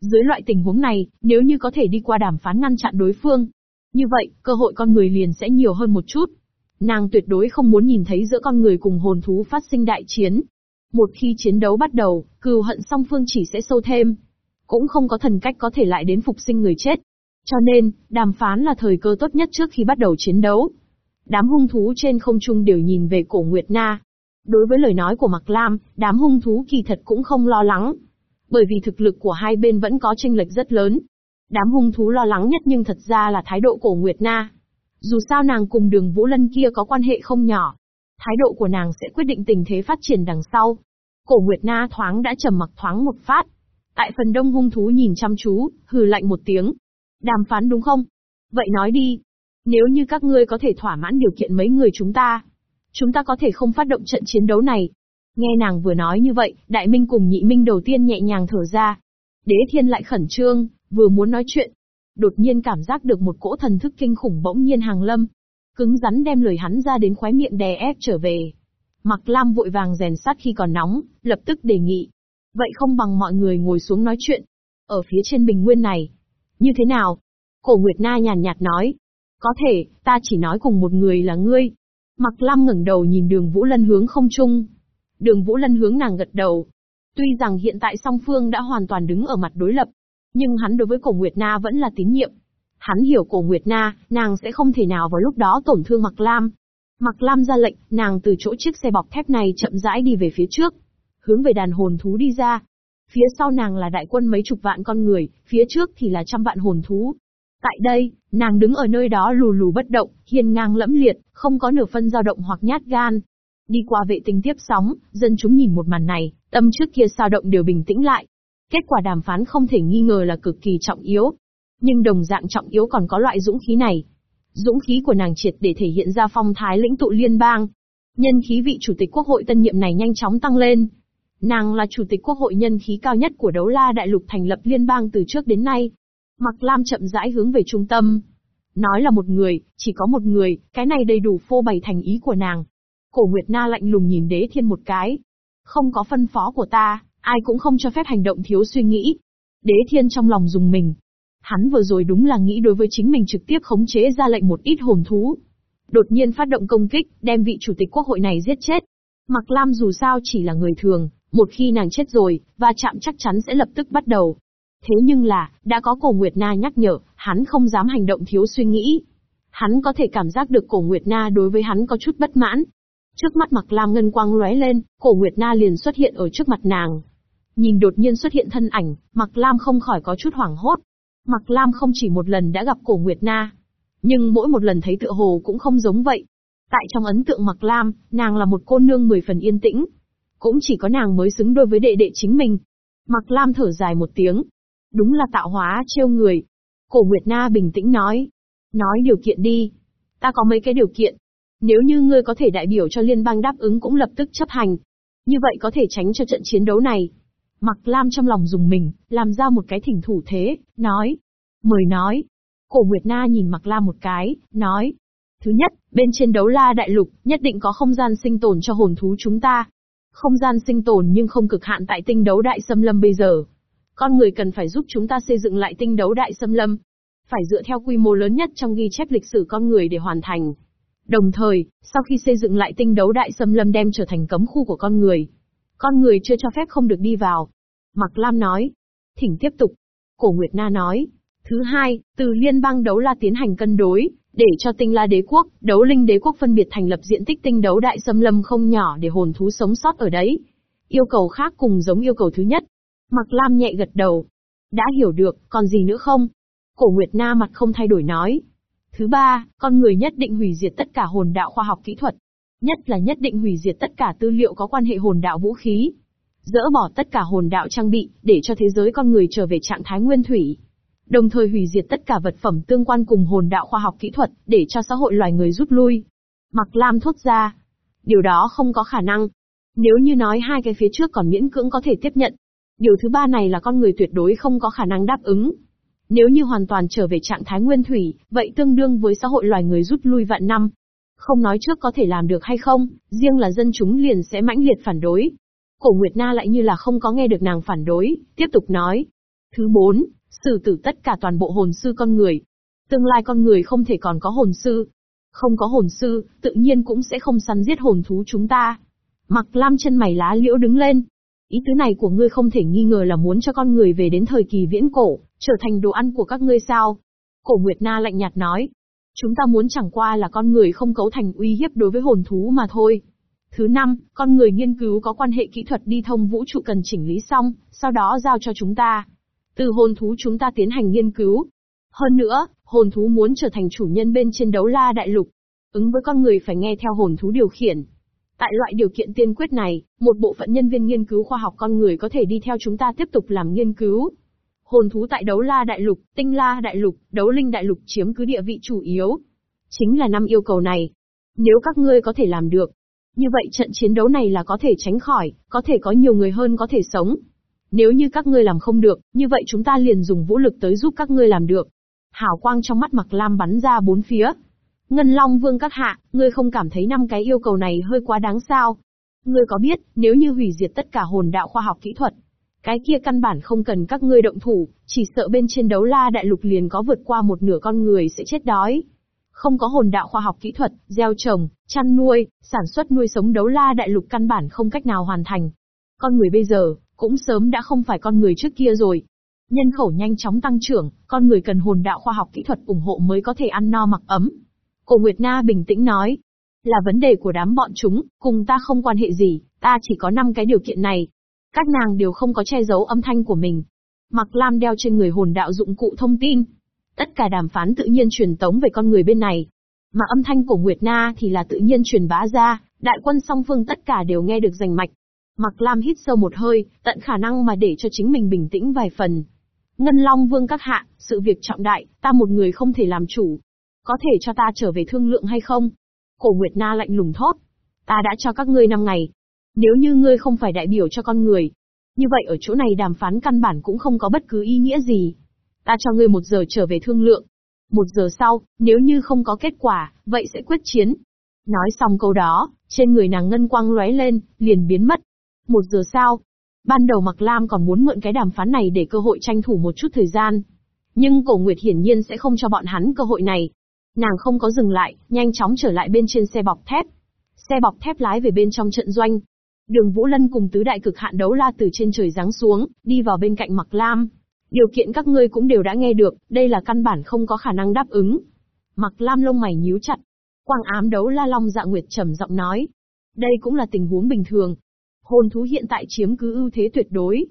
Dưới loại tình huống này, nếu như có thể đi qua đàm phán ngăn chặn đối phương, như vậy, cơ hội con người liền sẽ nhiều hơn một chút. Nàng tuyệt đối không muốn nhìn thấy giữa con người cùng hồn thú phát sinh đại chiến. Một khi chiến đấu bắt đầu, cừu hận song phương chỉ sẽ sâu thêm. Cũng không có thần cách có thể lại đến phục sinh người chết. Cho nên, đàm phán là thời cơ tốt nhất trước khi bắt đầu chiến đấu. Đám hung thú trên không trung đều nhìn về cổ Nguyệt Na. Đối với lời nói của Mạc Lam, đám hung thú kỳ thật cũng không lo lắng. Bởi vì thực lực của hai bên vẫn có tranh lệch rất lớn. Đám hung thú lo lắng nhất nhưng thật ra là thái độ cổ Nguyệt Na. Dù sao nàng cùng đường Vũ Lân kia có quan hệ không nhỏ. Thái độ của nàng sẽ quyết định tình thế phát triển đằng sau. Cổ Nguyệt Na thoáng đã trầm mặc thoáng một phát. Tại phần đông hung thú nhìn chăm chú, hừ lạnh một tiếng. Đàm phán đúng không? Vậy nói đi. Nếu như các ngươi có thể thỏa mãn điều kiện mấy người chúng ta, chúng ta có thể không phát động trận chiến đấu này. Nghe nàng vừa nói như vậy, Đại Minh cùng Nhị Minh đầu tiên nhẹ nhàng thở ra. Đế Thiên lại khẩn trương, vừa muốn nói chuyện, đột nhiên cảm giác được một cỗ thần thức kinh khủng bỗng nhiên hàng lâm. Cứng rắn đem lời hắn ra đến khóe miệng đè ép trở về. Mặc Lam vội vàng rèn sắt khi còn nóng, lập tức đề nghị. Vậy không bằng mọi người ngồi xuống nói chuyện. Ở phía trên bình nguyên này. Như thế nào? Cổ Nguyệt Na nhàn nhạt nói. Có thể, ta chỉ nói cùng một người là ngươi. Mặc Lam ngẩng đầu nhìn đường Vũ Lân hướng không trung. Đường Vũ Lân hướng nàng gật đầu. Tuy rằng hiện tại song phương đã hoàn toàn đứng ở mặt đối lập, nhưng hắn đối với cổ Nguyệt Na vẫn là tín nhiệm. Hắn hiểu cổ Nguyệt Na, nàng sẽ không thể nào vào lúc đó tổn thương Mặc Lam. Mặc Lam ra lệnh, nàng từ chỗ chiếc xe bọc thép này chậm rãi đi về phía trước. Hướng về đàn hồn thú đi ra. Phía sau nàng là đại quân mấy chục vạn con người, phía trước thì là trăm vạn hồn thú. Tại đây, nàng đứng ở nơi đó lù lù bất động, hiên ngang lẫm liệt, không có nửa phân dao động hoặc nhát gan. Đi qua vệ tinh tiếp sóng, dân chúng nhìn một màn này, tâm trước kia sao động đều bình tĩnh lại. Kết quả đàm phán không thể nghi ngờ là cực kỳ trọng yếu. Nhưng đồng dạng trọng yếu còn có loại dũng khí này. Dũng khí của nàng triệt để thể hiện ra phong thái lĩnh tụ liên bang. Nhân khí vị chủ tịch quốc hội tân nhiệm này nhanh chóng tăng lên. Nàng là chủ tịch quốc hội nhân khí cao nhất của đấu la đại lục thành lập liên bang từ trước đến nay. Mặc Lam chậm rãi hướng về trung tâm. Nói là một người, chỉ có một người, cái này đầy đủ phô bày thành ý của nàng. Cổ Nguyệt Na lạnh lùng nhìn đế thiên một cái. Không có phân phó của ta, ai cũng không cho phép hành động thiếu suy nghĩ. Đế thiên trong lòng dùng mình. Hắn vừa rồi đúng là nghĩ đối với chính mình trực tiếp khống chế ra lệnh một ít hồn thú. Đột nhiên phát động công kích, đem vị chủ tịch quốc hội này giết chết. Mặc Lam dù sao chỉ là người thường, một khi nàng chết rồi, va chạm chắc chắn sẽ lập tức bắt đầu. Thế nhưng là, đã có cổ Nguyệt Na nhắc nhở, hắn không dám hành động thiếu suy nghĩ. Hắn có thể cảm giác được cổ Nguyệt Na đối với hắn có chút bất mãn. Trước mắt Mặc Lam ngân quang lóe lên, cổ Nguyệt Na liền xuất hiện ở trước mặt nàng. Nhìn đột nhiên xuất hiện thân ảnh, Mặc Lam không khỏi có chút hoảng hốt. Mặc Lam không chỉ một lần đã gặp cổ Nguyệt Na, nhưng mỗi một lần thấy tựa hồ cũng không giống vậy. Tại trong ấn tượng Mặc Lam, nàng là một cô nương mười phần yên tĩnh. Cũng chỉ có nàng mới xứng đôi với đệ đệ chính mình. Mặc Lam thở dài một tiếng, Đúng là tạo hóa trêu người. Cổ Nguyệt Na bình tĩnh nói. Nói điều kiện đi. Ta có mấy cái điều kiện. Nếu như ngươi có thể đại biểu cho liên bang đáp ứng cũng lập tức chấp hành. Như vậy có thể tránh cho trận chiến đấu này. Mặc Lam trong lòng dùng mình, làm ra một cái thỉnh thủ thế, nói. Mời nói. Cổ Nguyệt Na nhìn Mặc Lam một cái, nói. Thứ nhất, bên trên đấu la đại lục, nhất định có không gian sinh tồn cho hồn thú chúng ta. Không gian sinh tồn nhưng không cực hạn tại tinh đấu đại xâm lâm bây giờ. Con người cần phải giúp chúng ta xây dựng lại tinh đấu đại xâm lâm. Phải dựa theo quy mô lớn nhất trong ghi chép lịch sử con người để hoàn thành. Đồng thời, sau khi xây dựng lại tinh đấu đại xâm lâm đem trở thành cấm khu của con người. Con người chưa cho phép không được đi vào. Mạc Lam nói. Thỉnh tiếp tục. Cổ Nguyệt Na nói. Thứ hai, từ liên bang đấu la tiến hành cân đối, để cho tinh la đế quốc, đấu linh đế quốc phân biệt thành lập diện tích tinh đấu đại xâm lâm không nhỏ để hồn thú sống sót ở đấy. Yêu cầu khác cùng giống yêu cầu thứ nhất, Mặc Lam nhẹ gật đầu. Đã hiểu được, còn gì nữa không? Cổ Nguyệt Na mặt không thay đổi nói. Thứ ba, con người nhất định hủy diệt tất cả hồn đạo khoa học kỹ thuật. Nhất là nhất định hủy diệt tất cả tư liệu có quan hệ hồn đạo vũ khí. Dỡ bỏ tất cả hồn đạo trang bị, để cho thế giới con người trở về trạng thái nguyên thủy. Đồng thời hủy diệt tất cả vật phẩm tương quan cùng hồn đạo khoa học kỹ thuật, để cho xã hội loài người rút lui. Mặc Lam thốt ra. Điều đó không có khả năng. Nếu như nói hai cái phía trước còn miễn cưỡng có thể tiếp nhận. Điều thứ ba này là con người tuyệt đối không có khả năng đáp ứng. Nếu như hoàn toàn trở về trạng thái nguyên thủy, vậy tương đương với xã hội loài người rút lui vạn năm. Không nói trước có thể làm được hay không, riêng là dân chúng liền sẽ mãnh liệt phản đối. Cổ Nguyệt Na lại như là không có nghe được nàng phản đối, tiếp tục nói. Thứ bốn, xử tử tất cả toàn bộ hồn sư con người. Tương lai con người không thể còn có hồn sư. Không có hồn sư, tự nhiên cũng sẽ không săn giết hồn thú chúng ta. Mặc lam chân mày lá liễu đứng lên. Ý tứ này của ngươi không thể nghi ngờ là muốn cho con người về đến thời kỳ viễn cổ, trở thành đồ ăn của các ngươi sao? Cổ Nguyệt Na lạnh nhạt nói. Chúng ta muốn chẳng qua là con người không cấu thành uy hiếp đối với hồn thú mà thôi. Thứ năm, con người nghiên cứu có quan hệ kỹ thuật đi thông vũ trụ cần chỉnh lý xong, sau đó giao cho chúng ta. Từ hồn thú chúng ta tiến hành nghiên cứu. Hơn nữa, hồn thú muốn trở thành chủ nhân bên trên đấu la đại lục. Ứng với con người phải nghe theo hồn thú điều khiển. Tại loại điều kiện tiên quyết này, một bộ phận nhân viên nghiên cứu khoa học con người có thể đi theo chúng ta tiếp tục làm nghiên cứu. Hồn thú tại đấu la đại lục, tinh la đại lục, đấu linh đại lục chiếm cứ địa vị chủ yếu. Chính là năm yêu cầu này. Nếu các ngươi có thể làm được, như vậy trận chiến đấu này là có thể tránh khỏi, có thể có nhiều người hơn có thể sống. Nếu như các ngươi làm không được, như vậy chúng ta liền dùng vũ lực tới giúp các ngươi làm được. Hảo quang trong mắt mặc lam bắn ra bốn phía. Ngân Long Vương các hạ, ngươi không cảm thấy năm cái yêu cầu này hơi quá đáng sao? Ngươi có biết, nếu như hủy diệt tất cả hồn đạo khoa học kỹ thuật, cái kia căn bản không cần các ngươi động thủ, chỉ sợ bên trên đấu la đại lục liền có vượt qua một nửa con người sẽ chết đói. Không có hồn đạo khoa học kỹ thuật, gieo trồng, chăn nuôi, sản xuất nuôi sống đấu la đại lục căn bản không cách nào hoàn thành. Con người bây giờ, cũng sớm đã không phải con người trước kia rồi. Nhân khẩu nhanh chóng tăng trưởng, con người cần hồn đạo khoa học kỹ thuật ủng hộ mới có thể ăn no mặc ấm. Cổ Nguyệt Na bình tĩnh nói, là vấn đề của đám bọn chúng, cùng ta không quan hệ gì, ta chỉ có 5 cái điều kiện này. Các nàng đều không có che giấu âm thanh của mình. Mặc Lam đeo trên người hồn đạo dụng cụ thông tin. Tất cả đàm phán tự nhiên truyền tống về con người bên này. Mà âm thanh của Nguyệt Na thì là tự nhiên truyền bá ra, đại quân song phương tất cả đều nghe được rành mạch. Mặc Lam hít sâu một hơi, tận khả năng mà để cho chính mình bình tĩnh vài phần. Ngân Long Vương các hạ, sự việc trọng đại, ta một người không thể làm chủ. Có thể cho ta trở về thương lượng hay không? Cổ Nguyệt Na lạnh lùng thốt. Ta đã cho các ngươi năm ngày. Nếu như ngươi không phải đại biểu cho con người, như vậy ở chỗ này đàm phán căn bản cũng không có bất cứ ý nghĩa gì. Ta cho ngươi một giờ trở về thương lượng. Một giờ sau, nếu như không có kết quả, vậy sẽ quyết chiến. Nói xong câu đó, trên người nàng ngân quang lóe lên, liền biến mất. Một giờ sau, ban đầu Mạc Lam còn muốn mượn cái đàm phán này để cơ hội tranh thủ một chút thời gian. Nhưng cổ Nguyệt hiển nhiên sẽ không cho bọn hắn cơ hội này. Nàng không có dừng lại, nhanh chóng trở lại bên trên xe bọc thép. Xe bọc thép lái về bên trong trận doanh. Đường Vũ Lân cùng tứ đại cực hạn đấu la từ trên trời giáng xuống, đi vào bên cạnh Mạc Lam. Điều kiện các ngươi cũng đều đã nghe được, đây là căn bản không có khả năng đáp ứng. Mạc Lam lông mày nhíu chặt. Quang ám đấu la long dạ nguyệt trầm giọng nói. Đây cũng là tình huống bình thường, Hồn thú hiện tại chiếm cứ ưu thế tuyệt đối.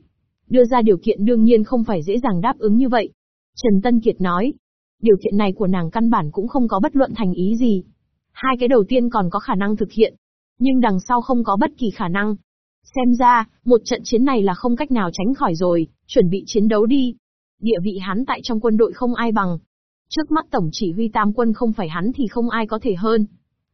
Đưa ra điều kiện đương nhiên không phải dễ dàng đáp ứng như vậy. Trần Tân Kiệt nói. Điều kiện này của nàng căn bản cũng không có bất luận thành ý gì. Hai cái đầu tiên còn có khả năng thực hiện. Nhưng đằng sau không có bất kỳ khả năng. Xem ra, một trận chiến này là không cách nào tránh khỏi rồi, chuẩn bị chiến đấu đi. Địa vị hắn tại trong quân đội không ai bằng. Trước mắt tổng chỉ huy tam quân không phải hắn thì không ai có thể hơn.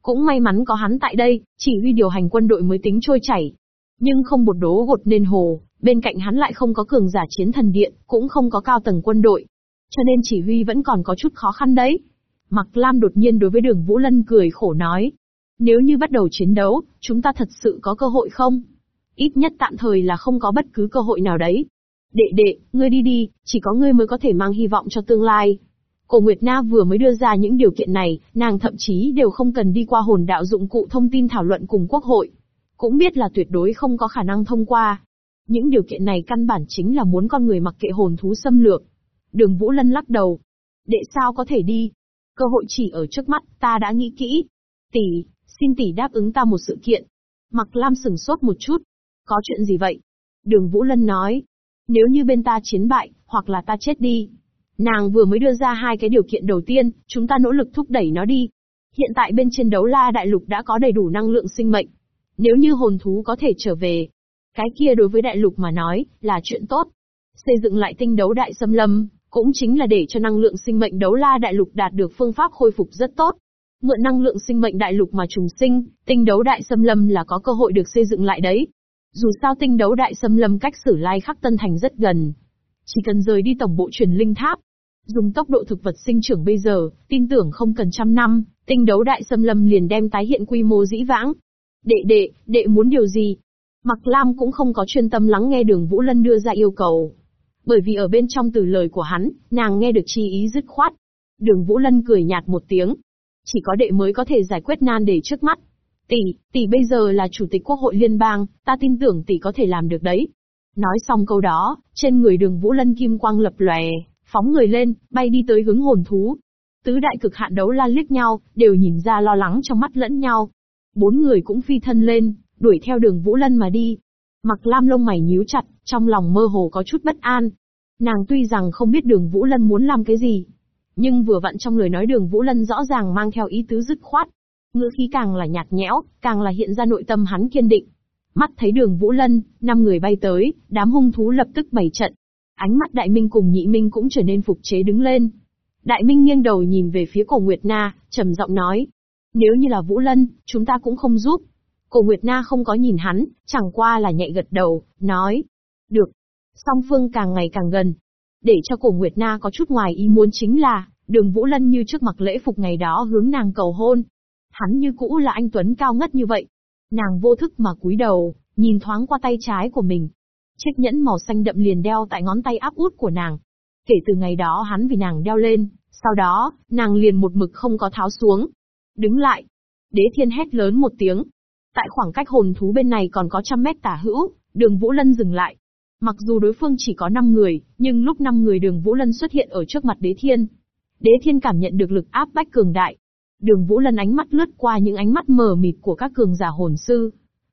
Cũng may mắn có hắn tại đây, chỉ huy điều hành quân đội mới tính trôi chảy. Nhưng không một đố gột nên hồ, bên cạnh hắn lại không có cường giả chiến thần điện, cũng không có cao tầng quân đội. Cho nên chỉ huy vẫn còn có chút khó khăn đấy. Mặc Lam đột nhiên đối với đường Vũ Lân cười khổ nói. Nếu như bắt đầu chiến đấu, chúng ta thật sự có cơ hội không? Ít nhất tạm thời là không có bất cứ cơ hội nào đấy. Đệ đệ, ngươi đi đi, chỉ có ngươi mới có thể mang hy vọng cho tương lai. Cổ Nguyệt Na vừa mới đưa ra những điều kiện này, nàng thậm chí đều không cần đi qua hồn đạo dụng cụ thông tin thảo luận cùng quốc hội. Cũng biết là tuyệt đối không có khả năng thông qua. Những điều kiện này căn bản chính là muốn con người mặc kệ hồn thú xâm lược. Đường Vũ Lân lắc đầu. Đệ sao có thể đi? Cơ hội chỉ ở trước mắt, ta đã nghĩ kỹ. Tỷ, xin tỷ đáp ứng ta một sự kiện. Mặc Lam sừng sốt một chút. Có chuyện gì vậy? Đường Vũ Lân nói. Nếu như bên ta chiến bại, hoặc là ta chết đi. Nàng vừa mới đưa ra hai cái điều kiện đầu tiên, chúng ta nỗ lực thúc đẩy nó đi. Hiện tại bên trên đấu la đại lục đã có đầy đủ năng lượng sinh mệnh. Nếu như hồn thú có thể trở về, cái kia đối với đại lục mà nói, là chuyện tốt. Xây dựng lại tinh đấu đại xâm lâm, cũng chính là để cho năng lượng sinh mệnh đấu la đại lục đạt được phương pháp khôi phục rất tốt. Mượn năng lượng sinh mệnh đại lục mà trùng sinh, tinh đấu đại xâm lâm là có cơ hội được xây dựng lại đấy. Dù sao tinh đấu đại xâm lâm cách sử lai khắc tân thành rất gần. Chỉ cần rời đi tổng bộ truyền linh tháp. Dùng tốc độ thực vật sinh trưởng bây giờ, tin tưởng không cần trăm năm, tinh đấu đại xâm lâm liền đem tái hiện quy mô dĩ vãng. Đệ đệ, đệ muốn điều gì? Mặc Lam cũng không có chuyên tâm lắng nghe đường Vũ Lân đưa ra yêu cầu. Bởi vì ở bên trong từ lời của hắn, nàng nghe được chi ý dứt khoát. Đường Vũ Lân cười nhạt một tiếng. Chỉ có đệ mới có thể giải quyết nan đề trước mắt. Tỷ, tỷ bây giờ là chủ tịch quốc hội liên bang, ta tin tưởng tỷ có thể làm được đấy. Nói xong câu đó, trên người đường Vũ Lân kim quang lập lòe, phóng người lên, bay đi tới hướng hồn thú. Tứ đại cực hạn đấu la liếc nhau, đều nhìn ra lo lắng trong mắt lẫn nhau. Bốn người cũng phi thân lên, đuổi theo đường Vũ Lân mà đi. Mặc lam lông mày nhíu chặt, trong lòng mơ hồ có chút bất an. Nàng tuy rằng không biết đường Vũ Lân muốn làm cái gì, nhưng vừa vặn trong lời nói đường Vũ Lân rõ ràng mang theo ý tứ dứt khoát. Ngữ khí càng là nhạt nhẽo, càng là hiện ra nội tâm hắn kiên định. Mắt thấy đường Vũ Lân, năm người bay tới, đám hung thú lập tức bày trận. Ánh mắt Đại Minh cùng Nhị Minh cũng trở nên phục chế đứng lên. Đại Minh nghiêng đầu nhìn về phía cổ Nguyệt Na, trầm giọng nói. Nếu như là Vũ Lân, chúng ta cũng không giúp. Cổ Nguyệt Na không có nhìn hắn, chẳng qua là nhạy gật đầu, nói. Được. Song phương càng ngày càng gần. Để cho cổ Nguyệt Na có chút ngoài ý muốn chính là, đường Vũ Lân như trước mặc lễ phục ngày đó hướng nàng cầu hôn. Hắn như cũ là anh Tuấn cao ngất như vậy. Nàng vô thức mà cúi đầu, nhìn thoáng qua tay trái của mình. Chiếc nhẫn màu xanh đậm liền đeo tại ngón tay áp út của nàng. Kể từ ngày đó hắn vì nàng đeo lên, sau đó, nàng liền một mực không có tháo xuống. Đứng lại. Đế thiên hét lớn một tiếng, Tại khoảng cách hồn thú bên này còn có trăm mét tả hữu, đường Vũ Lân dừng lại. Mặc dù đối phương chỉ có 5 người, nhưng lúc 5 người đường Vũ Lân xuất hiện ở trước mặt đế thiên. Đế thiên cảm nhận được lực áp bách cường đại. Đường Vũ Lân ánh mắt lướt qua những ánh mắt mờ mịt của các cường giả hồn sư.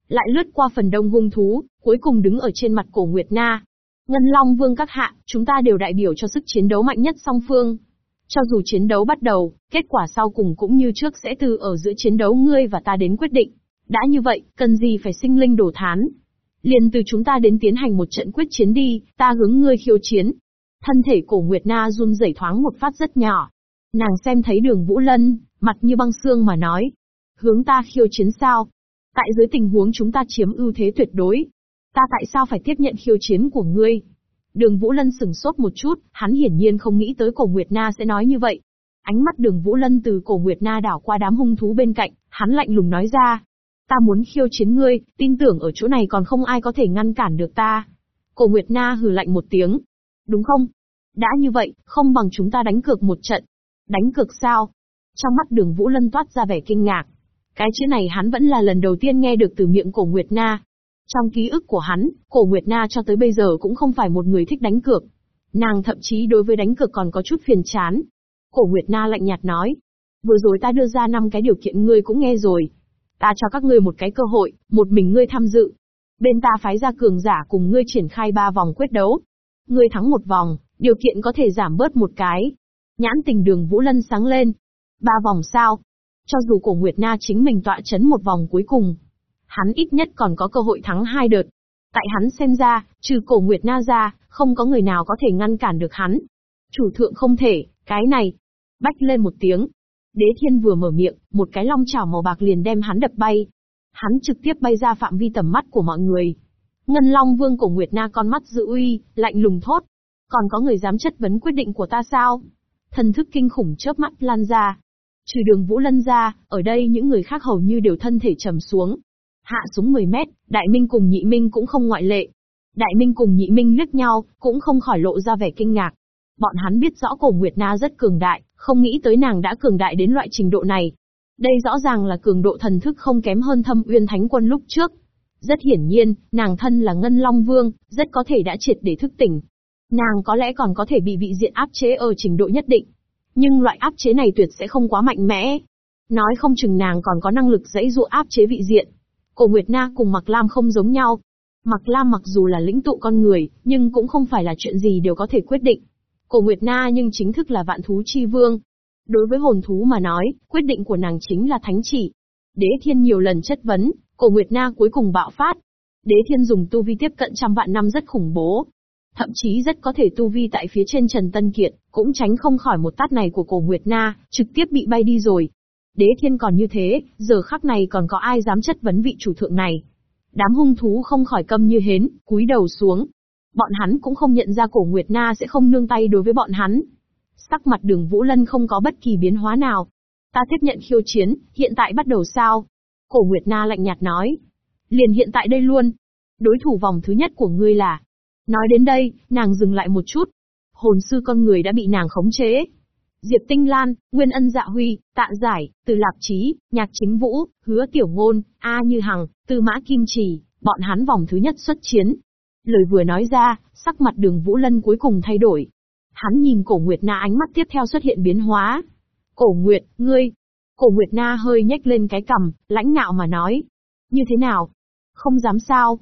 Lại lướt qua phần đông hung thú, cuối cùng đứng ở trên mặt cổ Nguyệt Na. Ngân Long Vương các hạ, chúng ta đều đại biểu cho sức chiến đấu mạnh nhất song phương. Cho dù chiến đấu bắt đầu, kết quả sau cùng cũng như trước sẽ từ ở giữa chiến đấu ngươi và ta đến quyết định. Đã như vậy, cần gì phải sinh linh đổ thán. Liền từ chúng ta đến tiến hành một trận quyết chiến đi, ta hướng ngươi khiêu chiến. Thân thể cổ Nguyệt Na run rẩy thoáng một phát rất nhỏ. Nàng xem thấy đường Vũ Lân, mặt như băng xương mà nói. Hướng ta khiêu chiến sao? Tại dưới tình huống chúng ta chiếm ưu thế tuyệt đối. Ta tại sao phải tiếp nhận khiêu chiến của ngươi? Đường Vũ Lân sừng sốt một chút, hắn hiển nhiên không nghĩ tới cổ Nguyệt Na sẽ nói như vậy. Ánh mắt đường Vũ Lân từ cổ Nguyệt Na đảo qua đám hung thú bên cạnh, hắn lạnh lùng nói ra, Ta muốn khiêu chiến ngươi, tin tưởng ở chỗ này còn không ai có thể ngăn cản được ta. Cổ Nguyệt Na hừ lạnh một tiếng. Đúng không? Đã như vậy, không bằng chúng ta đánh cược một trận. Đánh cược sao? Trong mắt đường Vũ Lân toát ra vẻ kinh ngạc. Cái chữ này hắn vẫn là lần đầu tiên nghe được từ miệng cổ Nguyệt Na. Trong ký ức của hắn, cổ Nguyệt Na cho tới bây giờ cũng không phải một người thích đánh cược. Nàng thậm chí đối với đánh cược còn có chút phiền chán. Cổ Nguyệt Na lạnh nhạt nói. Vừa rồi ta đưa ra năm cái điều kiện ngươi cũng nghe rồi. Ta cho các ngươi một cái cơ hội, một mình ngươi tham dự. Bên ta phái ra cường giả cùng ngươi triển khai ba vòng quyết đấu. Ngươi thắng một vòng, điều kiện có thể giảm bớt một cái. Nhãn tình đường Vũ Lân sáng lên. Ba vòng sao? Cho dù cổ Nguyệt Na chính mình tọa chấn một vòng cuối cùng. Hắn ít nhất còn có cơ hội thắng hai đợt. Tại hắn xem ra, trừ cổ Nguyệt Na ra, không có người nào có thể ngăn cản được hắn. Chủ thượng không thể, cái này. Bách lên một tiếng, Đế thiên vừa mở miệng, một cái long chảo màu bạc liền đem hắn đập bay. Hắn trực tiếp bay ra phạm vi tầm mắt của mọi người. Ngân Long Vương cổ Nguyệt Na con mắt dự uy, lạnh lùng thốt. Còn có người dám chất vấn quyết định của ta sao? Thần thức kinh khủng chớp mắt lan ra. Trừ đường Vũ Lân ra, ở đây những người khác hầu như đều thân thể trầm xuống. Hạ xuống 10 mét, Đại Minh cùng Nhị Minh cũng không ngoại lệ. Đại Minh cùng Nhị Minh liếc nhau, cũng không khỏi lộ ra vẻ kinh ngạc. Bọn hắn biết rõ cổ Nguyệt Na rất cường đại, không nghĩ tới nàng đã cường đại đến loại trình độ này. Đây rõ ràng là cường độ thần thức không kém hơn thâm uyên thánh quân lúc trước. Rất hiển nhiên, nàng thân là Ngân Long Vương, rất có thể đã triệt để thức tỉnh. Nàng có lẽ còn có thể bị vị diện áp chế ở trình độ nhất định. Nhưng loại áp chế này tuyệt sẽ không quá mạnh mẽ. Nói không chừng nàng còn có năng lực dãy dụ áp chế vị diện. Cổ Nguyệt Na cùng Mặc Lam không giống nhau. Mặc Lam mặc dù là lĩnh tụ con người, nhưng cũng không phải là chuyện gì đều có thể quyết định. Cổ Nguyệt Na nhưng chính thức là vạn thú chi vương. Đối với hồn thú mà nói, quyết định của nàng chính là thánh chỉ. Đế thiên nhiều lần chất vấn, cổ Nguyệt Na cuối cùng bạo phát. Đế thiên dùng tu vi tiếp cận trăm vạn năm rất khủng bố. Thậm chí rất có thể tu vi tại phía trên Trần Tân Kiệt, cũng tránh không khỏi một tát này của cổ Nguyệt Na, trực tiếp bị bay đi rồi. Đế thiên còn như thế, giờ khắc này còn có ai dám chất vấn vị chủ thượng này. Đám hung thú không khỏi câm như hến, cúi đầu xuống. Bọn hắn cũng không nhận ra cổ Nguyệt Na sẽ không nương tay đối với bọn hắn. Sắc mặt đường Vũ Lân không có bất kỳ biến hóa nào. Ta tiếp nhận khiêu chiến, hiện tại bắt đầu sao? Cổ Nguyệt Na lạnh nhạt nói. Liền hiện tại đây luôn. Đối thủ vòng thứ nhất của ngươi là. Nói đến đây, nàng dừng lại một chút. Hồn sư con người đã bị nàng khống chế. Diệp Tinh Lan, Nguyên Ân Dạ Huy, Tạ Giải, Từ Lạp Chí, Nhạc Chính Vũ, Hứa Tiểu Ngôn, A Như Hằng, Tư Mã Kim Trì, bọn hắn vòng thứ nhất xuất chiến. Lời vừa nói ra, sắc mặt đường Vũ Lân cuối cùng thay đổi. Hắn nhìn cổ Nguyệt Na ánh mắt tiếp theo xuất hiện biến hóa. Cổ Nguyệt, ngươi. Cổ Nguyệt Na hơi nhếch lên cái cằm, lãnh ngạo mà nói. Như thế nào? Không dám sao?